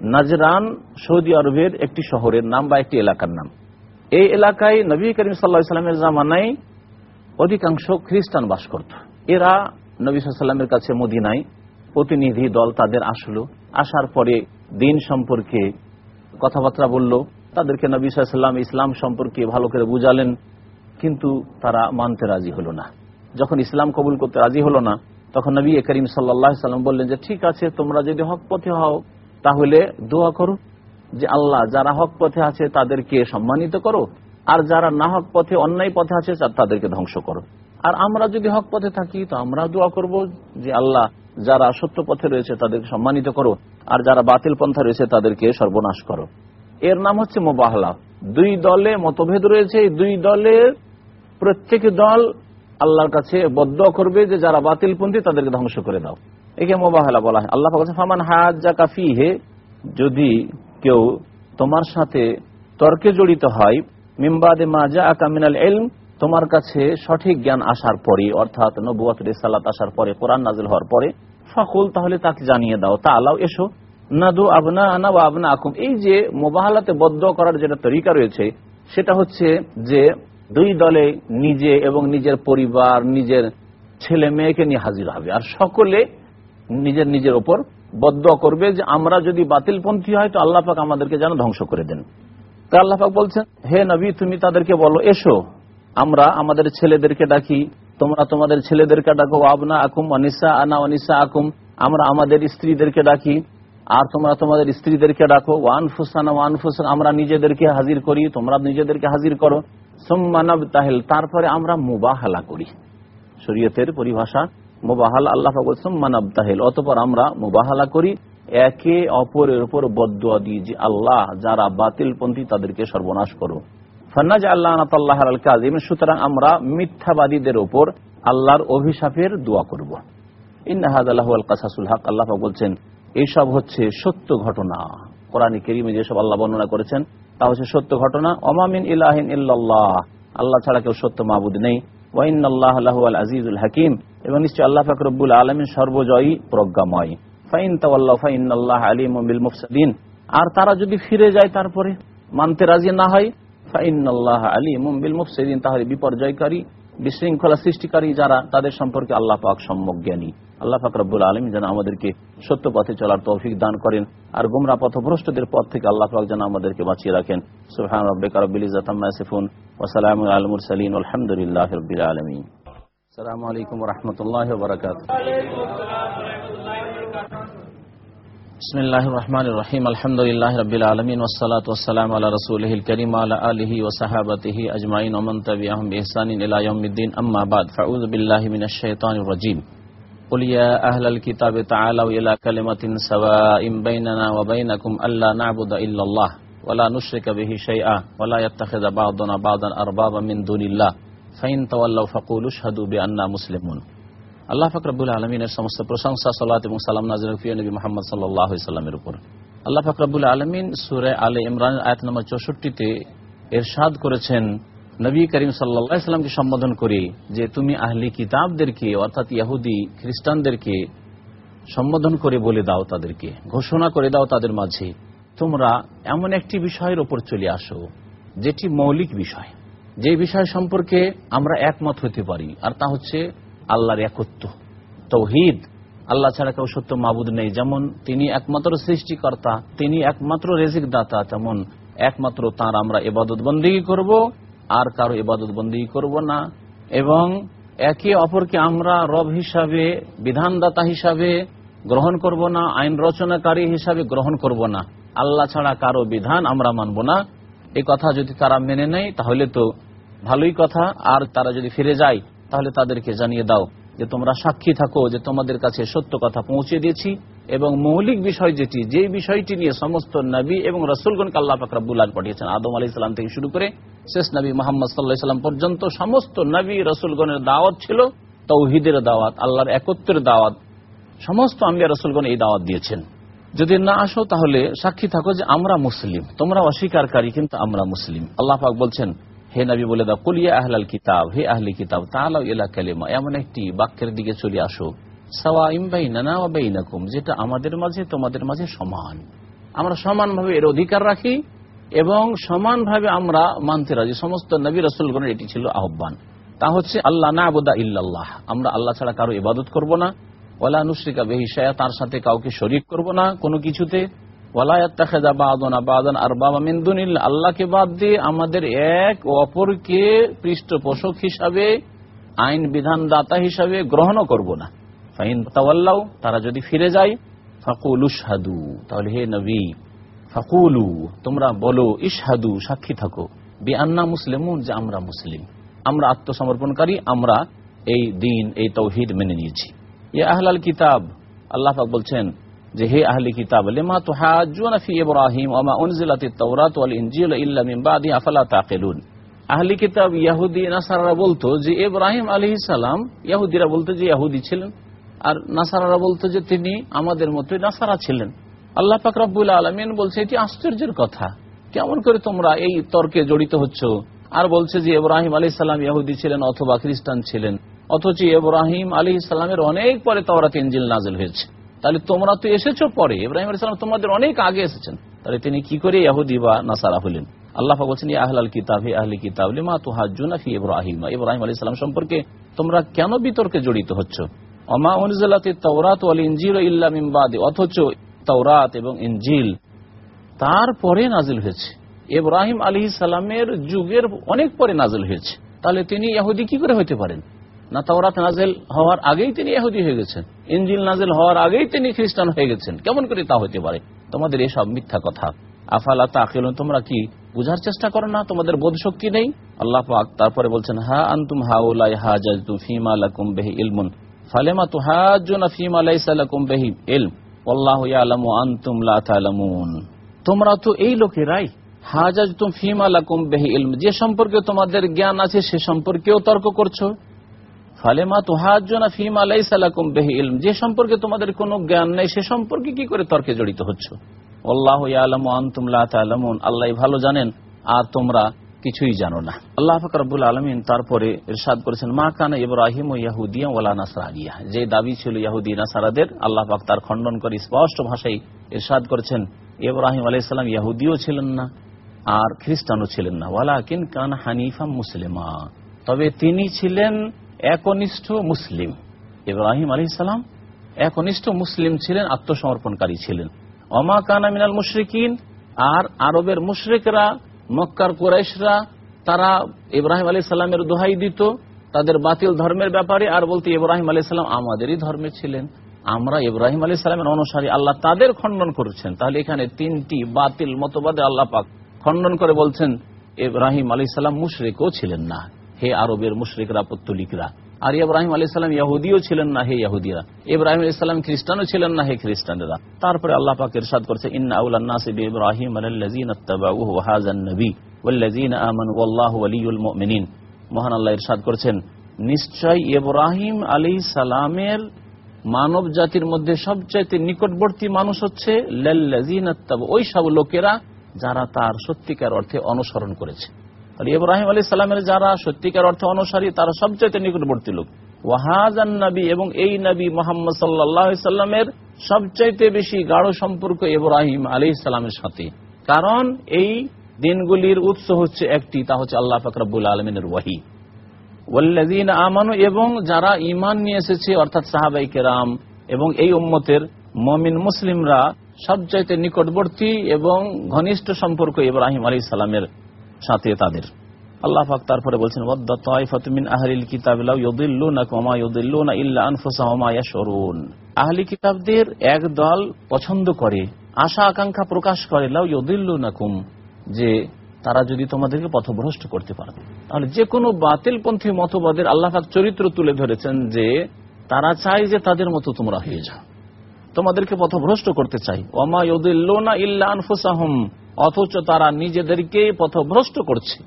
নাজরান সৌদি আরবের একটি শহরের নাম বা একটি এলাকার নাম। এই এলাকায় নবী করিম সাল্লামের জামানায় অধিকাংশ খ্রিস্টান বাস করত। এরা নবী সাল্লামের কাছে মদিনায় প্রতিনিধি দল তাদের আসলো। আসার পরে দিন সম্পর্কে কথাবার্তা বলল। তাদেরকে নবী সাল্লাম ইসলাম সম্পর্কে ভালো করে বুঝালেন। কিন্তু তারা মানতে রাজি হলো না। যখন ইসলাম কবুল করতে রাজি হলো না, তখন নবী করিম সাল্লাম বললেন যে, ঠিক আছে, তোমরা যদি হক পথে হও, তাহলে দোয়া করো যে, আল্লাহ যারা হক পথে আছে তাদেরকে সম্মানিত করো, আর যারা না হক পথে, অন্যায় পথে আছে তাদেরকে ধ্বংস করো। আর আমরা যদি হক পথে থাকি, তো আমরা দোয়া করব যে, আল্লাহ যারা সত্য পথে রয়েছে তাদেরকে সম্মানিত করো, আর যারা বাতিল পন্থা রয়েছে তাদেরকে সর্বনাশ করো। এর নাম হচ্ছে মোবাহলা। দুই দলে মতভেদ রয়েছে দুই দলের প্রত্যেক দল আল্লাহর কাছে বদ্ধ করবে যে যারা বাতিলপন্থী তাদেরকে ধ্বংস করে দাও। একে মোবাহলা বলা হয়। আল্লাহ ফামান হাজা কাফি হে যদি কেউ তোমার সাথে তর্কে জড়িত হয় মিমবাদে মাজা আকামিনাল এলম তোমার কাছে সঠিক জ্ঞান আসার পরে, অর্থাৎ নবুয়াত, রেসালাত আসার পরে, কোরআন নাজিল হওয়ার পরে সকল তাহলে তাকে জানিয়ে দাও তা আলাও এসো। নাদু আবনা আনা বা আবনা আকুম এই যে মোবাহালাতে বদ্ধ করার যেটা তরিকা রয়েছে, সেটা হচ্ছে যে দুই দলে নিজে এবং নিজের পরিবার, নিজের ছেলে মেয়েকে নিয়ে হাজির হবে। আর সকলে নিজের নিজের ওপর বদ্ধ করবে যে আমরা যদি বাতিলপন্থী হয় তো আল্লাপাক আমাদেরকে যেন ধ্বংস করে দেন। তা আল্লাপাক বলছেন, হে নবী, তুমি তাদেরকে বলো, এসো। আমরা আমাদের ছেলেদেরকে ডাকি, তোমরা তোমাদের ছেলেদেরকে ডাকো আবনা আকুম অনিসা আনা অনিসা আকুম। আমরা আমাদের স্ত্রীদেরকে ডাকি, আর তোমরা তোমাদের স্ত্রীদেরকে ডাকো। ওয়ান ফুসানা ওয়ান ফুসান আমরা নিজেদেরকে হাজির করি, তোমরা নিজেদেরকে হাজির করো। তারপরে আমরা মুবাহালা করি। শরীয়তের পরিভাষা, মুবাহালা, আল্লাহ সোম্মানব তাহেল অতপর আমরা মুবাহালা করি। একে অপরের উপর বদুয়া দিই যে আল্লাহ, যারা বাতিলপন্থী, তাদেরকে সর্বনাশ করো। আল্লাহ আল্লাহ আল কাজিম সুতরাং আমরা মিথ্যাবাদীদের উপর আল্লাহর অভিশাপের দোয়া করব। ইন্নাহাদ আল্লাহ আল্লাহ বলছেন এইসব হচ্ছে সত্য ঘটনা। কোরআনী কেরিমে যেসব আল্লাহ বর্ণনা করেছেন তা হচ্ছে সত্য ঘটনা। অমামিন ইলাহিন ইল্লাল্লাহ। আল্লাহ ছাড়া কেউ সত্য মাহবুদ নেই। ওয়াইন আল্লাহ আল্লাহ আল আজিজুল হাকিম। এবং নিশ্চয় আল্লাহ ফাকরবুল আলমিন সর্বজয়ী, প্রজ্ঞাময়। ফাইন তাওয়াল্লাহ ফাইন আল্লাহ আলিম বিল মুফসাদিন। আর তারা যদি ফিরে যায় তারপরে, মানতে রাজি না হয় ফাইন আল্লাহ আলিম বিল মুফসাদিন, তাহলে বিপর্যয়কারী বিশৃঙ্খলা সৃষ্টিকারী যারা, তাদের সম্পর্কে আল্লাহ পাক সম্যক জ্ঞানী। আল্লাহ পাক রব্বুল আলম যেন আমাদেরকে সত্য পথে চলার তৌফিক দান করেন আর গুমরা পথভ্রষ্টদের পথ থেকে আল্লাহ পাক যেন আমাদেরকে বাঁচিয়ে রাখেন। সুহান রব্বিকা রব্বিল ওয়া সালামুন আলাল মুরসালিন, আলহামদুলিল্লাহি রাব্বিল আলামিন। আসসালামু আলাইকুম রাহমাতুল্লাহি ওয়া বারাকাতুহু। بسم الله الرحمن الرحيم الحمد لله رب العالمين والصلاة والسلام على رسوله الكريم وعلى آله وصحابته أجمعين ومن تبعهم بإحسان إلى يوم الدين اما بعد فاعوذ بالله من الشيطان الرجيم قل يا أهل الكتاب تعالوا إلى كلمة سواء بيننا وبينكم الا نعبد الا الله ولا نشرك به شيئا ولا يتخذ بعضنا بعضا اربابا من دون الله فإن تولوا فقولوا اشهدوا بأننا مسلمون আল্লাহ ফাকরাবুল আলমিনের সমস্ত প্রশংসা, সালাত এবং সালাম নাজির নবী মোহাম্মদ সাল্লাহ সাল্লামের উপর। আল্লাহ ফাকরাবুল আলমিন সুরে আলে ইমরান আয়াত নম্বর চৌষট্টিতে এরশাদ করেছেন, নবী করিম সাল্লা সাল্লামকে সম্বোধন করে যে তুমি আহলি কিতাবদেরকে, অর্থাৎ ইয়াহুদি খ্রিস্টানদেরকে সম্বোধন করে বলে দাও তাদেরকে, ঘোষণা করে দাও তাদের মাঝে। তোমরা এমন একটি বিষয়ের ওপর চলে আসো, যেটি মৌলিক বিষয়। যে বিষয় সম্পর্কে আমরা একমত হতে পারি, আর তা হচ্ছে আল্লাহর একত্ব। তৌহিদ, আল্লাহ ছাড়া কেউ সত্য মাবুদ নেই। যেমন তিনি একমাত্র সৃষ্টিকর্তা, তিনি একমাত্র রেজিক দাতা তেমন একমাত্র তার আমরা এবাদত বন্দিগি করব, আর কারও এবাদত বন্দিগি করব না। এবং একে অপরকে আমরা রব হিসাবে, বিধানদাতা হিসাবে গ্রহণ করব না, আইন রচনাকারী হিসাবে গ্রহণ করব না। আল্লাহ ছাড়া কারও বিধান আমরা মানব না। এই কথা যদি তারা মেনে নেয়, তাহলে তো ভালোই কথা। আর তারা যদি ফিরে যায় তাহলে তাদেরকে জানিয়ে দাও যে তোমরা সাক্ষী থাকো যে তোমাদের কাছে সত্য কথা পৌঁছে দিয়েছি এবং মৌলিক বিষয় যেটি যে বিষয়টি নিয়ে সমস্ত নবী এবং রসুলগণকে আল্লাহ ফাকরাবুল্লাহ পাঠিয়েছেন, আদম আলি সাল্লাম থেকে শুরু করে শেষ নবী মোহাম্মদ সাল্লাহ সাল্লাম পর্যন্ত সমস্ত নবী রসুলগণের দাওয়াত ছিল তৌহিদের দাওয়াত, আল্লাহর একত্রের দাওয়াত, সমস্ত আম্বিয়া রসুলগণ এই দাওয়াত দিয়েছেন। যদি না আসো তাহলে সাক্ষী থাকো যে আমরা মুসলিম, তোমরা অস্বীকারী কিন্তু আমরা মুসলিম। আল্লাহ পাক বলছেন হে নবী বলে দাও কুলিয়া আহলাল কিতাব, হে আহলি কিতাব তাহলে এলা কালেমা, এমন একটি বাক্যের দিকে চলে আসো। সাওয়া যেটা আমাদের মাঝে তোমাদের মাঝে সমান। আমরা সমানভাবে এর অধিকার রাখি এবং সমানভাবে আমরা মানতে রাজি। সমস্ত নবী রসুলগণের এটি ছিল আহ্বান। তা হচ্ছে আল্লাহ না আবুদা ইল্লাল্লাহ। আমরা আল্লাহ ছাড়া কারও ইবাদত করব না। ওলা নুসরিকা বেহিসায়া তার সাথে কাউকে শরিক করব না কোনো কিছুতে। আল্লাহকে বাদ দিয়ে আমাদের এক অপরকে পৃষ্ঠপোষক হিসাবে, আইন বিধান দাতা হিসাবে গ্রহণও করব না। ফাইন তাওয়াল্লাও তারা যদি ফিরে যায়, ফাকুল উসাদু তাহলে হে নবী, ফাকুলু, তোমরা বলো, ইশহাদু, সাক্ষী থাকো। বি আন্না মুসলিমুন, যে আমরা মুসলিম। আমরা আত্মসমর্পণকারী, আমরা এই দিন, এই তৌহিদ মেনে নিয়েছি। ইয়ে আহলাল কিতাব, আল্লাহ বলছেন যে হে আহলি কিতাব, লিমা তুহাজ্জুনা ফি ইব্রাহিম ওয়া মা উনজিলাতিত তাওরাত ওয়াল ইনজিল ইল্লা মিন বাদি আফালা তাকিলুন। আহলি কিতাব ইহুদি নাসারারা বলতো যে ইব্রাহিম আলাইহিস সালাম ইহুদিরা বলতো যে ইহুদি ছিলেন। আর নাসারারা বলতো যে তিনি আমাদের মতোই নাসারা ছিলেন। আল্লাহ পাক রব্বুল আলামিন বলছে, এটি আশ্চর্যের কথা। কেমন করে তোমরা এই তর্কে জড়িত হচ্ছ? আর বলছে যে ইব্রাহিম আলাইহিস সালাম ইহুদি ছিলেন অথবা খ্রিস্টান ছিলেন। অথচ ইব্রাহিম আলাইহিস সালামের অনেক পরে তাওরাত, ইনজিল নাজিল হয়েছে। তাহলে তোমরা তো এসেছ পরে। ইব্রাহিম আলাইসালাম তোমাদের অনেক আগে এসেছেন। তাহলে তিনি কি করে ইয়াহুদি বা নাসারা হলেন? আল্লাহ বলছেন আহলাল কিতাব, হে আহলি কিতাব, লিমা তুহাজুনা ফি ইব্রাহিম। ইব্রাহিম আলাইহিস সালাম সম্পর্কে তোমরা কেন বিতর্কে জড়িত হচ্ছ? তাওরাত ওয়াল ইনজিল ইল্লা মিন বাদি। অথচ তাওরাত এবং ইনজিল তারপরে নাজিল হয়েছে। ইব্রাহিম আলাইহিস সালামের যুগের অনেক পরে নাজিল হয়েছে। তাহলে তিনি ইহুদি কি করে হতে পারেন? না তাওরাত নাজেল হওয়ার আগেই তিনি এহুদি হয়ে গেছেন। ইঞ্জিল নাজেল হওয়ার আগেই তিনি খ্রিস্টান হয়ে গেছেন। কেমন করে তা হতে পারে? তোমাদের এসব মিথ্যা কথা। আফালা তোমরা কি বুঝার চেষ্টা করো না? তোমাদের বোধ শক্তি নেই? আল্লাহ পাক তারপরে বলছেন, হা আন্তুম হাউলাই ফিমা লাকুম ইলমুন। ফালেমা ফিমা ইলম। লা তালামুন। তোমরা তো এই লোকেরাই হাজাজ তুম ফিমা লাকুম বিহি ইলম। যে সম্পর্কে তোমাদের জ্ঞান আছে, সে সম্পর্কেও তর্ক করছ। ফালেমা তুহাজ্জনা ফিমা লাইসা লাকুম বিহি ইলম। যে সম্পর্কে তোমাদের কোনো জ্ঞান নেই, সে সম্পর্কে কি করে তর্কে জড়িত হচ্ছ? আল্লাহ ইয়ালামু আনতুম লা তালামুন। আল্লাহ ভালো জানেন, আর তোমরা কিছুই জানো না। আল্লাহ ফকরাবুল আলমিন তারপরে ইরশাদ করেছেন, মা কানা ইব্রাহিম ইয়াহুদিয়া ওলা নাসরানিয়া। যে দাবি ছিল ইয়াহুদি নাসারাদের, আল্লাহ পাক তার খণ্ডন করে স্পষ্ট ভাষায় ইরশাদ করেছেন, ইব্রাহিম আলাইসাল্লাম ইয়াহুদিও ছিলেন না, আর খ্রিস্টানও ছিলেন না। ওয়ালা কিন কান হানিফা মুসলিমা। তবে তিনি ছিলেন একনিষ্ঠ মুসলিম। ইব্রাহিম আলী সালাম একনিষ্ঠ মুসলিম ছিলেন, আত্মসমর্পণকারী ছিলেন। অমা কানা মিনাল মুশরিকিন, আর আরবের মুশরিকরা, মক্কার কোরাইশরা, তারা ইব্রাহিম আলী সাল্লামের দোহাই দিত। তাদের বাতিল ধর্মের ব্যাপারে আর বলতে ইব্রাহিম আলী সাল্লাম আমাদেরই ধর্মে ছিলেন। আমরা ইব্রাহিম আলী সাল্লামের অনুসারী, আল্লাহ তাদের খণ্ডন করেছেন। তাহলে এখানে তিনটি বাতিল মতবাদে আল্লাহ পাক খণ্ডন করে বলছেন, ইব্রাহিম আলী সাল্লাম মুশরিকও ছিলেন না। হে আরবের মুশরিকরা, পত্তলিকরা। আর ইব্রাহিম আলী সাল্লাম ইয়াহুদিও ছিলেন না, হে ইয়াহুদিরা ইব্রাহিম আলী সাল্লাম খ্রিস্টানও ছিলেন না, হে খ্রিস্টানেরা। তারপরে আল্লাহ পাক ইরশাদ করছে, ইন্না বি ইব্রাহিম আলাল্লাযিনা ইত্তাবাউহু ওয়া হাযান নবী ওয়াল্লাযিনা আমানু ওয়াল্লাহু ওয়ালিয়ুল মুমিনিন। মহান আল্লাহ ইরশাদ করেছেন, নিশ্চয় ইব্রাহিম আলাইহিস সালামের মানব জাতির মধ্যে সবচাইতে নিকটবর্তী মানুষ হচ্ছে লাল্লাযিনা ইত্তাবা ওই সব লোকেরা যারা তার সত্যিকার অর্থে অনুসরণ করেছে। আর ইব্রাহিম আলী সাল্লামের যারা সত্যিকার অর্থে অনুসারী, তারা সবচাইতে নিকটবর্তী লোক। ওয়াহাজান নবী এবং এই নবী মোহাম্মদ সাল্লাহ সাল্লামের সবচাইতে বেশি গাঢ় সম্পর্ক ইব্রাহিম আলী সাল্লামের সাথে। কারণ এই দিনগুলির উৎস হচ্ছে একটি, তা হচ্ছে আল্লাহ ফাকরাবুল আলমিনের ওয়াহি। ওয়াল্লাদিন আমানু এবং যারা ইমান নিয়ে এসেছে, অর্থাৎ সাহাবাই কেরাম এবং এই উম্মতের মমিন মুসলিমরা সবচাইতে নিকটবর্তী এবং ঘনিষ্ঠ সম্পর্ক ইব্রাহিম আলী সালামের। সাথে তাদের। আল্লাহ পাক তারপরে বলছেন ওয়াদ্দাতাইফাতুমিন আহলিল কিতাব লাউ ইউদিল্লুনা কামা ইউদিল্লুনা ইল্লা আনফুসাহুম মা ইয়াশউরুন। আহলি কিতাবদের এক দল পছন্দ করে, আশা, আকাঙ্ক্ষা প্রকাশ করে, লাউ ইউদিল্লুনাকুম, যে তারা যদি তোমাদেরকে পথভ্রষ্ট করতে পারবে। তাহলে যে কোনো বাতিলপন্থী মতবাদের আল্লাহ পাক চরিত্র তুলে ধরেছেন যে, তারা চায় যে তাদের মতো তোমরা হয়ে যাও। তোমাদেরকে পথভ্রষ্ট করতে চাই। ওমা ইউদিল্লুনা ইল্লা আনফুসাহুম অথচ তারা নিজেদেরকে পথভ্রষ্ট করছে।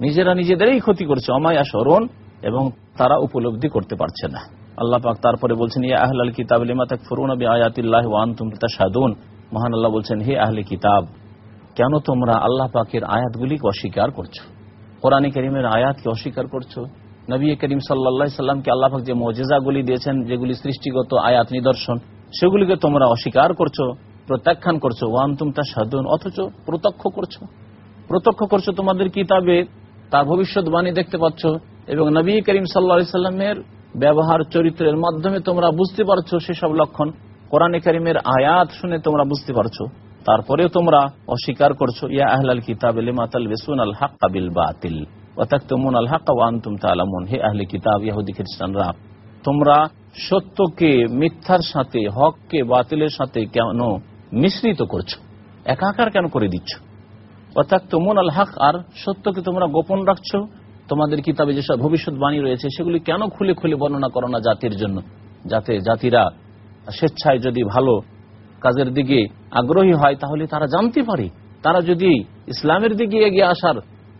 নিজেরা নিজেদেরই ক্ষতি করছে। অমায়া স্মরণ এবং তারা উপলব্ধি করতে পারছে না। আল্লাহ পাক তারপরে বলছেন, ইয়া আহলাল কিতাব, লিমা তাকফুরুনা বিআয়াতিল্লাহি ওয়া আনতুম তাশহাদুন? মহান আল্লাহ বলছেন, হে আহলে কিতাব, কেন তোমরা আল্লাহ পাকের আয়াতগুলিকে অস্বীকার করছ? কোরআনে করিমের আয়াতকে অস্বীকার করছ? নবী করিম সাল্লাহ সাল্লামকে আল্লাহ পাক যে মজেজাগুলি দিয়েছেন, যেগুলি সৃষ্টিগত আয়াত নিদর্শন, সেগুলিকে তোমরা অস্বীকার করছ? প্রত্যাখ্যান করছ ওয়ান তুম তা সাধন অথচ প্রত্যক্ষ করছ। প্রত্যক্ষ করছ তোমাদের কিতাবে, তার ভবিষ্যৎবাণী দেখতে পাচ্ছ, এবং নবী করিম সাল্লা সাল্লামের ব্যবহার চরিত্রের মাধ্যমে তোমরা বুঝতে পারছ সেসব লক্ষণ। কোরআনে করিমের আয়াত শুনে তোমরা বুঝতে পারছ। তারপরেও তোমরা অস্বীকার করছ, ইয়া আহলাল কিতাব আল হাক বিল বাতিল ওয়াতাকতুমুন আল হাক ওয়া আনতুম তাআলামুন, হে আহলে কিতাব ইহুদি খ্রিস্টানরা, তোমরা সত্যকে, মিথ্যার সাথে, হককে, বাতিলের সাথে কেন মিশ্রিত করছ। একাকার কেন করে দিচ্ছ? অর্থাৎ তোমন আল হক, আর সত্যকে তোমরা গোপন রাখছো, তোমাদের কিতাবে যেসব ভবিষ্যৎবাণী রয়েছে, সেগুলি কেন খুলে খুলে বর্ণনা করো না জাতির জন্য? যাতে জাতিরা স্বেচ্ছায় যদি ভালো কাজের দিকে আগ্রহী হয়, তাহলে তারা জানতে পারে। তারা যদি ইসলামের দিকে এগিয়ে আসার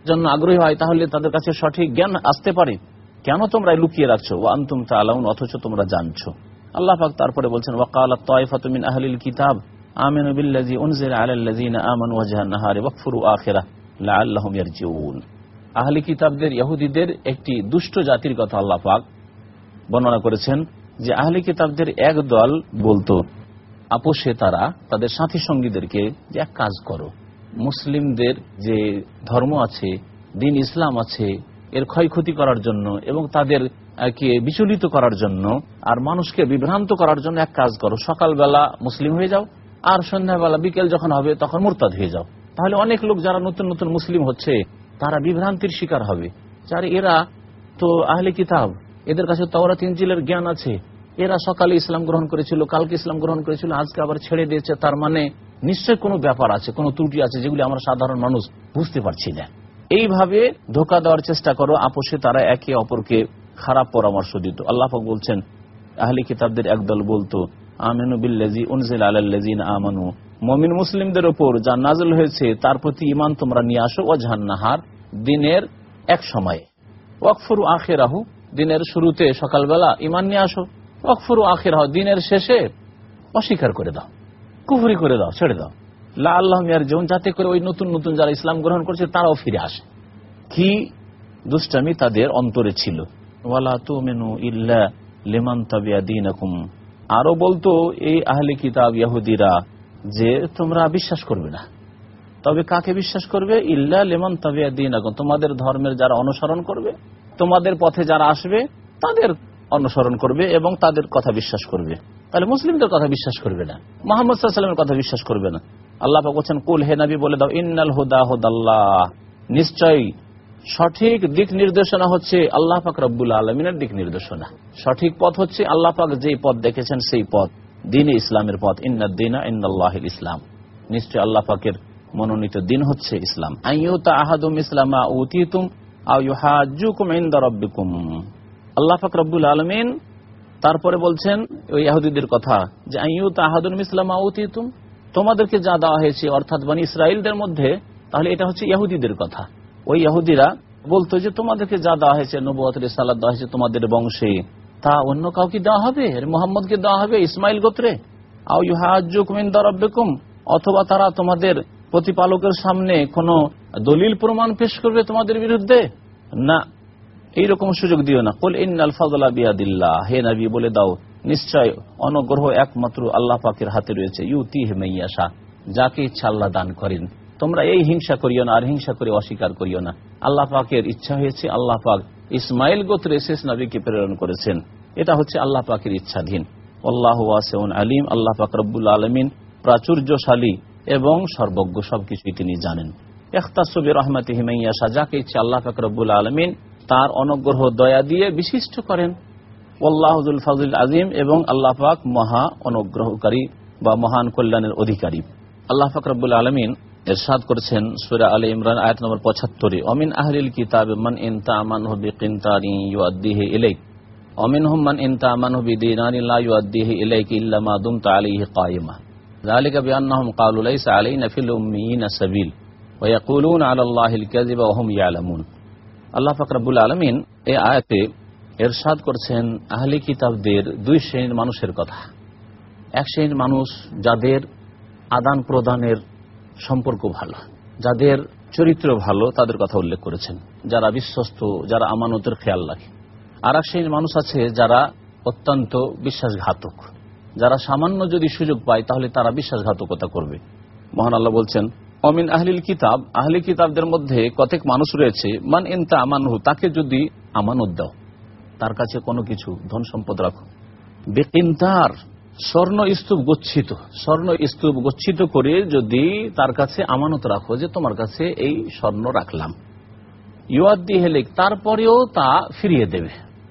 জন্য আগ্রহী হয়, তাহলে তাদের কাছে সঠিক জ্ঞান আসতে পারে। কেন তোমরা লুকিয়ে রাখছো? ও আন্তুম তালাউন অথচ তোমরা জানছো। আল্লাহ পাক তারপরে বলছেন ওয়াকালাত তাইফাতুমিন আহলিল কিতাব। আমিনু বিল্লাযী উনজিলা আলাল্লাযীনা আমানু ওয়াজহান নাহারি ওয়াকফুরু আখিরা লাআল্লাহুম ইয়ারজিউন আহলি কিতাবদের ইহুদিদের একটি দুষ্ট জাতির কথা আল্লাহ পাক বর্ণনা করেছেন যে আহলি কিতাবদের এক দল বলতো আপোষে তারা, তাদের সাথী সঙ্গীদেরকে যে এক কাজ করো। মুসলিমদের যে ধর্ম আছে, দিন ইসলাম আছে, এর ক্ষয়ক্ষতি করার জন্য এবং তাদের কে বিচলিত করার জন্য আর মানুষকে বিভ্রান্ত করার জন্য এক কাজ করো। সকালবেলা মুসলিম হয়ে যাও আর সন্ধ্যাবেলা, বিকেল যখন হবে, তখন মোরতাদ হয়ে যাও। তাহলে অনেক লোক যারা নতুন নতুন মুসলিম হচ্ছে, তারা বিভ্রান্তির শিকার হবে। যার এরা তো আহলে কিতাব, এদের কাছে তওরা তিনজিলের জ্ঞান আছে। এরা সকালে ইসলাম গ্রহণ করেছিল, কালকে ইসলাম গ্রহণ করেছিল, আজকে আবার ছেড়ে দিয়েছে। তার মানে নিশ্চয় কোনো ব্যাপার আছে, কোনো ত্রুটি আছে যেগুলি আমরা সাধারণ মানুষ বুঝতে পারছি না। এইভাবে ধোকা দেওয়ার চেষ্টা করো, আপোষে তারা একে অপরকে খারাপ পরামর্শ দিত। আল্লাহ বলছেন, আহলি কিতাবদের একদল বলতো আমিনু মুসলিমদের যা নাজল হয়েছে, তার প্রতি তোমরা নিয়ে আসো ওয়াজহান নাহার দিনের এক সময়ে। ওয়াকফুরু দিনের শুরুতে সকালবেলা নিয়ে আসো। ওয়াকফুরু দিনের শেষে অস্বীকার করে দাও। কুফরি করে দাও, ছেড়ে দাও। লা আল্লাহ মিয়ার যেমন যাতে করে ওই নতুন নতুন যারা ইসলাম গ্রহণ করছে, তারাও ফিরে আসে। কি দুষ্টামি তাদের অন্তরে ছিল? ওয়ালা তুমিনু ইল্লা লিমান তাবিয়া দীনাকুম। আরও বলতো, এই আহলে কিতাব ইয়াহুদিরা, যে তোমরা বিশ্বাস করবে না। তবে কাকে বিশ্বাস করবে? ইল্লা লেমন তাবিয়া দিন এখন তোমাদের ধর্মের যারা অনুসরণ করবে, তোমাদের পথে যারা আসবে, তাদের অনুসরণ করবে এবং তাদের কথা বিশ্বাস করবে। তাহলে মুসলিমদের কথা বিশ্বাস করবে না, মোহাম্মদ সাল্লামের কথা বিশ্বাস করবে না। আল্লাহ বলছেন, কুল হে নবী বলে দাও, ইন্নাল হুদা হুদাল্লাহ। নিশ্চয়ই সঠিক দিক নির্দেশনা হচ্ছে আল্লাহ পাক রব্বুল আলমিনের দিক নির্দেশনা। সঠিক পথ হচ্ছে আল্লাহ পাক যেই পথ দেখেছেন সেই পথ। দিন ইসলামের পথ। ইন্দিনা ইন্দাল্লাহ ইসলাম। নিশ্চয় আল্লাহ পাকের মনোনীত দিন হচ্ছে ইসলাম। আহাদুম ইসলামা আল্লাহ পাক রব্বুল আলামিন তারপরে বলছেন, ওই ইহুদিদের কথা যে আইয়ুতা আহাদুম ইসলামা উতিতুম? তোমাদেরকে যা দেওয়া হয়েছে, অর্থাৎ বনি ইসরায়েলদের মধ্যে, তাহলে এটা হচ্ছে ইহুদিদের কথা। ওই ইহুদিরা বলতো যে, তোমাদেরকে যা দেওয়া হয়েছে, নবুয়াতের সালাদ দেওয়া হয়েছে তোমাদের বংশে, তা অন্য কাউকে দেওয়া হবে? মোহাম্মদকে দেওয়া হবে ইসমাইল গোত্রে? আও ইউহাজ্জুকুম ইনদা রাব্বিকুম, অথবা তারা তোমাদের প্রতিপালকের সামনে কোন দলিল প্রমাণ পেশ করবে তোমাদের বিরুদ্ধে? না, এইরকম সুযোগ দিও না। কুল বিয়াদিল্লাহ। হে নবী, বলে দাও, নিশ্চয় অনুগ্রহ একমাত্র আল্লাহ পাকের হাতে রয়েছে। ইউতি হেমাইয়াশা যাকে ইচ্ছা আল্লাহ দান করেন। তোমরা এই হিংসা করিও না, আর হিংসা করে অস্বীকার করিও না। আল্লাহ পাকের ইচ্ছা হয়েছে, আল্লাহ পাক ইসমাইল গোত্রে শেষ নবীকে প্রেরণ করেছেন। এটা হচ্ছে আল্লাহ পাকের ইচ্ছাধীন। আল্লাহ ওয়াসেউন আলিম, আল্লাহ পাক রব্বুল আলমিন প্রাচুর্যশালী এবং সর্বজ্ঞ, সবকিছুই তিনি জানেন। তার অনুগ্রহ, দয়া দিয়ে বিশিষ্ট করেন। আজিম এবং আল্লাহ পাক মহা অনুগ্রহকারী বা মহান কল্যাণের অধিকারী। আল্লাহ ফাকরবুল আলমিন এরশাদ করেছেন সুরা আলী ইমরান আয়াত নম্বর পঁচাত্তরে অমিন আহলিল কিতাব মান ইনতা আমান হবি কিনতানি ইউদ্দিহে ইলাইক অমিন হুম্মান ইনতা আমান হবি দিনানি লা ইউদ্দিহে ইলাইক ইল্লা মা দুমতা আলাইহি কায়িমা ذلك بأنهم قالوا ليس علينا في الأميين سبيل ويقولون على الله الكذب وهم يعلمون আল্লাহ ফাকরাবুল আলমিন এই আয়াতে এরশাদ করছেন আহলি কিতাবদের দুই শ্রেণীর মানুষের কথা এক শ্রেণীর মানুষ যাদের আদান প্রদানের সম্পর্ক ভালো। যাদের চরিত্র ভালো, তাদের কথা উল্লেখ করেছেন। যারা বিশ্বস্ত, যারা আমানতের খেয়াল রাখে। আর এক শ্রেণির মানুষ আছে যারা অত্যন্ত বিশ্বাসঘাতক। যারা সামান্য যদি সুযোগ পায়, তাহলে তারা বিশ্বাসঘাতকতা করবে। মহান আল্লাহ বলছেন, অমিন আহলিল কিতাব আহলি কিতাবদের মধ্যে কতক মানুষ রয়েছে? মান ইনতা আমানহু তাকে যদি আমানত দাও, তার কাছে কোনো কিছু ধন সম্পদ রাখো। বেকিন্তার স্বর্ণ স্তূপ গচ্ছিত। স্বর্ণ স্তূপ গচ্ছিত করে যদি তার কাছে আমানত রাখো যে তোমার কাছে এই স্বর্ণ রাখলাম। ইউদ্দি হেলিক, তারপরেও তা ফিরিয়ে দেবে।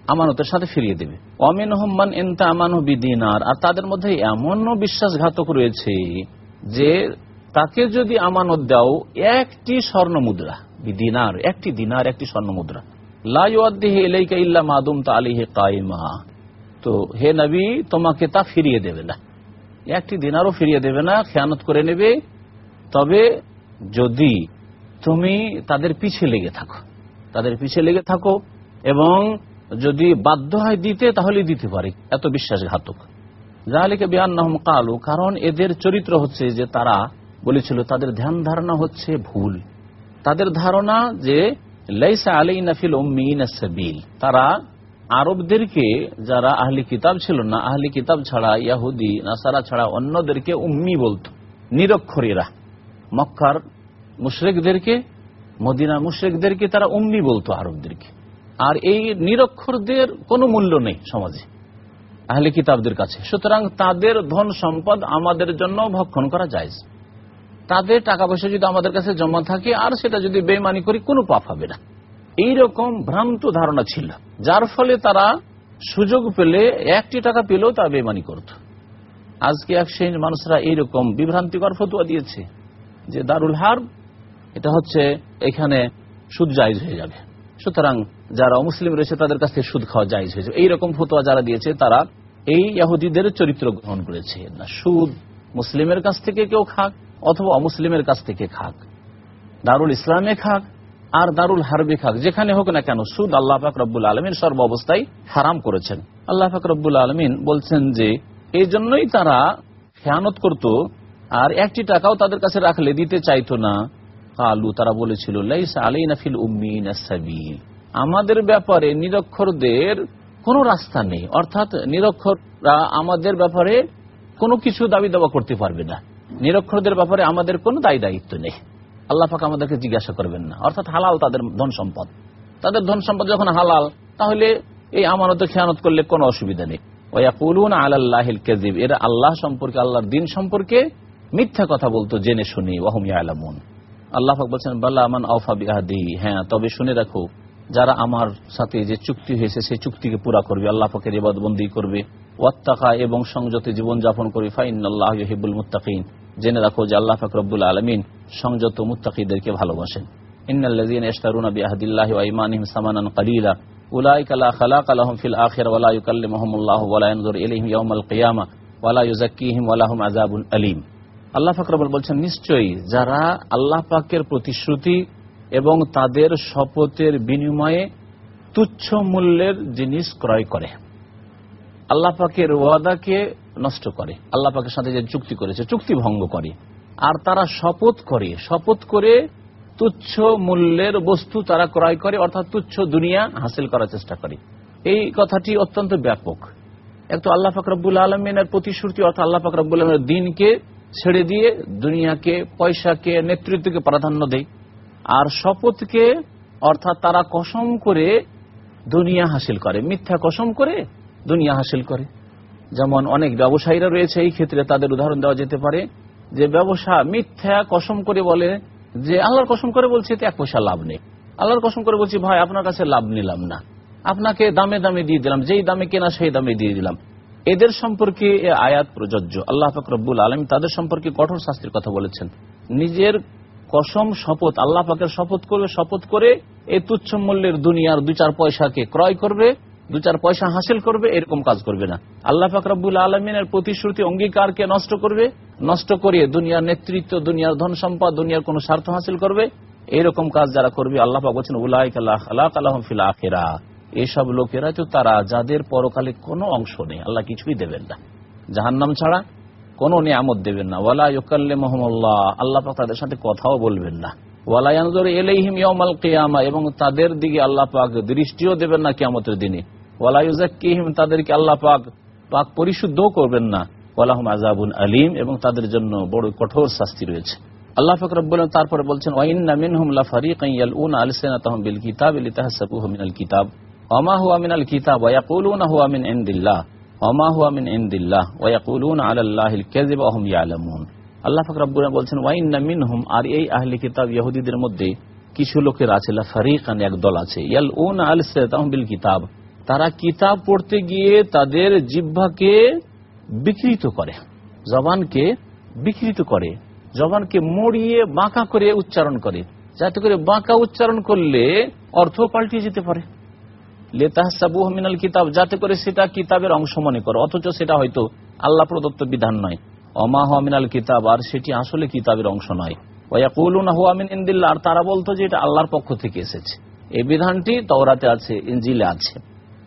আমানতের সাথে ফিরিয়ে দেবে। অমিন হম্মান এনতা আমানু বিদিনার। আর তাদের মধ্যে এমনও বিশ্বাসঘাতক রয়েছে যে তাকে যদি আমানত দাও, একটি স্বর্ণ মুদ্রা, বিদিনার, একটি দিনার একটি স্বর্ণ মুদ্রা। লাইদিহে এলাইকা ইল্লা মাদুম তা আলিহে কাইমা তো হে নবী, তোমাকে তা ফিরিয়ে দেবে না। একটি দিনারও ফিরিয়ে দেবে না, খেয়ানত করে নেবে। তবে যদি তুমি তাদের পিছে লেগে থাকো, তাদের পিছে লেগে থাকো এবং যদি বাধ্য হয় দিতে তাহলে দিতে পারে, এত বিশ্বাসঘাতক। জাহালিকে বিয়ান্নাহম কালু, কারণ এদের চরিত্র হচ্ছে যে তারা বলেছিল, তাদের ধ্যান ধারণা হচ্ছে ভুল। তাদের ধারণা যে, লাইসা আলী নাফিল সাবিল, তারা আরবদেরকে যারা আহলি কিতাব ছিল না, আহলি কিতাব ছাড়া ইয়াহুদি, নাসারা ছাড়া অন্যদেরকে উম্মি বলত, নিরক্ষরীরা। মক্কার মুশরেকদেরকে মদিনা মুশরেকদেরকে তারা উম্মি বলতো আরবদেরকে। আর এই নিরক্ষরদের কোনো মূল্য নেই সমাজে, আহলে কিতাবদের কাছে। সুতরাং তাদের ধন সম্পদ আমাদের জন্য ভক্ষণ করা যায় তাদের টাকা পয়সা যদি আমাদের কাছে জমা থাকে, আর সেটা যদি বেমানি করি, কোনো পাপ হবে না। এইরকম ভ্রান্ত ধারণা ছিল, যার ফলে তারা সুযোগ পেলে একটি টাকা পেলেও তা বেমানি করত। আজকে এক মানুষরা এইরকম বিভ্রান্তিকর ফতুয়া দিয়েছে যে দারুল হার, এটা হচ্ছে এখানে সুদ জায়জ হয়ে যাবে। সুতরাং যারা অমুসলিম রয়েছে তাদের কাছ থেকে সুদ খাওয়া যায় হয়েছে এইরকম ফতোয়া যারা দিয়েছে, তারা এই ইয়াহুদিদের চরিত্র গ্রহণ করেছে। না সুদ মুসলিমের কাছ থেকে কেউ খাক, অথবা অমুসলিমের কাছ থেকে খাক। দারুল ইসলামে খাক আর দারুল হারবি খাক, যেখানে হোক না কেন, সুদ আল্লাহ পাক আলমিন সর্ব অবস্থায় হারাম করেছেন। আল্লাহ পাক আলমিন বলছেন যে, এই জন্যই তারা খেয়ানত করত, আর একটি টাকাও তাদের কাছে রাখলে, দিতে চাইতো না। কালু, তারা বলেছিল, লাইসা আলাইনা ফিল উম্মিন সাবিল। আমাদের ব্যাপারে নিরক্ষরদের কোনো রাস্তা নেই। অর্থাৎ নিরক্ষররা আমাদের ব্যাপারে কোনো কিছু দাবি দাবা করতে পারবে না। নিরক্ষরদের ব্যাপারে আমাদের কোনো দায়ী দায়িত্ব নেই। আল্লাহ পাক আমাদেরকে জিজ্ঞাসা করবেন না। অর্থাৎ হালাল তাদের ধন সম্পদ। তাদের ধন সম্পদ যখন হালাল, তাহলে এই আমানত খেয়ানত করলে কোনো অসুবিধা নেই। কেজিব এরা আল্লাহ সম্পর্কে, আল্লাহর দিন সম্পর্কে মিথ্যা কথা বলতো, জেনে শুনি ওহম আলামুন আল্লাহ পাক বলছেন আমান হ্যাঁ তবে শুনে রাখো, যারা আমার সাথে যে চুক্তি হয়েছে, সেই চুক্তিকে পুরা করবে, আল্লাহ পাকের ইবাদবন্দি করবে। ওয়াত্তাকা এবং সংযত জীবন যাপন করবে ফাইন আল্লাহ হিবুল মুত্তাকিন। জেনে রাখো যে আল্লাহ পাক রব্বুল আলমিন সংযত মুত্তাকিদেরকে ভালোবাসেন। ফাকরাবুল নিশ্চয়ই যারা প্রতিশ্রুতি এবং তাদের শপথের বিনিময়ে তুচ্ছ মূল্যের জিনিস ক্রয় করে, আল্লাহ পাকের ওয়াদাকে নষ্ট করে। আল্লাহ পাকের সাথে যে চুক্তি করেছে, চুক্তি ভঙ্গ করে। আর তারা শপথ করে। শপথ করে তুচ্ছ মূল্যের বস্তু তারা ক্রয় করে, অর্থাৎ তুচ্ছ দুনিয়া হাসিল করার চেষ্টা করে। এই কথাটি অত্যন্ত ব্যাপক। একটু আল্লাহ ফাকরাবুল আলমিনের প্রতিশ্রুতি, অর্থাৎ আল্লাহ ফাকরাবুল আলমের দিনকে ছেড়ে দিয়ে দুনিয়াকে, পয়সাকে, নেতৃত্বকে প্রাধান্য দেয়। আর শপথকে, অর্থাৎ তারা কসম করে দুনিয়া হাসিল করে। মিথ্যা কসম করে দুনিয়া হাসিল করে। যেমন অনেক ব্যবসায়ীরা রয়েছে, এই ক্ষেত্রে তাদের উদাহরণ দেওয়া যেতে পারে যে ব্যবসা মিথ্যা কসম করে বলে যে আল্লাহর কসম করে বলছি এক পয়সা লাভ নেই। আল্লাহর কসম করে বলছি, ভাই, আপনার কাছে লাভ নিলাম না। আপনাকে দামে দামে দিয়ে দিলাম, যেই দামে কেনা সেই দামে দিয়ে দিলাম। এদের সম্পর্কে এ আয়াত প্রযোজ্য। আল্লাহ ফকরবুল আলম তাদের সম্পর্কে কঠোর শাস্তির কথা বলেছেন। নিজের কসম শপথ, আল্লাহ পাকের শপথ করবে শপথ করে এই তুচ্ছ মূল্যের দুনিয়ার দু চার পয়সাকে ক্রয় করবে। দু চার পয়সা হাসিল করবে, এরকম কাজ করবে না। আল্লাহ ফাকরাবুল আলমিনের প্রতিশ্রুতি, অঙ্গীকারকে নষ্ট করবে, নষ্ট করে দুনিয়ার নেতৃত্ব, দুনিয়ার ধন সম্পদ, দুনিয়ার কোন স্বার্থ হাসিল করবে, এরকম কাজ যারা করবে, আল্লাহ বলছেন আখেরা। এইসব লোকেরা তো তারা, যাদের পরকালে কোনো অংশ নেই, আল্লাহ কিছুই দেবেন না। জাহান্নাম ছাড়া কোনো নিয়ামত দেবেন না। ওয়ালা ইকাল্লে মোহাম্মল্লাহ আল্লাহ পাক তাদের সাথে কথাও বলবেন না। ওয়ালায়ানজর এলাইহিম ইয়াউমাল কিয়ামা, এবং তাদের দিকে আল্লাহ পাক দৃষ্টিও দেবেন না কিয়ামতের দিনে। ওয়ালা ইউজাক্কিহিম তাদেরকে আল্লাহ পাক পাক পরিশুদ্ধও করবেন না। ওয়ালাহুম আযাবুন আলীম, এবং তাদের জন্য বড় কঠোর শাস্তি রয়েছে। আল্লাহ পাক রব্বুল আলামিন তারপরে বলছেন, ওয়া ইন্না মিনহুম লাফারিকান ইয়ালউনা আলসিনাতাহুম বিল কিতাবি লিতাহসাবুহু মিনাল কিতাব। ওমা হুয়া মিনাল কিতাব? ওয়া ইয়াকুলুনা হুয়া মিন ইনদিল্লাহ। ওমা হুয়া মিন ইনদিল্লাহ। ওয়া ইয়াকুলুনা আলাল্লাহিল কাযিব ওয়া হুম ইয়ালামুন। আল্লাহ পাক রব্বুল বলছেন, ওয়া ইন্না মিনহুম, আর এই আহলে কিতাব ইহুদিদের মধ্যে কিছু লোকের আছে, লাফারিকান এক দল আছে। ইয়ালউনা আলসিনাতাহুম বিল কিতাব। তারা কিতাব পড়তে গিয়ে তাদের জিহ্বাকে বিকৃত করে, জবানকে বিকৃত করে, জবানকে মরিয়ে বাঁকা করে উচ্চারণ করে। যাতে করে বাঁকা উচ্চারণ করলে অর্থ পাল্টিয়ে যেতে পারে। লেতাহসাবু মিনাল কিতাব, যাতে করে সেটা কিতাবের অংশ মনে করে, অথচ সেটা হয়তো আল্লাহ প্রদত্ত বিধান নয়। অমাহ মিনাল কিতাব, আর সেটি আসলে কিতাবের অংশ নয়। আর তারা বলতো যে এটা আল্লাহর পক্ষ থেকে এসেছে। এই বিধানটি তওরাতে আছে ইঞ্জিলে আছে।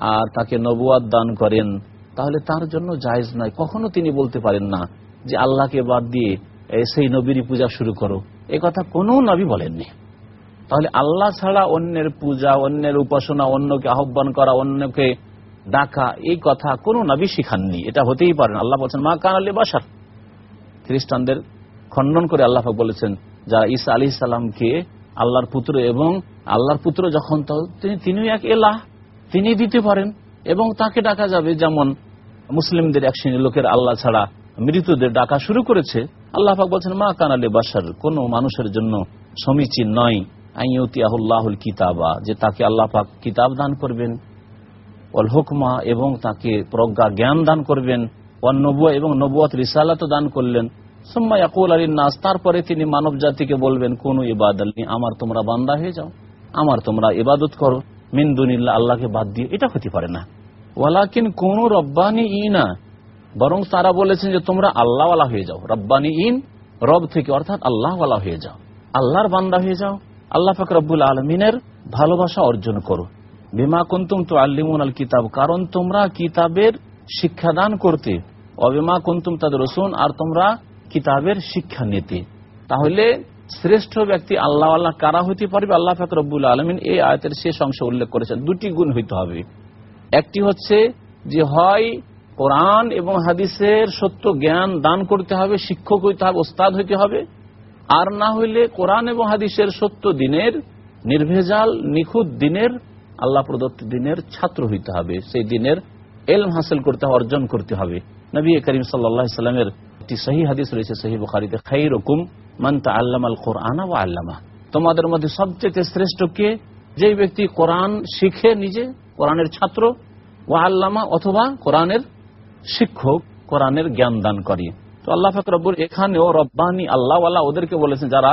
আর তাকে নবুয়াদ দান করেন, তাহলে তার জন্য জায়েজ নয়। কখনো তিনি বলতে পারেন না যে আল্লাহকে বাদ দিয়ে সেই নবীর পূজা শুরু করো। এ কথা কোনো নবী বলেননি। তাহলে আল্লাহ ছাড়া অন্যের পূজা, অন্যের উপাসনা, অন্যকে আহ্বান করা, অন্যকে ডাকা, এই কথা কোনো নবী শিখাননি। এটা হতেই পারে না। আল্লাহ বলছেন, মা কান আলী বাসার খ্রিস্টানদের খণ্ডন করে আল্লাহ বলেছেন, যারা ঈসা আলী সাল্লামকে আল্লাহর পুত্র এবং আল্লাহর পুত্র যখন তিনি তিনিও এক এলাহ। তিনি দিতে পারেন এবং তাকে ডাকা যাবে যেমন মুসলিমদের এক শ্রেণির লোকের আল্লাহ ছাড়া মৃতদের ডাকা শুরু করেছে। আল্লাহ পাক বলছেন, মা কানালে বাসার কোন মানুষের জন্য সমীচীন নয়। আইয়তিয়াহুল্লাহুল কিতাবা, যে তাকে আল্লাহ পাক কিতাব দান করবেন। অল হুকমা, এবং তাকে প্রজ্ঞা জ্ঞান দান করবেন। নবুয়া, এবং নবুয়াত রিসালাত দান করলেন। সুম্মা ইয়াকুল আলী নাস তারপরে তিনি মানব জাতিকে বলবেন, কোন ইবাদ আমার তোমরা বান্দা হয়ে যাও। আমার তোমরা ইবাদত করো। মিন্দুনিল্লা আল্লাহকে বাদ দিয়ে, এটা হতে পারে না। ওয়ালাকিন কোন রব্বানি ইনা, বরং তারা বলেছেন যে তোমরা আল্লাহওয়ালা হয়ে যাও। রব্বানি ইন, রব থেকে, অর্থাৎ আল্লাহওয়ালা হয়ে যাও। আল্লাহর বান্দা হয়ে যাও। আল্লাহ ফাক রব্বুল আলমিনের ভালোবাসা অর্জন করো। বিমা কুন্তুম তো আল্লিমুন আল কিতাব কারণ তোমরা কিতাবের শিক্ষাদান করতে, অবিমা কুন্তুম তাদের রসুন আর তোমরা কিতাবের শিক্ষা নিতে তাহলে শ্রেষ্ঠ ব্যক্তি আল্লাহ আল্লাহ কারা হইতে পারবে? আল্লাহ ফাক রব্বুল আলমিন এই আয়তের শেষ অংশ উল্লেখ করেছেন। দুটি গুণ হইতে হবে। একটি হচ্ছে যে হয় কোরআন এবং হাদিসের সত্য জ্ঞান দান করতে হবে, শিক্ষক হইতে হবে, ওস্তাদ হইতে হবে। আর না হইলে কোরআন এবং হাদিসের সত্য দিনের নির্ভেজাল, নিখুঁত দিনের, আল্লাহ প্রদত্ত দিনের ছাত্র হইতে হবে। সেই দিনের এলম হাসিল করতে হবে, অর্জন করতে হবে। নবী করিম সাল্লা সাল্লামের একটি সহি হাদিস রয়েছে সহি বুখারিতে খাই রকুম মান্তা আল্লাম আল কোরআন ও আল্লামা। তোমাদের মধ্যে সবচেয়ে শ্রেষ্ঠ কে? যে ব্যক্তি কোরআন শিখে নিজে, কোরআনের ছাত্র ও আল্লামা অথবা কোরআনের শিক্ষক, কোরআনের জ্ঞান দান করে। তো আল্লাহ ফাকরবুর এখানেও রব্বানি আল্লাহ আল্লাহ ওদেরকে বলেছেন, যারা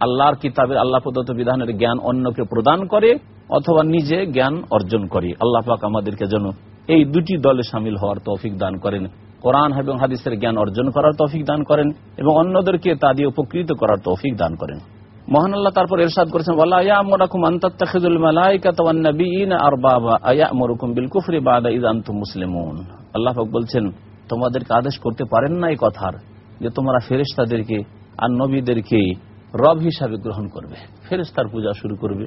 আল্লাহর কিতাবের, আল্লাহ প্রদত্ত বিধানের জ্ঞান অন্যকে প্রদান করে অথবা নিজে জ্ঞান অর্জন করে। আল্লাহ পাক আমাদেরকে যেন এই দুটি দলে সামিল হওয়ার তৌফিক দান করেন। কোরআন এবং হাদিসের জ্ঞান অর্জন করার তৌফিক দান করেন এবং অন্যদেরকে তা দিয়ে উপকৃত করার তৌফিক দান করেন। মহান আল্লাহ তারপর এরশাদ করেছেন আল্লাহ বলছেন, তোমাদেরকে আদেশ করতে পারেন না এই কথার যে তোমরা ফেরেশতাদেরকে আর নবীদেরকে রব হিসাবে গ্রহণ করবে। ফেরেশতার পূজা শুরু করবে।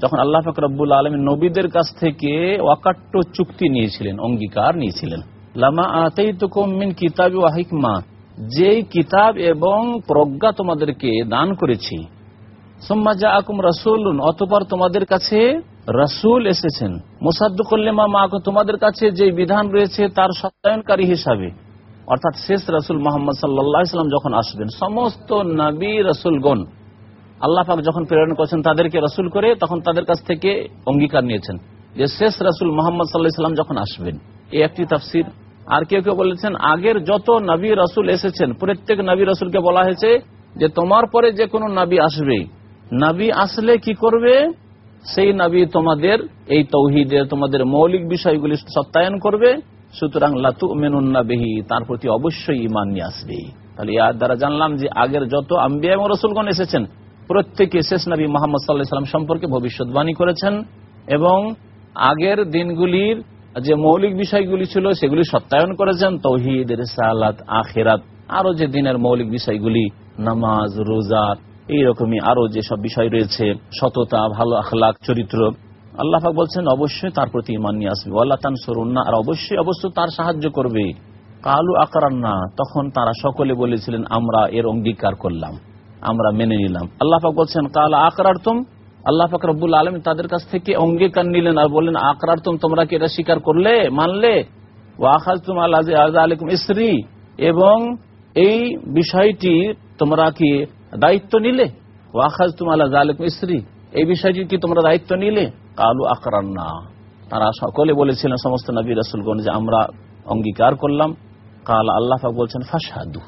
যখন আল্লাহ পাক রব্বুল আলমী নবীদের কাছ থেকে অকাট্য চুক্তি নিয়েছিলেন, অঙ্গীকার নিয়েছিলেন। লামা আতাইতুকুম মিন কিতাবি ওয়া হিকমা। যেই কিতাব এবং প্রজ্ঞা তোমাদেরকে দান করেছি সোম্মাজা আকুম রাসুল অতপর তোমাদের কাছে রাসুল এসেছেন। মোসাদ্দুকল্লেমা মা তোমাদের কাছে যে বিধান রয়েছে তার সত্যায়নকারী হিসাবে। অর্থাৎ শেষ রাসুল মোহাম্মদ সাল্লাম যখন আসবেন, সমস্ত নবী রসুলগণ আল্লাহ পাক যখন প্রেরণ করেছেন তাদেরকে রসুল করে, তখন তাদের কাছ থেকে অঙ্গীকার নিয়েছেন। যে শেষ রাসুল মোহাম্মদ সাল্লাহ সাল্লাম যখন আসবেন, এই একটি তাফসির। আর কেউ কেউ বলেছেন, আগের যত নবী রসুল এসেছেন, প্রত্যেক নবী রসুলকে বলা হয়েছে যে তোমার পরে যে কোনো নবী আসবে। নাবি আসলে কি করবে? সেই নাবি তোমাদের এই তৌহিদের তোমাদের মৌলিক বিষয়গুলি সত্যায়ন করবে। সুতরাং লাতু মেনুন্নাবিহি তার প্রতি অবশ্যই ইমান নিয়ে আসবে। তাহলে ইয়ার দ্বারা জানলাম যে আগের যত আম্বিয়া এবং রসুলগণ এসেছেন প্রত্যেকে শেষ নবী মোহাম্মদ সাল্লাহ সাল্লাম সম্পর্কে ভবিষ্যৎবাণী করেছেন এবং আগের দিনগুলির যে মৌলিক বিষয়গুলি ছিল সেগুলি সত্যায়ন করেছেন। তৌহিদ, রেসালাত, আখেরাত আরও যে দিনের মৌলিক বিষয়গুলি, নামাজ, রোজা, এইরকমই আরও যেসব বিষয় রয়েছে, সততা, ভালো আখলাক, চরিত্র। আল্লাহ বলছেন, অবশ্যই তার প্রতি ইমান নিয়ে আসবে। আল্লাহ তান সরুন্না আর অবশ্যই, অবশ্য তার সাহায্য করবে। কালু আকারান্না তখন তারা সকলে বলেছিলেন, আমরা এর অঙ্গীকার করলাম। আমরা মেনে নিলাম। আল্লাহ পাক বলছেন, কাল আকরার্তম আল্লাহ পাক রব্বুল আলম তাদের কাছ থেকে অঙ্গীকার নিলেন আর বললেন আকরার্তম তোমরা কি এটা স্বীকার করলে, মানলে? ও আখাজ তুম আল্লাহ আলাইকুম ইসরি, এবং এই বিষয়টি তোমরা কি দায়িত্ব নিলে? ওয়াখাজ তুমালা জালেক ইসরি, এই বিষয়টি কি তোমরা দায়িত্ব নিলে? কালু আকরান না তারা সকলে বলেছিলেন, সমস্ত নবী রসুলগণ, যে আমরা অঙ্গীকার করলাম। কাল আল্লাহ বলছেন ফাসাদু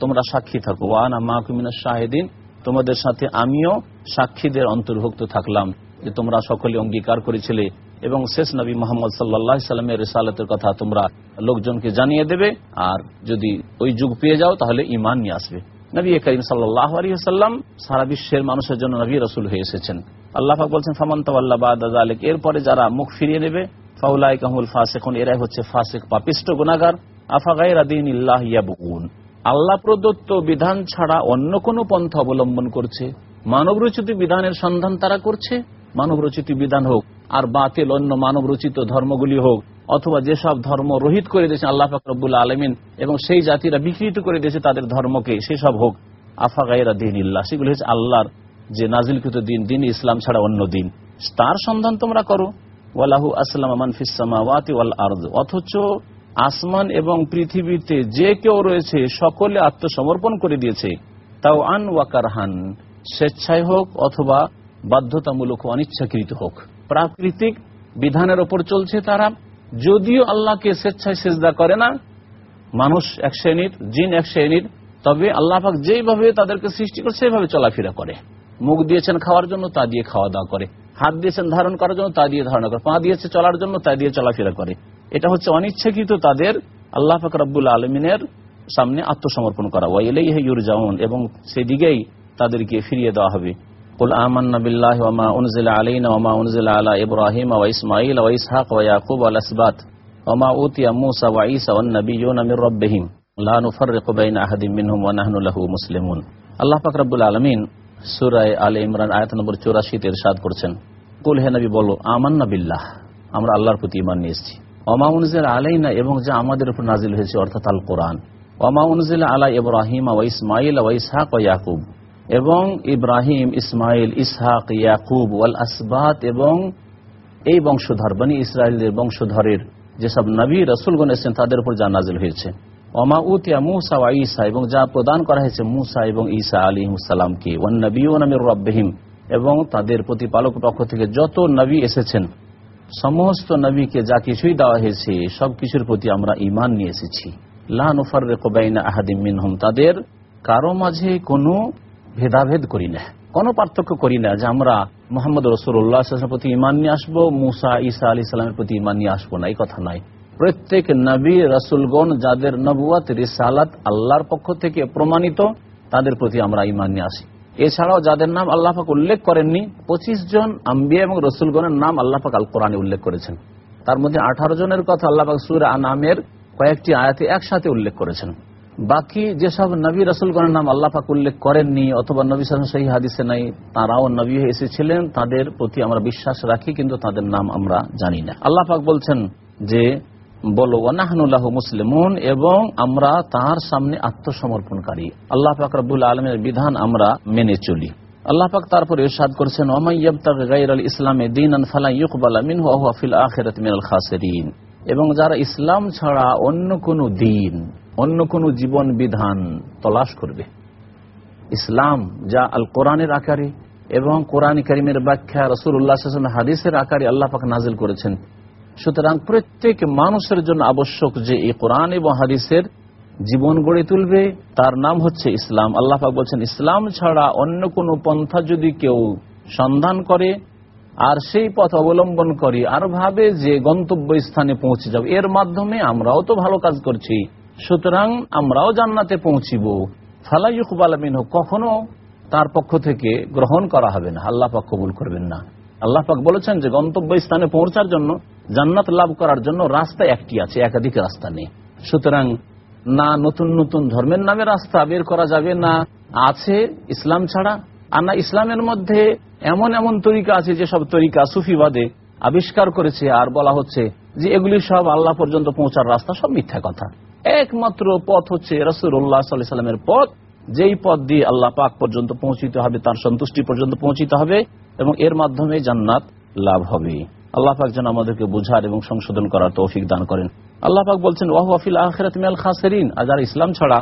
তোমরা সাক্ষী থাকো। ওয়ানা মা কুমিনা শাহেদিন, তোমাদের সাথে আমিও সাক্ষীদের অন্তর্ভুক্ত থাকলাম যে তোমরা সকলে অঙ্গীকার করেছিলে এবং শেষ নবী মোহাম্মদ সাল্লাহ সাল্লামের রেসালতের কথা তোমরা লোকজনকে জানিয়ে দেবে। আর যদি ওই যুগ পেয়ে যাও, তাহলে ইমান নিয়ে আসবে। নবী করিম সাল্লাহ আলিয়াল্লাম সারা বিশ্বের মানুষের জন্য নবী রসুল হয়ে এসেছেন। আল্লাহ বলছেন, ফামান তাল্লাহ এরপরে যারা মুখ ফিরিয়ে নেবে ফাউলাই কাহুল ফাসেকুন, এরাই হচ্ছে ফাসেক, পাপিষ্ট গুনাগার আফাগাই রাদিন ইয়াবুন আল্লাহ প্রদত্ত বিধান ছাড়া অন্য কোন পন্থা অবলম্বন করছে। মানব রচিত বিধানের সন্ধান তারা করছে। মানব রচিত বিধান হোক আর বাতিল অন্য মানব রচিত ধর্মগুলি হোক, অথবা যেসব ধর্ম রহিত করে দিয়েছে আল্লাহ ফাকরবুল আলমিন এবং সেই জাতিরা বিকৃত করে দিয়েছে তাদের ধর্মকে, সেসব হোক। আফা গাইরা দিন ইল্লাহ সেগুলি হচ্ছে আল্লাহর যে নাজিলকৃত দিন দিন ইসলাম ছাড়া অন্য দিন। তার সন্ধান তোমরা করো। ওয়ালাহু আসলাম মানফিসামাওয়াতি ওয়াল অথচ আসমান এবং পৃথিবীতে যে কেউ রয়েছে, সকলে আত্মসমর্পণ করে দিয়েছে। তাও আন ওয়াকারহান স্বেচ্ছায় হোক অথবা বাধ্যতামূলক অনিচ্ছাকৃত হোক। প্রাকৃতিক বিধানের ওপর চলছে তারা। যদিও আল্লাহকে স্বেচ্ছায় সেজদা করে না, মানুষ এক শ্রেণির, জিন এক শ্রেণির, তবে আল্লাহ পাক যেইভাবে তাদেরকে সৃষ্টি করে, সেইভাবে চলাফেরা করে। মুখ দিয়েছেন খাওয়ার জন্য, তা দিয়ে খাওয়া দাওয়া করে। হাত দিয়েছেন ধারণ করার জন্য তা দিয়ে ধারণ করে পা দিয়েছে চলার জন্য তা দিয়ে চলাফেরা করে এটা হচ্ছে অনিচ্ছাকৃত তাদের আল্লাহ পাক রব্বুল আলমিনের সামনে আত্মসমর্পণ করা ওয়াইলেই ইউর জাউন এবং সেদিকেই তাদেরকে ফিরিয়ে দেওয়া হবে قل آمنا بالله وما أنزل علينا وما أنزل على إبراهيم وإسماعيل وإسحاق ويعقوب والأسباط وما أوتي موسى وعيسى والنبيون من ربهم لا نفرق بين أحد منهم ونحن له مسلمون আল্লাহ পাক রব্বুল আলমিন সুরায় আলে ইমরান, আয়াত নম্বর চৌরাশিতে ইরশাদ করছেন, কুল হে নবী বলো, আমান্না বিল্লাহ, আমরা আল্লাহর প্রতি ইমান নিয়ে এসেছি। ওমা উনজিল আলাইনা, এবং যা আমাদের উপর নাজিল হয়েছে, অর্থাৎ আল কোরআন ওমা উনজিল আলা ইব্রাহিম ওয়া ইসমাইল ওয়া ইসহাক ওয়া ইয়াকুব। এবং ইব্রাহিম ইসমাইল ইসহাক, ইয়াকুব ওয়াল আসবাত, এবং এই বংশধর, বনি ইসরায়েলের বংশধরের যেসব নবী, রসুলগণ এসেছেন, তাদের উপর যা নাজিল হয়েছে। ওমা উতিয়া মুসা ওয়া ঈসা এবং যা প্রদান করা হয়েছে মুসা এবং ঈসা আলী সালামকে ওয়ান নবী ও নবীর রব্বাহিম এবং তাদের প্রতিপালক পক্ষ থেকে যত নবী এসেছেন, সমস্ত নবীকে যা কিছুই দেওয়া হয়েছে, সব কিছুর প্রতি আমরা ইমান নিয়ে এসেছি। লানুফার রেকোবাইনা আহাদিম মিনহুম, তাদের কারও মাঝে কোনো ভেদাভেদ করি না, কোনো পার্থক্য করি না যে আমরা মোহাম্মদ রসুল্লাহ প্রতি ইমান নিয়ে আসব, মুসা ঈসা আলী সালামের প্রতি ইমান নিয়ে আসব না, এই কথা নয়। প্রত্যেক নবী, রসুলগণ যাদের নবুয়াত, রিসালাত আল্লাহর পক্ষ থেকে প্রমাণিত, তাদের প্রতি আমরা ইমান নিয়ে আসি। এছাড়াও যাদের নাম আল্লাহ পাক উল্লেখ করেননি, পঁচিশ জন আম্বিয়া এবং রসুলগণের নাম আল্লাহ পাক আল কোরআনে উল্লেখ করেছেন। তার মধ্যে আঠারো জনের কথা আল্লাহ পাক সুর আনামের কয়েকটি আয়াতে একসাথে উল্লেখ করেছেন। বাকি যেসব নবী, রসুলগণের নাম আল্লাহ পাক উল্লেখ করেননি অথবা নবী সালাম সহি হাদিসে নাই, তারাও নবী হয়ে এসেছিলেন, তাদের প্রতি আমরা বিশ্বাস রাখি, কিন্তু তাদের নাম আমরা জানি না। আল্লাহ পাক বলছেন যে বলো ওয়ানাহনুল্লাহ মুসলিমুন এবং আমরা তার সামনে আত্মসমর্পণকারী। আল্লাহ পাক আলমের বিধান আমরা মেনে চলি। আল্লাহ পাক তারপর ইরশাদ করেছেন ওমাইয়াবতাগ ইসলামে দীনান ফালা ইউকবালা মিনহু ফিল আখিরাত মিনাল খাসিরিন। এবং যারা ইসলাম ছাড়া অন্য কোন দিন, অন্য কোন জীবন বিধান তলাশ করবে। ইসলাম যা আল কোরআনের আকারে এবং কোরআন করিমের ব্যাখ্যা রসুল্লাহ হাদিসের আকারে আল্লাহ পাক নাজিল করেছেন। সুতরাং প্রত্যেক মানুষের জন্য আবশ্যক যে এই কোরআন এবং হাদিসের জীবন গড়ে তুলবে, তার নাম হচ্ছে ইসলাম। আল্লাহ পাক বলছেন, ইসলাম ছাড়া অন্য কোনো পন্থা যদি কেউ সন্ধান করে আর সেই পথ অবলম্বন করি আর ভাবে যে গন্তব্য স্থানে পৌঁছে যাবে, এর মাধ্যমে আমরাও তো ভালো কাজ করছি। সুতরাং আমরাও জান্নাতে পৌঁছিব। ফালাইকুবাল মিনহ, কখনো তার পক্ষ থেকে গ্রহণ করা হবে না। আল্লাহ পাক কবুল করবেন না। আল্লাহ পাক বলেছেন যে গন্তব্য স্থানে পৌঁছার জন্য জান্নাত লাভ করার জন্য রাস্তা একটি আছে, একাধিক রাস্তা নেই। সুতরাং না নতুন নতুন ধর্মের নামে রাস্তা বের করা যাবে, না আছে ইসলাম ছাড়া, আর না ইসলামের মধ্যে এমন এমন তরিকা আছে যে সব তরিকা সুফিবাদে আবিষ্কার করেছে আর বলা হচ্ছে যে এগুলি সব আল্লাহ পর্যন্ত পৌঁছার রাস্তা, সব মিথ্যা কথা। একমাত্র পথ হচ্ছে রসুল্লাহ সাল্লামের পথ। যেই পথ দিয়ে আল্লাহ পাক পর্যন্ত পৌঁছিতে হবে, তার সন্তুষ্টি পর্যন্ত পৌঁছিতে হবে এবং এর মাধ্যমে জান্নাত লাভ হবে। আল্লাহ পাক যেন আমাদেরকে বুঝার এবং সংশোধন করার তৌফিক দান করেন। আল্লাহ পাক বলছেন ওয়াহিল আখেরাত মিয়াল খাসেরিন। আর যারা ইসলাম ছাড়া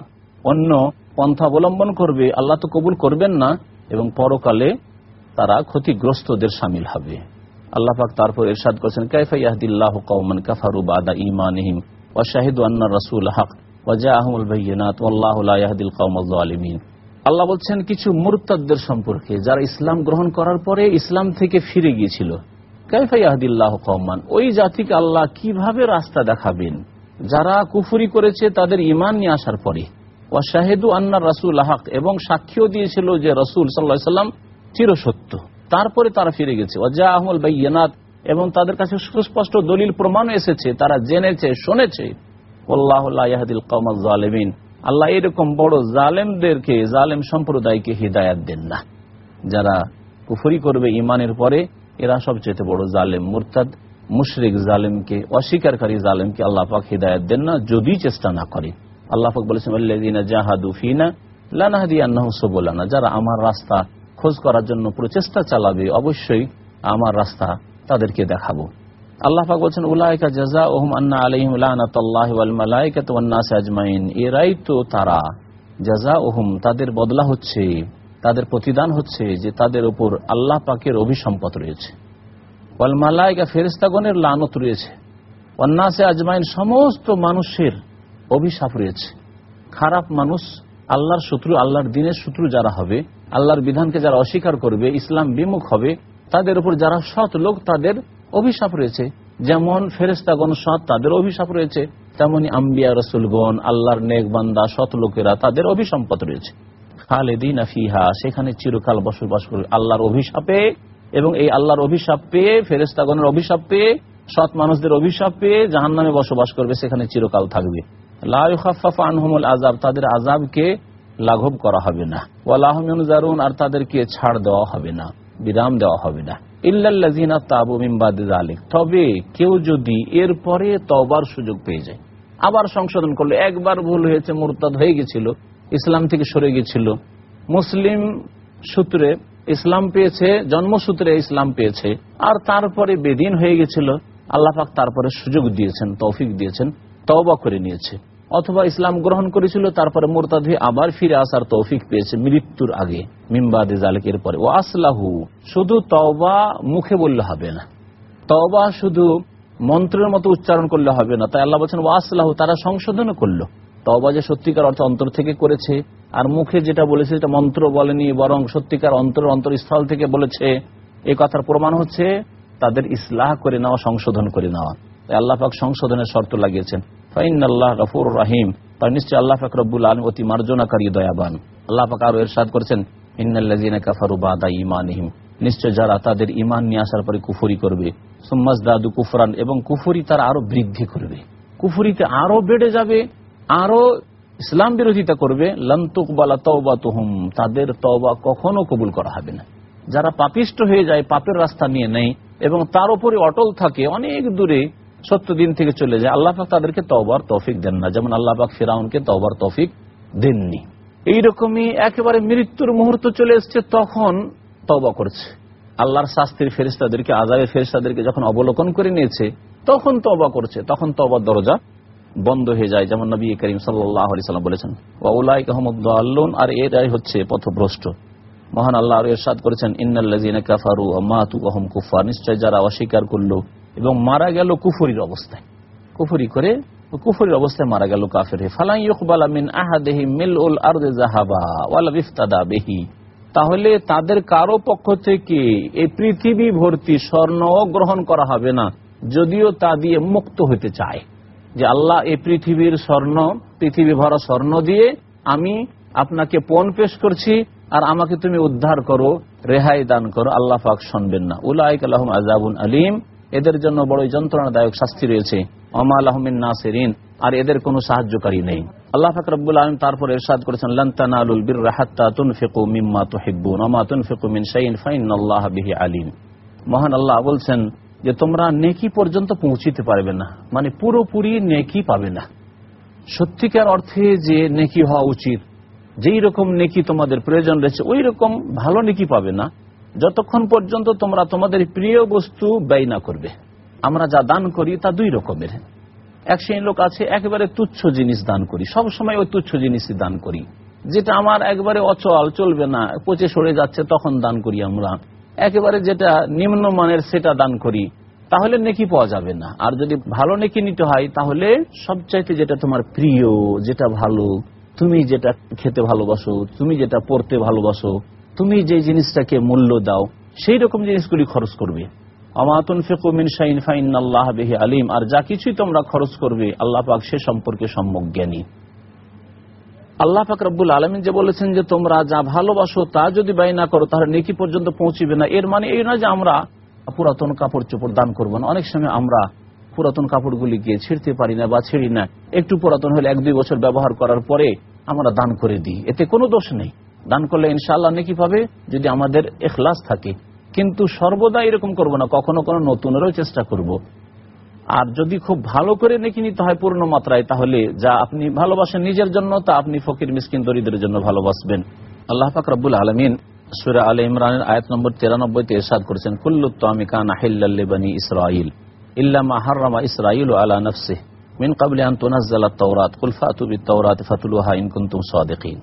অন্য পন্থা অবলম্বন করবে, আল্লাহ তো কবুল করবেন না এবং পরকালে তারা ক্ষতিগ্রস্তদের সামিল হবে। আল্লাহ পাক তারপর এরশাদ করছেন, কাইফা ইয়াহদিল্লাহ কওমান কাফারু বাদা ঈমানিহিম ওয়া শাহিদু আন্না রাসূল হক ওয়া জাআহুমুল বায়িনাত ওয়াল্লাহু লা ইয়াহদিল কওমাল যালিমিন। আল্লাহ বলছেন, কিছু মুরতাদদের সম্পর্কে যারা ইসলাম গ্রহণ করার পরে ইসলাম থেকে ফিরে গিয়েছিল কাইফা ইয়াহদিল্লাহ ওই জাতিকে আল্লাহ কীভাবে রাস্তা দেখাবেন? যারা কুফুরি করেছে, তাদের ঈমান নিয়ে আসার পরে। ওয়া শাহিদু আন্না রাসূল হক, এবং সাক্ষ্য দিয়েছিল যে রাসূল আলাইহি সাল্লাম চিরসত্য। তারপরে তারা ফিরে গেছে। ওজা আহমুল বাইয়ানাত এবং তাদের কাছে সুস্পষ্ট দলিল প্রমাণ এসেছে, তারা জেনেছে, শুনেছে। আল্লাহদিল কমাল জালেমিন আল্লাহ এরকম বড় জালেমদেরকে, জালেম সম্প্রদায়কে হৃদায়াত দেন না। যারা কুফরি করবে ইমানের পরে এরা সবচেয়ে বড় জালেম। মুরতাদ, মুশরিক জালেমকে, অস্বীকারী জালেমকে আল্লাহ পাক হৃদায়ত দেন না, যদি চেষ্টা না করে। আল্লাহ পাক বলেছেন জাহাদু ফিনা লানাহাদিয়ান্নাহু সুবুলানা। যারা আমার রাস্তা খোঁজ করার জন্য প্রচেষ্টা চালাবে, অবশ্যই আমার রাস্তা তাদেরকে দেখাবো। আল্লাহ বলছেন, উলাইকা জাজা ওহম আন্না আলাইহিম লানাতাল্লাহি ওয়াল মালাইকাতু ওয়ান নাস আজমাইন। এরাই তো তারা। জাজা ওহম তাদের বদলা হচ্ছে। তাদের প্রতিদান হচ্ছে যে তাদের উপর আল্লাহ পাকের অভিসম্পদ রয়েছে। ওয়াল মালাইকা ফেরেস্তাগণের লানত রয়েছে। অন্যাসে আজমাইন সমস্ত মানুষের অভিশাপ রয়েছে। খারাপ মানুষ আল্লাহর শত্রু, আল্লাহর দিনের শত্রু যারা হবে, আল্লাহর বিধানকে যারা অস্বীকার করবে, ইসলাম বিমুখ হবে, তাদের উপর যারা সৎ লোক, তাদের অভিশাপ রয়েছে। যেমন ফেরেস্তাগণ সৎ, তাদের অভিশাপ রয়েছে। তেমনি আম্বিয়া রসুলগণ, আল্লাহর নেক বান্দা, সৎ লোকেরা তাদের অভিসম্পদ রয়েছে। খালেদিন সেখানে চিরকাল বসবাস করবে। আল্লাহর অভিশাপে এবং এই আল্লাহর অভিশাপ পেয়ে ফেরেস্তাগণের অভিশাপ পেয়ে, সৎ মানুষদের অভিশাপ পেয়ে জাহান নামে বসবাস করবে, সেখানে চিরকাল থাকবে। আজাব তাদের আজাবকে লাঘব করা হবে না। আর তাদেরকে ছাড় দেওয়া হবে না, বিরাম দেওয়া হবে না। ইল্লাল্লাযিনা তাবু যালিক, তবে কেউ যদি এরপরে তওবার সুযোগ পেয়ে যায়, আবার সংশোধন করল, একবার ভুল হয়েছে, মুরতাদ হয়ে গেছিল ইসলাম থেকে সরে গেছিল মুসলিম সূত্রে ইসলাম পেয়েছে, জন্মসূত্রে ইসলাম পেয়েছে, আর তারপরে বেদিন হয়ে গেছিল আল্লাহ পাক তারপরে সুযোগ দিয়েছেন, তৌফিক দিয়েছেন, তওবা করে নিয়েছে। অথবা ইসলাম গ্রহণ করেছিল, তারপরে মোরতাদ আবার ফিরে আসার তৌফিক পেয়েছে মৃত্যুর আগে। মিম্বাদে জালেকের পরে ও আসলাহু শুধু তওবা মুখে বললে হবে না। তওবা শুধু মন্ত্রের মতো উচ্চারণ করলে হবে না। তাই আল্লাহ বলছেন ও আসলাহু তারা সংশোধনও করল। তওবা যে সত্যিকার অর্থ অন্তর থেকে করেছে, আর মুখে যেটা বলেছে সেটা মন্ত্র বলেনি, বরং সত্যিকার অন্তর অন্তরস্থল থেকে বলেছে, এ কথার প্রমাণ হচ্ছে তাদের ইসলাহ করে নেওয়া, সংশোধন করে নেওয়া। আল্লাহ পাক সংশোধনের শর্ত লাগিয়েছেন। ফাইন আল্লাহ গফুর রাহিম। তার নিশ্চয় আল্লাহ পাক রব্বুল আলম অতি মার্জনাকারী, দয়াবান। আল্লাহ পাক আরও এরশাদ করেছেন নিশ্চয় যারা তাদের ইমান নিয়ে আসার পরে কুফরি করবে সুম্মাজ দাদু কুফরান, এবং কুফরি তারা আরও বৃদ্ধি করবে। কুফরিতে আরও বেড়ে যাবে আরও ইসলাম বিরোধিতা করবে লন্তুকবালা তওবা তুহুম তাদের তওবা কখনো কবুল করা হবে না। যারা পাপিষ্ট হয়ে যায়, পাপের রাস্তা নিয়ে নেই এবং তার উপরে অটল থাকে, অনেক দূরে সত্য দিন থেকে চলে যায়, আল্লাহ পাক তাদেরকে তওবার তৌফিক দেন না। যেমন আল্লাহ পাক ফেরাউনকে তওবার তৌফিক দেননি। এইরকমই একেবারে মৃত্যুর মুহূর্ত চলে এসছে, তখন তওবা করছে। আল্লাহর শাস্তির ফেরিস্তাদেরকে আজাবের ফেরিস্তাদেরকে যখন অবলোকন করে নিয়েছে, তখন তবা করছে, তখন তওবার দরজা বন্ধ হয়ে যায়, যেমন নবী করিম সাল্লাম বলেছেন ওয়াউলাই আহমদুল্লুন আর এরাই হচ্ছে পথভ্রষ্ট। মহান আল্লাহ আরও এরশাদ করেছেন ইন্নাল্লাযিনা কাফারু মাতু আহম কুফার নিশ্চয় যারা অস্বীকার করল এবং মারা গেল কুফুরির অবস্থায়। কুফুরি করে কুফরির অবস্থায় মারা গেল কাফের ফালাই ইকবালা মিন আহাদেহি মিল উল আরদে ওয়ালা বিফতাদা বেহি তাহলে তাদের কারও পক্ষ থেকে এই পৃথিবী ভর্তি স্বর্ণ গ্রহণ করা হবে না, যদিও তা দিয়ে মুক্ত হতে চায়। যে আল্লাহ এই পৃথিবীর স্বর্ণ, পৃথিবী ভরা স্বর্ণ দিয়ে আমি আপনাকে পণ পেশ করছি আর আমাকে তুমি উদ্ধার করো, রেহাই দান করো। আল্লাহ পাক শুনবেন না। উলাইক আলহম আজাবুন আলিম। এদের জন্য বড় যন্ত্রণাদায়ক শাস্তি রয়েছে। অমা আলহমিন নাসেরিন। আর এদের কোনো সাহায্যকারী নেই। আল্লাহ ফাকরাবুল আলম তারপর এরশাদ করেছেন লন্তানালুল বীর রাহাত্তা তুনফিকু মিম্মা তুহিব্বুন। ওমা তুনফিকু মিন শাইইন ফাইনাল্লাহ বিহি আলিম। মহান আল্লাহ বলছেন যে তোমরা নেকি পর্যন্ত পৌঁছিতে পারবে না। মানে পুরোপুরি নেকি পাবে না। সত্যিকার অর্থে যে নেকি হওয়া উচিত, যেই রকম নেকি তোমাদের প্রয়োজন রয়েছে, ওই রকম ভালো নেকি পাবে না। যতক্ষণ পর্যন্ত তোমরা তোমাদের প্রিয় বস্তু ব্যয় না করবে, আমরা যা দান করি তা দুই রকমের। এক শ্রেণি লোক আছে, একেবারে তুচ্ছ জিনিস দান করি সব সময় ওই তুচ্ছ জিনিসই দান করি। যেটা আমার একবারে অচল, চলবে না, পচে সরে যাচ্ছে, তখন দান করি আমরা। একেবারে যেটা নিম্নমানের সেটা দান করি, তাহলে নেকি পাওয়া যাবে না। আর যদি ভালো নেকি নিতে হয়, তাহলে সবচাইতে যেটা তোমার প্রিয়, যেটা ভালো, তুমি যেটা খেতে ভালোবাসো, তুমি যেটা পড়তে ভালোবাসো, তুমি যে জিনিসটাকে মূল্য দাও, সেই রকম জিনিসগুলি খরচ করবে। আমাতুন ফাইন আল্লাহ আলিম। আর যা কিছুই তোমরা খরচ করবে, আল্লাহ পাক সে সম্পর্কে সম্যক জ্ঞানী। আল্লাহ পাক রব্বুল আলমিন যে বলেছেন যে তোমরা যা ভালোবাসো তা যদি ব্যয় না করো, তাহলে নেকি পর্যন্ত পৌঁছিবে না। এর মানে এই না যে আমরা পুরাতন কাপড় চোপড় দান করব না। অনেক সময় আমরা পুরাতন কাপড়গুলি গিয়ে ছিঁড়তে পারি না বা ছিঁড়ি না। একটু পুরাতন হলে এক দুই বছর ব্যবহার করার পরে আমরা দান করে দিই। এতে কোনো দোষ নেই। দান করলে ইনশাআল্লাহ নেকি পাবে যদি আমাদের এখলাস থাকে। কিন্তু সর্বদা এরকম করব না। কখনো কোনো নতুনেরও চেষ্টা করব। আর যদি খুব ভালো করে নেকি নিতে হয় পূর্ণ মাত্রায়, তাহলে যা আপনি ভালোবাসেন নিজের জন্য, তা আপনি ফকির, মিসকিন, দরিদ্রের জন্য ভালোবাসবেন। আল্লাহ পাক রব্বুল আলমিন সুরা আল ইমরানের আয়াত নম্বর তিরানব্বইতে এরশাদ করেছেন কুল্লুত্তামি কান আহিল্লাল্লিবানি ইসরাইল ইল্লামা হাররামা ইসরাইল আলা নফসিহ, মিন কাবলি আন তুনাজ্জালা তাওরাত কুল ফাতু বিত-তাওরাত ফাতুলুহা ইন কুনতুম সাদিকিন।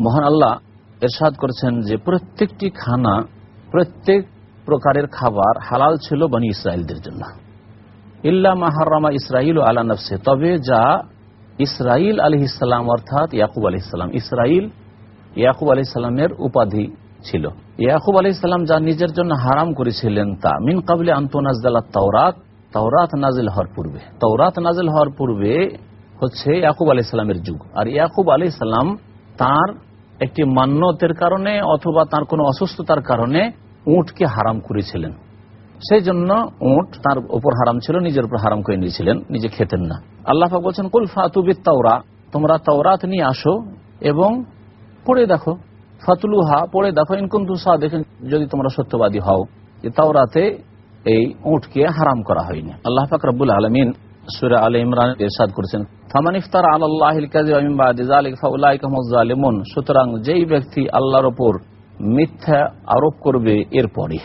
মহান আল্লাহ এরশাদ করেছেন যে প্রত্যেকটি খানা, প্রত্যেক প্রকারের খাবার হালাল ছিল বনি ইসরায়েলদের জন্য। ইল্লা মাহারামা ইসরাইল আলা নফসে তবে যা ইসরাইল আলী ইসলাম অর্থাৎ ইয়াকুব আলী ইসলাম ইসরাইল ইয়াকুব আলী ইসলামের উপাধি ছিল। ইয়াকুব আলী ইসলাম যা নিজের জন্য হারাম করেছিলেন তা, মিন কাবলে আন্তনাজদাল তাওরাত তাওরাত নাজিল হওয়ার পূর্বে। তাওরাত নাজিল হওয়ার পূর্বে হচ্ছে ইয়াকুব আলী ইসলামের যুগ। আর ইয়াকুব আলী ইসলাম তার একটি মান্যতের কারণে অথবা তার কোনো অসুস্থতার কারণে উঁটকে হারাম করেছিলেন। সেই জন্য উঁট তার উপর হারাম ছিল, নিজের উপর হারাম করে নিয়েছিলেন, নিজে খেতেন না। আল্লাহ বলছেন, কুল ফাতুবিত তাওরা তোমরা তাওরাত নিয়ে আসো এবং পড়ে দেখো। ফাতুলুহা, পড়ে দেখো। ইনকুন্তু দেখেন যদি তোমরা সত্যবাদী হও, যে তাওরাতে এই উঁটকে হারাম করা হয়নি। আল্লাহ পাক রব্বুল আলমিন সুরা আল ইমরান ইরশাদ করেছেন সুতরাং যেই ব্যক্তি আল্লাহর ওপর মিথ্যা আরোপ করবে এরপরে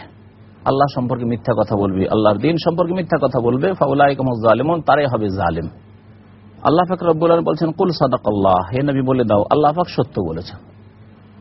আল্লাহ সম্পর্কে মিথ্যা কথা বলবে, আল্লাহর দিন সম্পর্কে মিথ্যা কথা বলবে ফাউলাইকা হুমুজ তারাই হবে জালিম। আল্লাহ পাক রব্বুল বলছেন, কুল সাদাকাল্লাহ হে নবী বলে দাও, আল্লাহ পাক সত্য বলেছেন।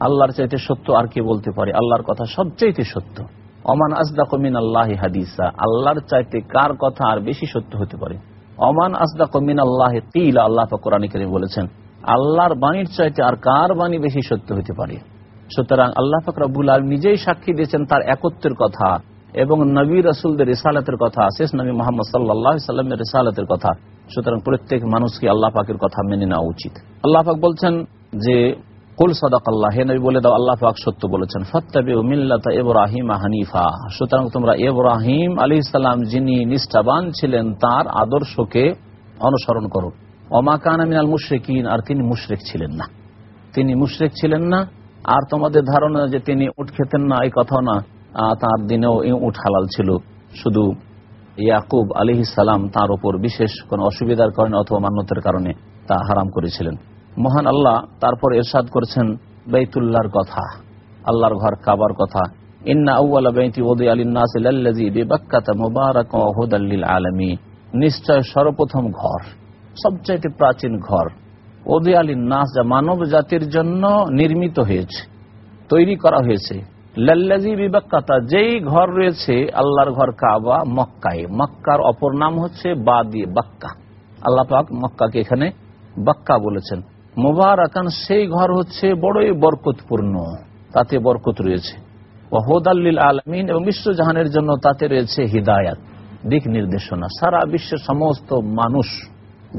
আল্লাহর চাইতে সত্য আর কে বলতে পারে? আল্লাহর কথা সবচাইতে সত্য। অমান আসদাক মিন আল্লাহ হাদিসা, আল্লাহর চাইতে কার কথা আর বেশি সত্য হতে পারে? অমান আসদাক মিন আল্লাহ তিল আল্লাহ করিম বলেছেন, আল্লাহর বাণীর চাইতে আর কার বাণী বেশি সত্য হতে পারে? সুতরাং আল্লাহ ফকরাবুল আল নিজেই সাক্ষী দিয়েছেন তার একত্রের কথা এবং নবী রসুলদের রিসালাতের কথা, শেষ নবী মোহাম্মদ সাল্লাহ সাল্লামের রিসালাতের কথা। সুতরাং প্রত্যেক মানুষকে আল্লাহ পাকের কথা মেনে নেওয়া উচিত। আল্লাহ পাক বলছেন যে, কুল সদাক আল্লাহ হে নবী, বলে দাও, আল্লাহ পাক সত্য বলেছেন। ফত্তাবি মিল্লাতা ইব্রাহিম হানিফা। সুতরাং তোমরা ইব্রাহিম আলী ইসলাম যিনি নিষ্ঠাবান ছিলেন, তার আদর্শকে অনুসরণ করো। অমাকান মিনাল মুশরিকিন, আর তিনি মুশরিক ছিলেন না। তিনি মুশরিক ছিলেন না আর তোমাদের ধারণা যে তিনি উঠ খেতেন না, এই কথা না। তার দিনেও উঠ হালাল ছিল। শুধু ইয়াকুব আলী সালাম তার উপর বিশেষ কোন অসুবিধার কারণে অথবা মান্যতের কারণে তা হারাম করেছিলেন। মহান আল্লাহ তারপর এরশাদ করেছেন বেতুল্লাহর কথা, আল্লাহর ঘর কাবার কথা। ইন্না ওদি নিশ্চয় সর্বপ্রথম ঘর, সবচাইতে প্রাচীন ঘর। ওদি আলীন নাস যা মানব জাতির জন্য নির্মিত হয়েছে, তৈরি করা হয়েছে। লাল্লাজি বিবাক্কাতা, যেই ঘর রয়েছে আল্লাহর ঘর কাবা, মক্কায়। মক্কার অপর নাম হচ্ছে বাদি বাক্কা। আল্লাহ পাক মক্কাকে এখানে বাক্কা বলেছেন। মুবারাকান, সেই ঘর হচ্ছে বড়ই বরকতপূর্ণ, তাতে বরকত রয়েছে। ওহদাল্লিল আলমিন, এবং বিশ্বজাহানের জন্য তাতে রয়েছে হিদায়াত, দিক নির্দেশনা। সারা বিশ্বের সমস্ত মানুষ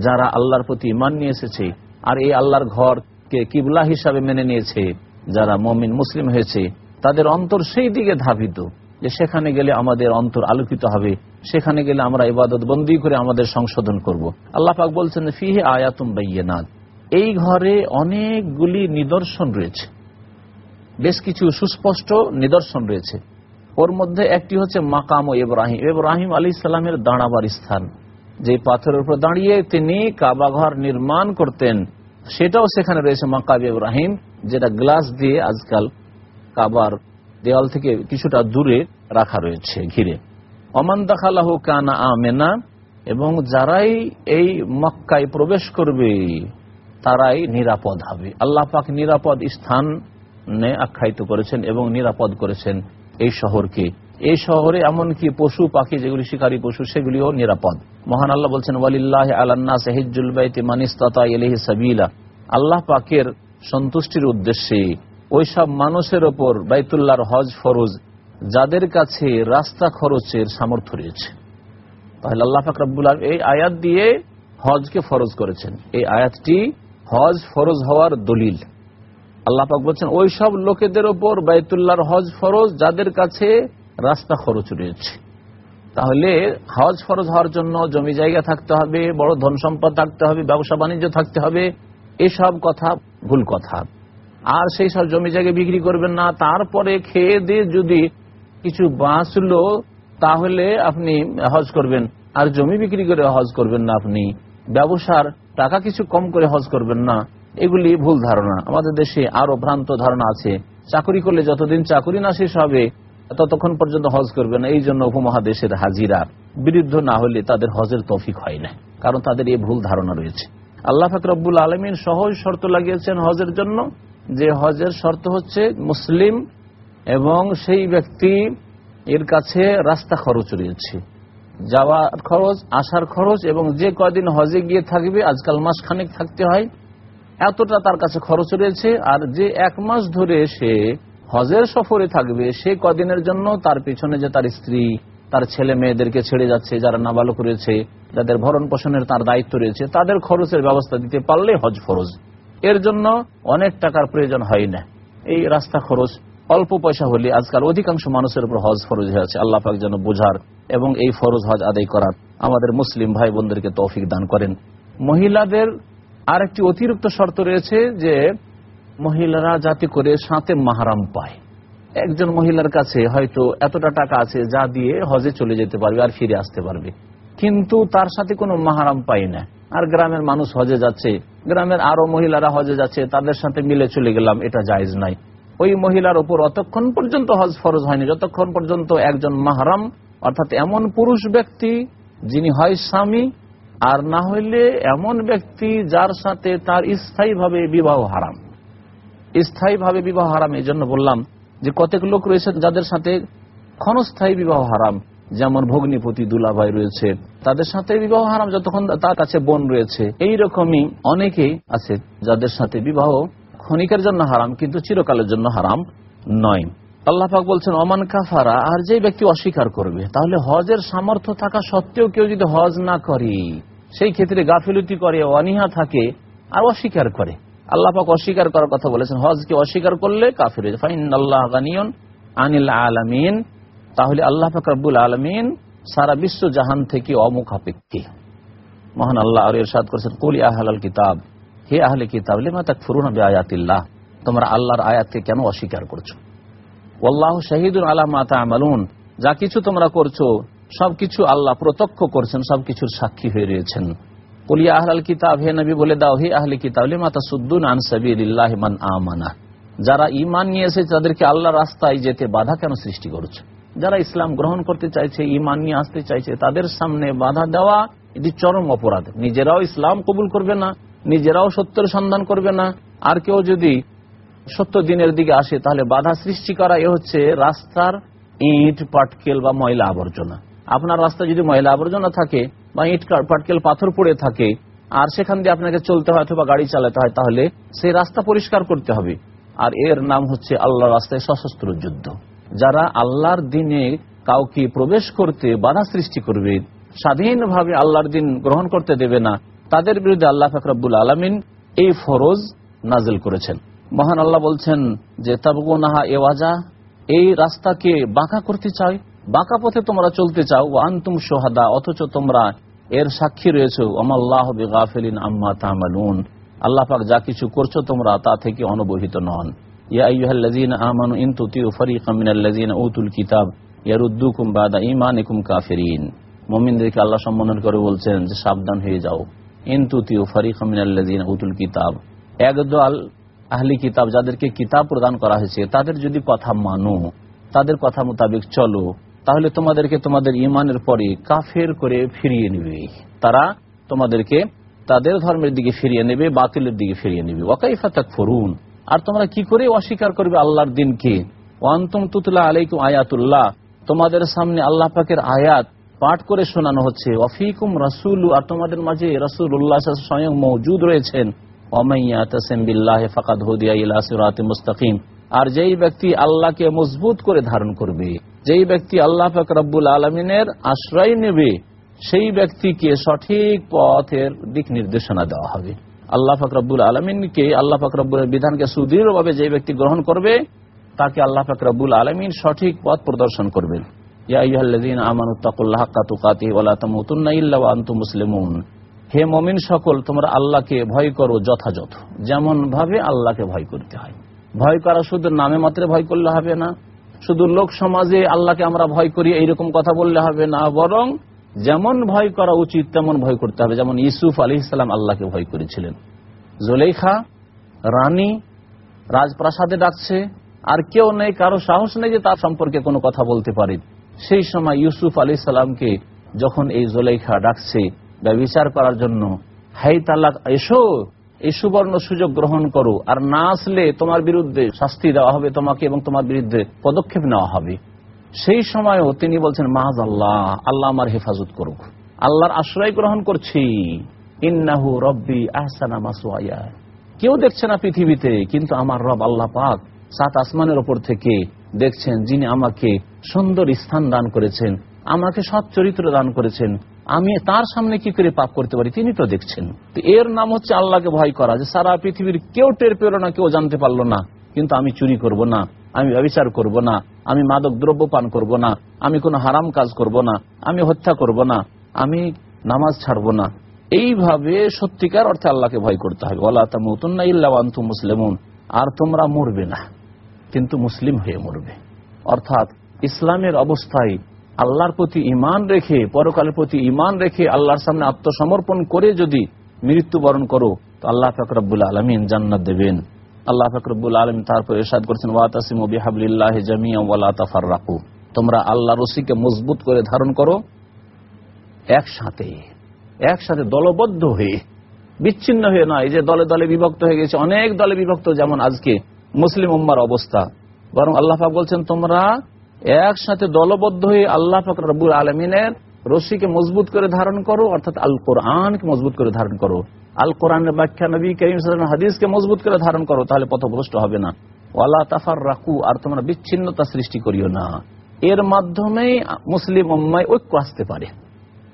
যারা আল্লাহর প্রতি ইমান নিয়ে এসেছে আর এই আল্লাহর ঘরকে কিবলা হিসাবে মেনে নিয়েছে, যারা মমিন, মুসলিম হয়েছে, তাদের অন্তর সেই দিকে ধাবিত যে সেখানে গেলে আমাদের অন্তর আলোকিত হবে, সেখানে গেলে আমরা ইবাদত বন্দি করে আমাদের সংশোধন করব। আল্লাহ পাক বলছেন, ফিহে আয়াতুম বাইয়ানাত এই ঘরে অনেকগুলি নিদর্শন রয়েছে। বেশ কিছু সুস্পষ্ট নিদর্শন রয়েছে। ওর মধ্যে একটি হচ্ছে মাকাম ও ইব্রাহিম। ইব্রাহিম আলী ইসলামের দাঁড়াবার স্থান। যে পাথরের উপর দাঁড়িয়ে তিনি কাবাঘর নির্মাণ করতেন, সেটাও সেখানে রয়েছে মাকাব ইব্রাহিম, যেটা গ্লাস দিয়ে আজকাল কাবার দেওয়াল থেকে কিছুটা দূরে রাখা রয়েছে, ঘিরে। অমান দাখালাহ কানা আমেনা, এবং যারাই এই মক্কায় প্রবেশ করবে, তারাই নিরাপদ হবে। আল্লাহ পাক নিরাপদ স্থান আখ্যায়িত করেছেন এবং নিরাপদ করেছেন এই শহরকে। এই শহরে এমনকি পশু পাখি যেগুলি শিকারী পশু, সেগুলিও নিরাপদ। মহান আল্লাহ বলছেন, ওয়ালিল্লাহ আল্লাহ সাহিজুল বাইতে মানিস্তাতা এলহি সাবিলা। আল্লাহ পাকের সন্তুষ্টির উদ্দেশ্যে ওইসব মানুষের ওপর বাইতুল্লাহর হজ ফরজ, যাদের কাছে রাস্তা খরচের সামর্থ্য রয়েছে। তাহলে আল্লাহ পাক ফাকরাবুল এই আয়াত দিয়ে হজকে ফরজ করেছেন। এই আয়াতটি হজ ফরজ হওয়ার দলিল। আল্লাহ পাক বলছেন ওই সব লোকেদের ওপর বাইতুল্লাহর হজ ফরজ, যাদের কাছে রাস্তা খরচ রয়েছে। তাহলে হজ ফরজ হওয়ার জন্য জমি জায়গা থাকতে হবে, বড় ধন সম্পদ থাকতে হবে, ব্যবসা বাণিজ্য থাকতে হবে, এসব কথা ভুল কথা। আর সেই সব জমি জায়গা বিক্রি করবেন না, তারপরে খেয়ে দিয়ে যদি কিছু বাঁচলো, তাহলে আপনি হজ করবেন। আর জমি বিক্রি করে হজ করবেন না আপনি। ব্যবসার টাকা কিছু কম করে হজ করবেন না। এগুলি ভুল ধারণা। আমাদের দেশে আরও ভ্রান্ত ধারণা আছে। চাকরি করলে যতদিন চাকরি না শেষ হবে ততক্ষণ পর্যন্ত হজ করবে না, এই জন্য উপমহাদেশের হাজিরা বিরুদ্ধ না হলে তাদের হজের তৌফিক হয় না, কারণ তাদের এই ভুল ধারণা রয়েছে। আল্লাহ ফাকরবুল আলমিন সহজ শর্ত লাগিয়েছেন হজের জন্য, যে হজের শর্ত হচ্ছে মুসলিম এবং সেই ব্যক্তি এর কাছে রাস্তা খরচ রয়েছে। যাওয়ার খরচ, আসার খরচ এবং যে কয়দিন হজে গিয়ে থাকবে, আজকাল মাস খানেক থাকতে হয়, এতটা তার কাছে খরচ রয়েছে, আর যে এক মাস ধরে সে হজের সফরে থাকবে, সে কদিনের জন্য তার পিছনে যে তার স্ত্রী, তার ছেলে মেয়েদেরকে ছেড়ে যাচ্ছে, যারা নাবালক রয়েছে, যাদের ভরণ পোষণের তার দায়িত্ব রয়েছে, তাদের খরচের ব্যবস্থা দিতে পারলে হজ ফরজ। এর জন্য অনেক টাকার প্রয়োজন হয় না। এই রাস্তা খরচ, অল্প পয়সা হলে আজকাল অধিকাংশ মানুষের উপর হজ ফরজ হয়ে আছে। আল্লাহ যেন বোঝার এবং এই ফরজ হজ আদায় করার আমাদের মুসলিম ভাই বোনদেরকে তৌফিক দান করেন। মহিলাদের আর একটি অতিরিক্ত শর্ত রয়েছে যে মহিলারা যাতে করে সাথে মাহারাম পায়। একজন মহিলার কাছে হয়তো এতটা টাকা আছে যা দিয়ে হজে চলে যেতে পারবে আর ফিরে আসতে পারবে। কিন্তু তার সাথে কোনো মাহারাম পাই না। আর গ্রামের মানুষ হজে যাচ্ছে, গ্রামের আরও মহিলারা হজে যাচ্ছে, তাদের সাথে মিলে চলে গেলাম, এটা জায়জ নাই। ওই মহিলার উপর অতক্ষণ পর্যন্ত হজ ফরজ হয়নি, যতক্ষণ পর্যন্ত একজন মাহারাম, অর্থাৎ এমন পুরুষ ব্যক্তি, যিনি হয় স্বামী, আর না হইলে এমন ব্যক্তি যার সাথে তার স্থায়ীভাবে বিবাহ হারাম। স্থায়ীভাবে বিবাহ হারাম এই জন্য বললাম যে কতক লোক রয়েছে যাদের সাথে ক্ষণস্থায়ী বিবাহ হারাম, যেমন ভগ্নিপতি, দুলাভাই রয়েছে, তাদের সাথে বিবাহ হারাম যতক্ষণ তার কাছে বোন রয়েছে। এই রকমই অনেকেই আছে যাদের সাথে বিবাহ ক্ষণিকের জন্য হারাম, কিন্তু চিরকালের জন্য হারাম নয়। আল্লাহ পাক বলছেন, অমান কাফারা আর যে ব্যক্তি অস্বীকার করবে, তাহলে হজের সামর্থ্য থাকা সত্ত্বেও কেউ যদি হজ না করে, সেই ক্ষেত্রে গাফিলতি করে, অনিহা থাকে, আর অস্বীকার করে। আল্লাহ পাক অস্বীকার করার কথা বলেছেন, হজকে অস্বীকার করলে কাফির ফাইন আল্লাহ গানিয়ন আনিল আলামিন। তাহলে আল্লাহ পাক রব্বুল আলমিন সারা বিশ্ব জাহান থেকে অমুখাপেক্ষী। মহান আল্লাহ আর ইরশাদ করেছেন, কুলি আহলাল কিতাব হে আহলে কিতাব, লিমা তাকফুরুনা বিআয়াতিল্লাহ তোমরা আল্লাহর আয়াতকে কেন অস্বীকার করছ? ওয়াল্লাহ শাহিদুন আলা মা তা'মালুন যা কিছু তোমরা করছ, সবকিছু আল্লাহ প্রত্যক্ষ করছেন, সবকিছুর সাক্ষী হয়ে রয়েছেন। কুলিয়া আহলাল কিতাব, হে নবী, বলে দাও, হে আহলে কিতাব, লিমা তাসুদ্দুন আন সাবিলিল্লাহি মান আমানা? যারা ঈমান নিয়ে এসেছে, তাদেরকে আল্লাহ রাস্তায় যেতে বাধা কেন সৃষ্টি করছে? যারা ইসলাম গ্রহণ করতে চাইছে ইমান নিয়ে আসতে চাইছে, তাদের সামনে বাধা দেওয়া, এটি চরম অপরাধ। নিজেরাও ইসলাম কবুল করবে না, নিজেরাও সত্যের সন্ধান করবে না। আর কেউ যদি সত্য দিনের দিকে আসে, তাহলে বাধা সৃষ্টি করা, এ হচ্ছে রাস্তার ইট, পাটকেল বা ময়লা আবর্জনা আপনার রাস্তায় যদি ময়লা আবর্জনা থাকে বা ইট পাটকেল পাথর পড়ে থাকে, আর সেখান দিয়ে আপনাকে চলতে হয় অথবা গাড়ি চালাতে হয়, তাহলে সেই রাস্তা পরিষ্কার করতে হবে। আর এর নাম হচ্ছে আল্লাহ রাস্তায় সশস্ত্র যুদ্ধ। যারা আল্লাহর দিনে কাউকে প্রবেশ করতে বাধা সৃষ্টি করবে, স্বাধীনভাবে আল্লাহর দিন গ্রহণ করতে দেবে না, তাদের বিরুদ্ধে আল্লাহ ফাকরাবুল আলমিন এই ফরজ নাজেল করেছেন। মহান আল্লাহ বলছেন যে, তাবগুনাহা এওয়াজা, এই রাস্তাকে বাঁকা করতে চাই বাঁকা পথে তোমরা চলতে চাও ও আন্তুম সোহাদা অথচ তোমরা এর সাক্ষী রয়েছে অমাল্লাহ আম্মা তামালুন। আল্লাহ পাক যা কিছু করছ তোমরা তা থেকে অনবহিত নন। উতুল কিতাব বাদা আল্লাহ করে বলছেন যে, সাবধান হয়ে যাও। উতুল কিতাব। একদল আহলি কিতাব যাদেরকে কিতাব প্রদান করা হয়েছে, তাদের যদি কথা মানো, তাদের কথা মোতাবেক চলো। তাহলে তোমাদেরকে তোমাদের ইমানের পরে কাফের করে ফিরিয়ে নেবে। তারা তোমাদেরকে তাদের ধর্মের দিকে ফিরিয়ে নেবে, বাতিলের দিকে ফিরিয়ে নেবে। ওয়াকাইফা তাক ফরুন আর তোমরা কি করে অস্বীকার করবে আল্লাহর দিনকে? ওয়ান্তম তুতলা আলাইকুম আয়াতুল্লাহ। তোমাদের সামনে আল্লাহ পাকের আয়াত পাঠ করে শোনানো হচ্ছে। অফিকুম রাসুল, আর তোমাদের মাঝে রাসুল উল্লাহ স্বয়ং মৌজুদ রয়েছেন। অমাইয়া তসেম বিল্লাহ ফাকাদ হুদিয়া ইলাসুরাতে মুস্তাকিম। আর যেই ব্যক্তি আল্লাহকে মজবুত করে ধারণ করবে, যেই ব্যক্তি আল্লাহ পাক রব্বুল আলমিনের আশ্রয় নেবে, সেই ব্যক্তিকে সঠিক পথের দিক নির্দেশনা দেওয়া হবে। আল্লাহ ফাকরাবুল আলমিনকে, আল্লাহ ফাকরাবুলের বিধানকে সুদৃঢ়ভাবে যে ব্যক্তি গ্রহণ করবে, তাকে আল্লাহ ফাকরাবুল আলমিন সঠিক পথ প্রদর্শন করবেন। হে মমিন সকল, তোমরা আল্লাহকে ভয় করো যথাযথ যেমন ভাবে আল্লাহকে ভয় করতে হয়। ভয় করা শুধু নামে মাত্রে ভয় করলে হবে না। শুধু লোক সমাজে আল্লাহকে আমরা ভয় করি, এইরকম কথা বললে হবে না। বরং যেমন ভয় করা উচিত, তেমন ভয় করতে হবে। যেমন ইসুফ আলী ইসলাম আল্লাহকে ভয় করেছিলেন। জোলেখা রানী, রাজপ্রাসাদে ডাকছে। আর কেউ নেই, কারও সাহস নেই যে তার সম্পর্কে কোনো কথা বলতে পারে। সেই সময় ইউসুফ আলী সালামকে যখন এই জোলেখা ডাকছে বিচার করার জন্য, হাই তালাক, এসো! এই সুবর্ণ সুযোগ গ্রহণ করো। আর না আসলে তোমার বিরুদ্ধে শাস্তি দেওয়া হবে তোমাকে এবং তোমার বিরুদ্ধে পদক্ষেপ নেওয়া হবে। সেই সময়ও তিনি বলছেন, মাহাজ আল্লাহ আল্লাহ আমার হেফাজত করুক। আল্লাহর আশ্রয় গ্রহণ করছি। ইন্নাহু রব্বি আহসানা মাসুয়া কেউ দেখছে না পৃথিবীতে, কিন্তু আমার রব আল্লাহ পাক সাত আসমানের ওপর থেকে দেখছেন যিনি আমাকে সুন্দর স্থান দান করেছেন, আমাকে সৎ চরিত্র দান করেছেন। আমি তার সামনে কি করে পাপ করতে পারি তিনি তো দেখছেন। এর নাম হচ্ছে আল্লাহকে ভয় করা যে সারা পৃথিবীর কেউ টের পেল না, কেউ জানতে পারল না। কিন্তু আমি চুরি করব না, আমি ব্যবচার করব না, আমি মাদক দ্রব্য পান করব না, আমি কোনো হারাম কাজ করব না, আমি হত্যা করব না, আমি নামাজ ছাড়ব না। এইভাবে সত্যিকার অর্থে আল্লাহকে ভয় করতে হবে। ওলা তামুতুন্না ইল্লা আনতুম মুসলিমুন। আর তোমরা মরবে না, কিন্তু মুসলিম হয়ে মরবে। অর্থাৎ ইসলামের অবস্থায় আল্লাহর প্রতি ইমান রেখে, পরকালের প্রতি ইমান রেখে আল্লাহর সামনে আত্মসমর্পণ করে যদি মৃত্যুবরণ করো, তো আল্লাহ ফকরবুল আলমিন জান্নাত দেবেন। আল্লাহ ফকরবুল আলম তারপর এরশাদ করেছেন ওয়াতাসিম বিহাবলিল্লাহ জামিয়া তোমরা আল্লাহ রসিকে মজবুত করে ধারণ করো একসাথে একসাথে দলবদ্ধ হয়ে, বিচ্ছিন্ন হয়ে নয়। যে দলে দলে বিভক্ত হয়ে গেছে, অনেক দলে বিভক্ত, যেমন আজকে মুসলিম উম্মার অবস্থা। বরং আল্লাহ বলছেন, তোমরা একসাথে দলবদ্ধ হয়ে আল্লাহ পাক রব্বুল আলমিনের রশিকে মজবুত করে ধারণ করো, অর্থাৎ আল কোরআনকে মজবুত করে ধারণ করো। আল কোরআনের ব্যাখ্যা নবী করিম হাদিসকে মজবুত করে ধারণ করো, তাহলে পথভ্রষ্ট হবে না। ওয়ালা তাফার রাখু আর তোমরা বিচ্ছিন্নতা সৃষ্টি করিও না। এর মাধ্যমেই মুসলিম উম্মায় ঐক্য আসতে পারে।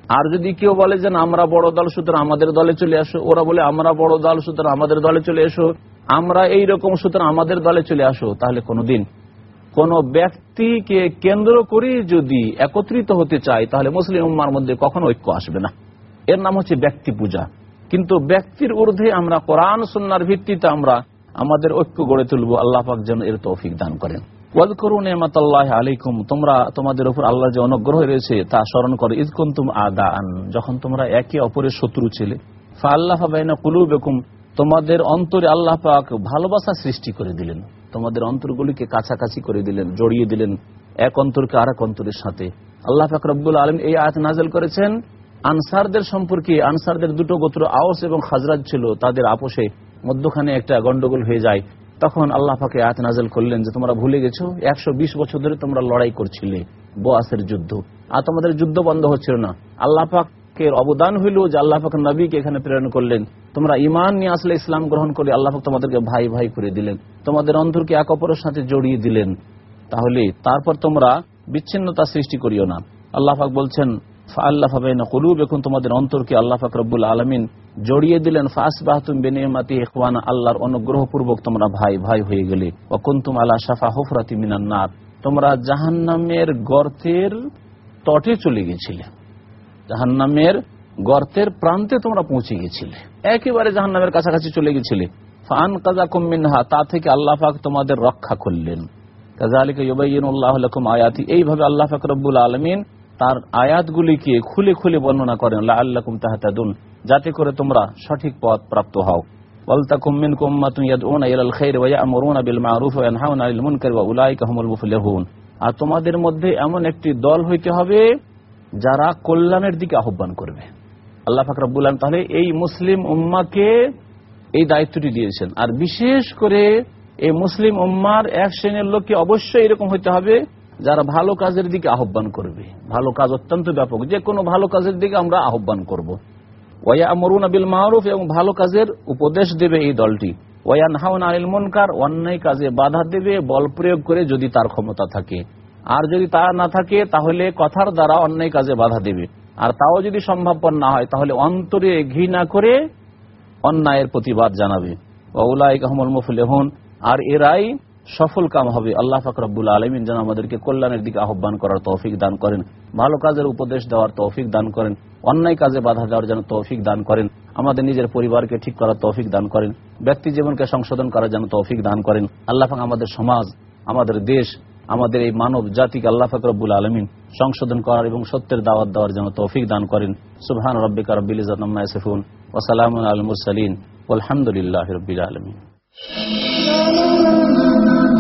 আর যদি কেউ বলে যে আমরা বড় দল, সুতরাং আমাদের দলে চলে আসো, ওরা বলে, আমরা বড় দল, সুতরাং আমাদের দলে চলে এসো। আমরা এই রকম সুতরাং আমাদের দলে চলে আসো, তাহলে কোনোদিন কোন ব্যক্তিকে কেন্দ্র করে যদি একত্রিত হতে চায় তাহলে মুসলিম উম্মার মধ্যে কখনো ঐক্য আসবে না। এর নাম হচ্ছে ব্যক্তি পূজা। কিন্তু ব্যক্তির ঊর্ধ্বে আমরা কোরআন সন্ন্যার ভিত্তিতে আমরা আমাদের ঐক্য গড়ে তুলব, আল্লাহ পাক যেন এর তৌফিক দান করেন। আল্লাহ পাক ভালোবাসা সৃষ্টি করে দিলেন। তোমাদের অন্তরগুলিকে কাছাকাছি করে দিলেন, জড়িয়ে দিলেন এক অন্তরকে আর এক অন্তরের সাথে। আল্লাহ পাক রব্বুল আলম এই আয়াত নাজেল করেছেন, আনসারদের সম্পর্কে আনসারদের দুটো গোত্র, আওস এবং খাজরাজ ছিল, তাদের আপোষে মধ্যখানে একটা গন্ডগোল হয়ে যায়। তখন আল্লাহ পাকে আয়াত নাজেল করলেন যে, তোমরা ভুলে গেছো, একশো বিশ বছর ধরে তোমরা লড়াই করছিলে বোয়াসের যুদ্ধ। আর তোমাদের যুদ্ধ বন্ধ হচ্ছিল না। আল্লাহ পাকের অবদান হইল যে আল্লাহ পাক নবীকে এখানে প্রেরণ করলেন। তোমরা ইমান নিয়ে আসলে ইসলাম গ্রহণ করে আল্লাহ পাক তোমাদেরকে ভাই ভাই করে দিলেন। তোমাদের অন্তরকে এক অপরের সাথে জড়িয়ে দিলেন। তাহলে তারপর তোমরা বিচ্ছিন্নতা সৃষ্টি করিও না। আল্লাহ পাক বলছেন তোমরা হয়ে তোমরা জাহান্নামের গর্তের তটে চলে গেছিলে। জাহান্নামের গর্তের প্রান্তে তোমরা পৌঁছে গেছিলে একেবারে জাহান্নামের কাছাকাছি চলে গেছিলে ফান কাজা কুমিনহা তা থেকে আল্লাহ পাক তোমাদের রক্ষা করলেন। কাজালিকা ইউবাইয়িনুল্লাহ লাকুম আয়াতি। এইভাবে আল্লাহ পাক রব্বুল আলামিন তার আয়াতগুলিকে খুলে খুলে বর্ণনা করেন, লাআল্লাকুম তাহতাদুন, যাতে করে তোমরা সঠিক পথ প্রাপ্ত হও। বিল ওয়া আর তোমাদের মধ্যে এমন একটি দল হইতে হবে যারা কল্যাণের দিকে আহ্বান করবে। আল্লাহ ফাকরাবুল আলম তাহলে এই মুসলিম উম্মাকে এই দায়িত্বটি দিয়েছেন। আর বিশেষ করে এই মুসলিম উম্মার এক শ্রেণির লোককে অবশ্যই এরকম হইতে হবে, যারা ভালো কাজের দিকে আহ্বান করবে। ভালো কাজ অত্যন্ত ব্যাপক, যে কোনো ভালো কাজের দিকে আমরা আহ্বান করব। ওয়া মরুন আবিল মাহরুফ এবং ভালো কাজের উপদেশ দেবে এই দলটি। ওয়ান হাউন আনিল মনকার, অন্যায় কাজে বাধা দেবে, বল প্রয়োগ করে যদি তার ক্ষমতা থাকে। আর যদি তা না থাকে, তাহলে কথার দ্বারা অন্যায় কাজে বাধা দেবে। আর তাও যদি সম্ভবপর না হয়, তাহলে অন্তরে ঘৃণা করে অন্যায়ের প্রতিবাদ জানাবে। ওউলাই কাহমুল মুফলেহন। আর এরাই সফল কাম হবে। আল্লাহ ফাকরাবুল আলমিন যেন আমাদেরকে কল্যাণের দিকে আহ্বান করার তৌফিক দান করেন। ভালো কাজের উপদেশ দেওয়ার তৌফিক দান করেন। অন্যায় কাজে বাধা দেওয়ার যেন তৌফিক দান করেন। আমাদের নিজের পরিবারকে ঠিক করার তৌফিক দান করেন। ব্যক্তি জীবনকে সংশোধন করার যেন তৌফিক দান করেন। আল্লাহ আমাদের সমাজ, আমাদের দেশ আমাদের এই মানব জাতিকে আল্লাহ ফাকরবুল আলমিন সংশোধন করার এবং সত্যের দাওয়াত দেওয়ার জন্য তৌফিক দান করেন। সুবহান রব্বিকা রব্বিল ইজাতম্মা ইয়াসিফুন ওয়া সালামুন আলহামদুলিল্লাহ মুরসালিন। আলমিন রাব্বিল আলামিন।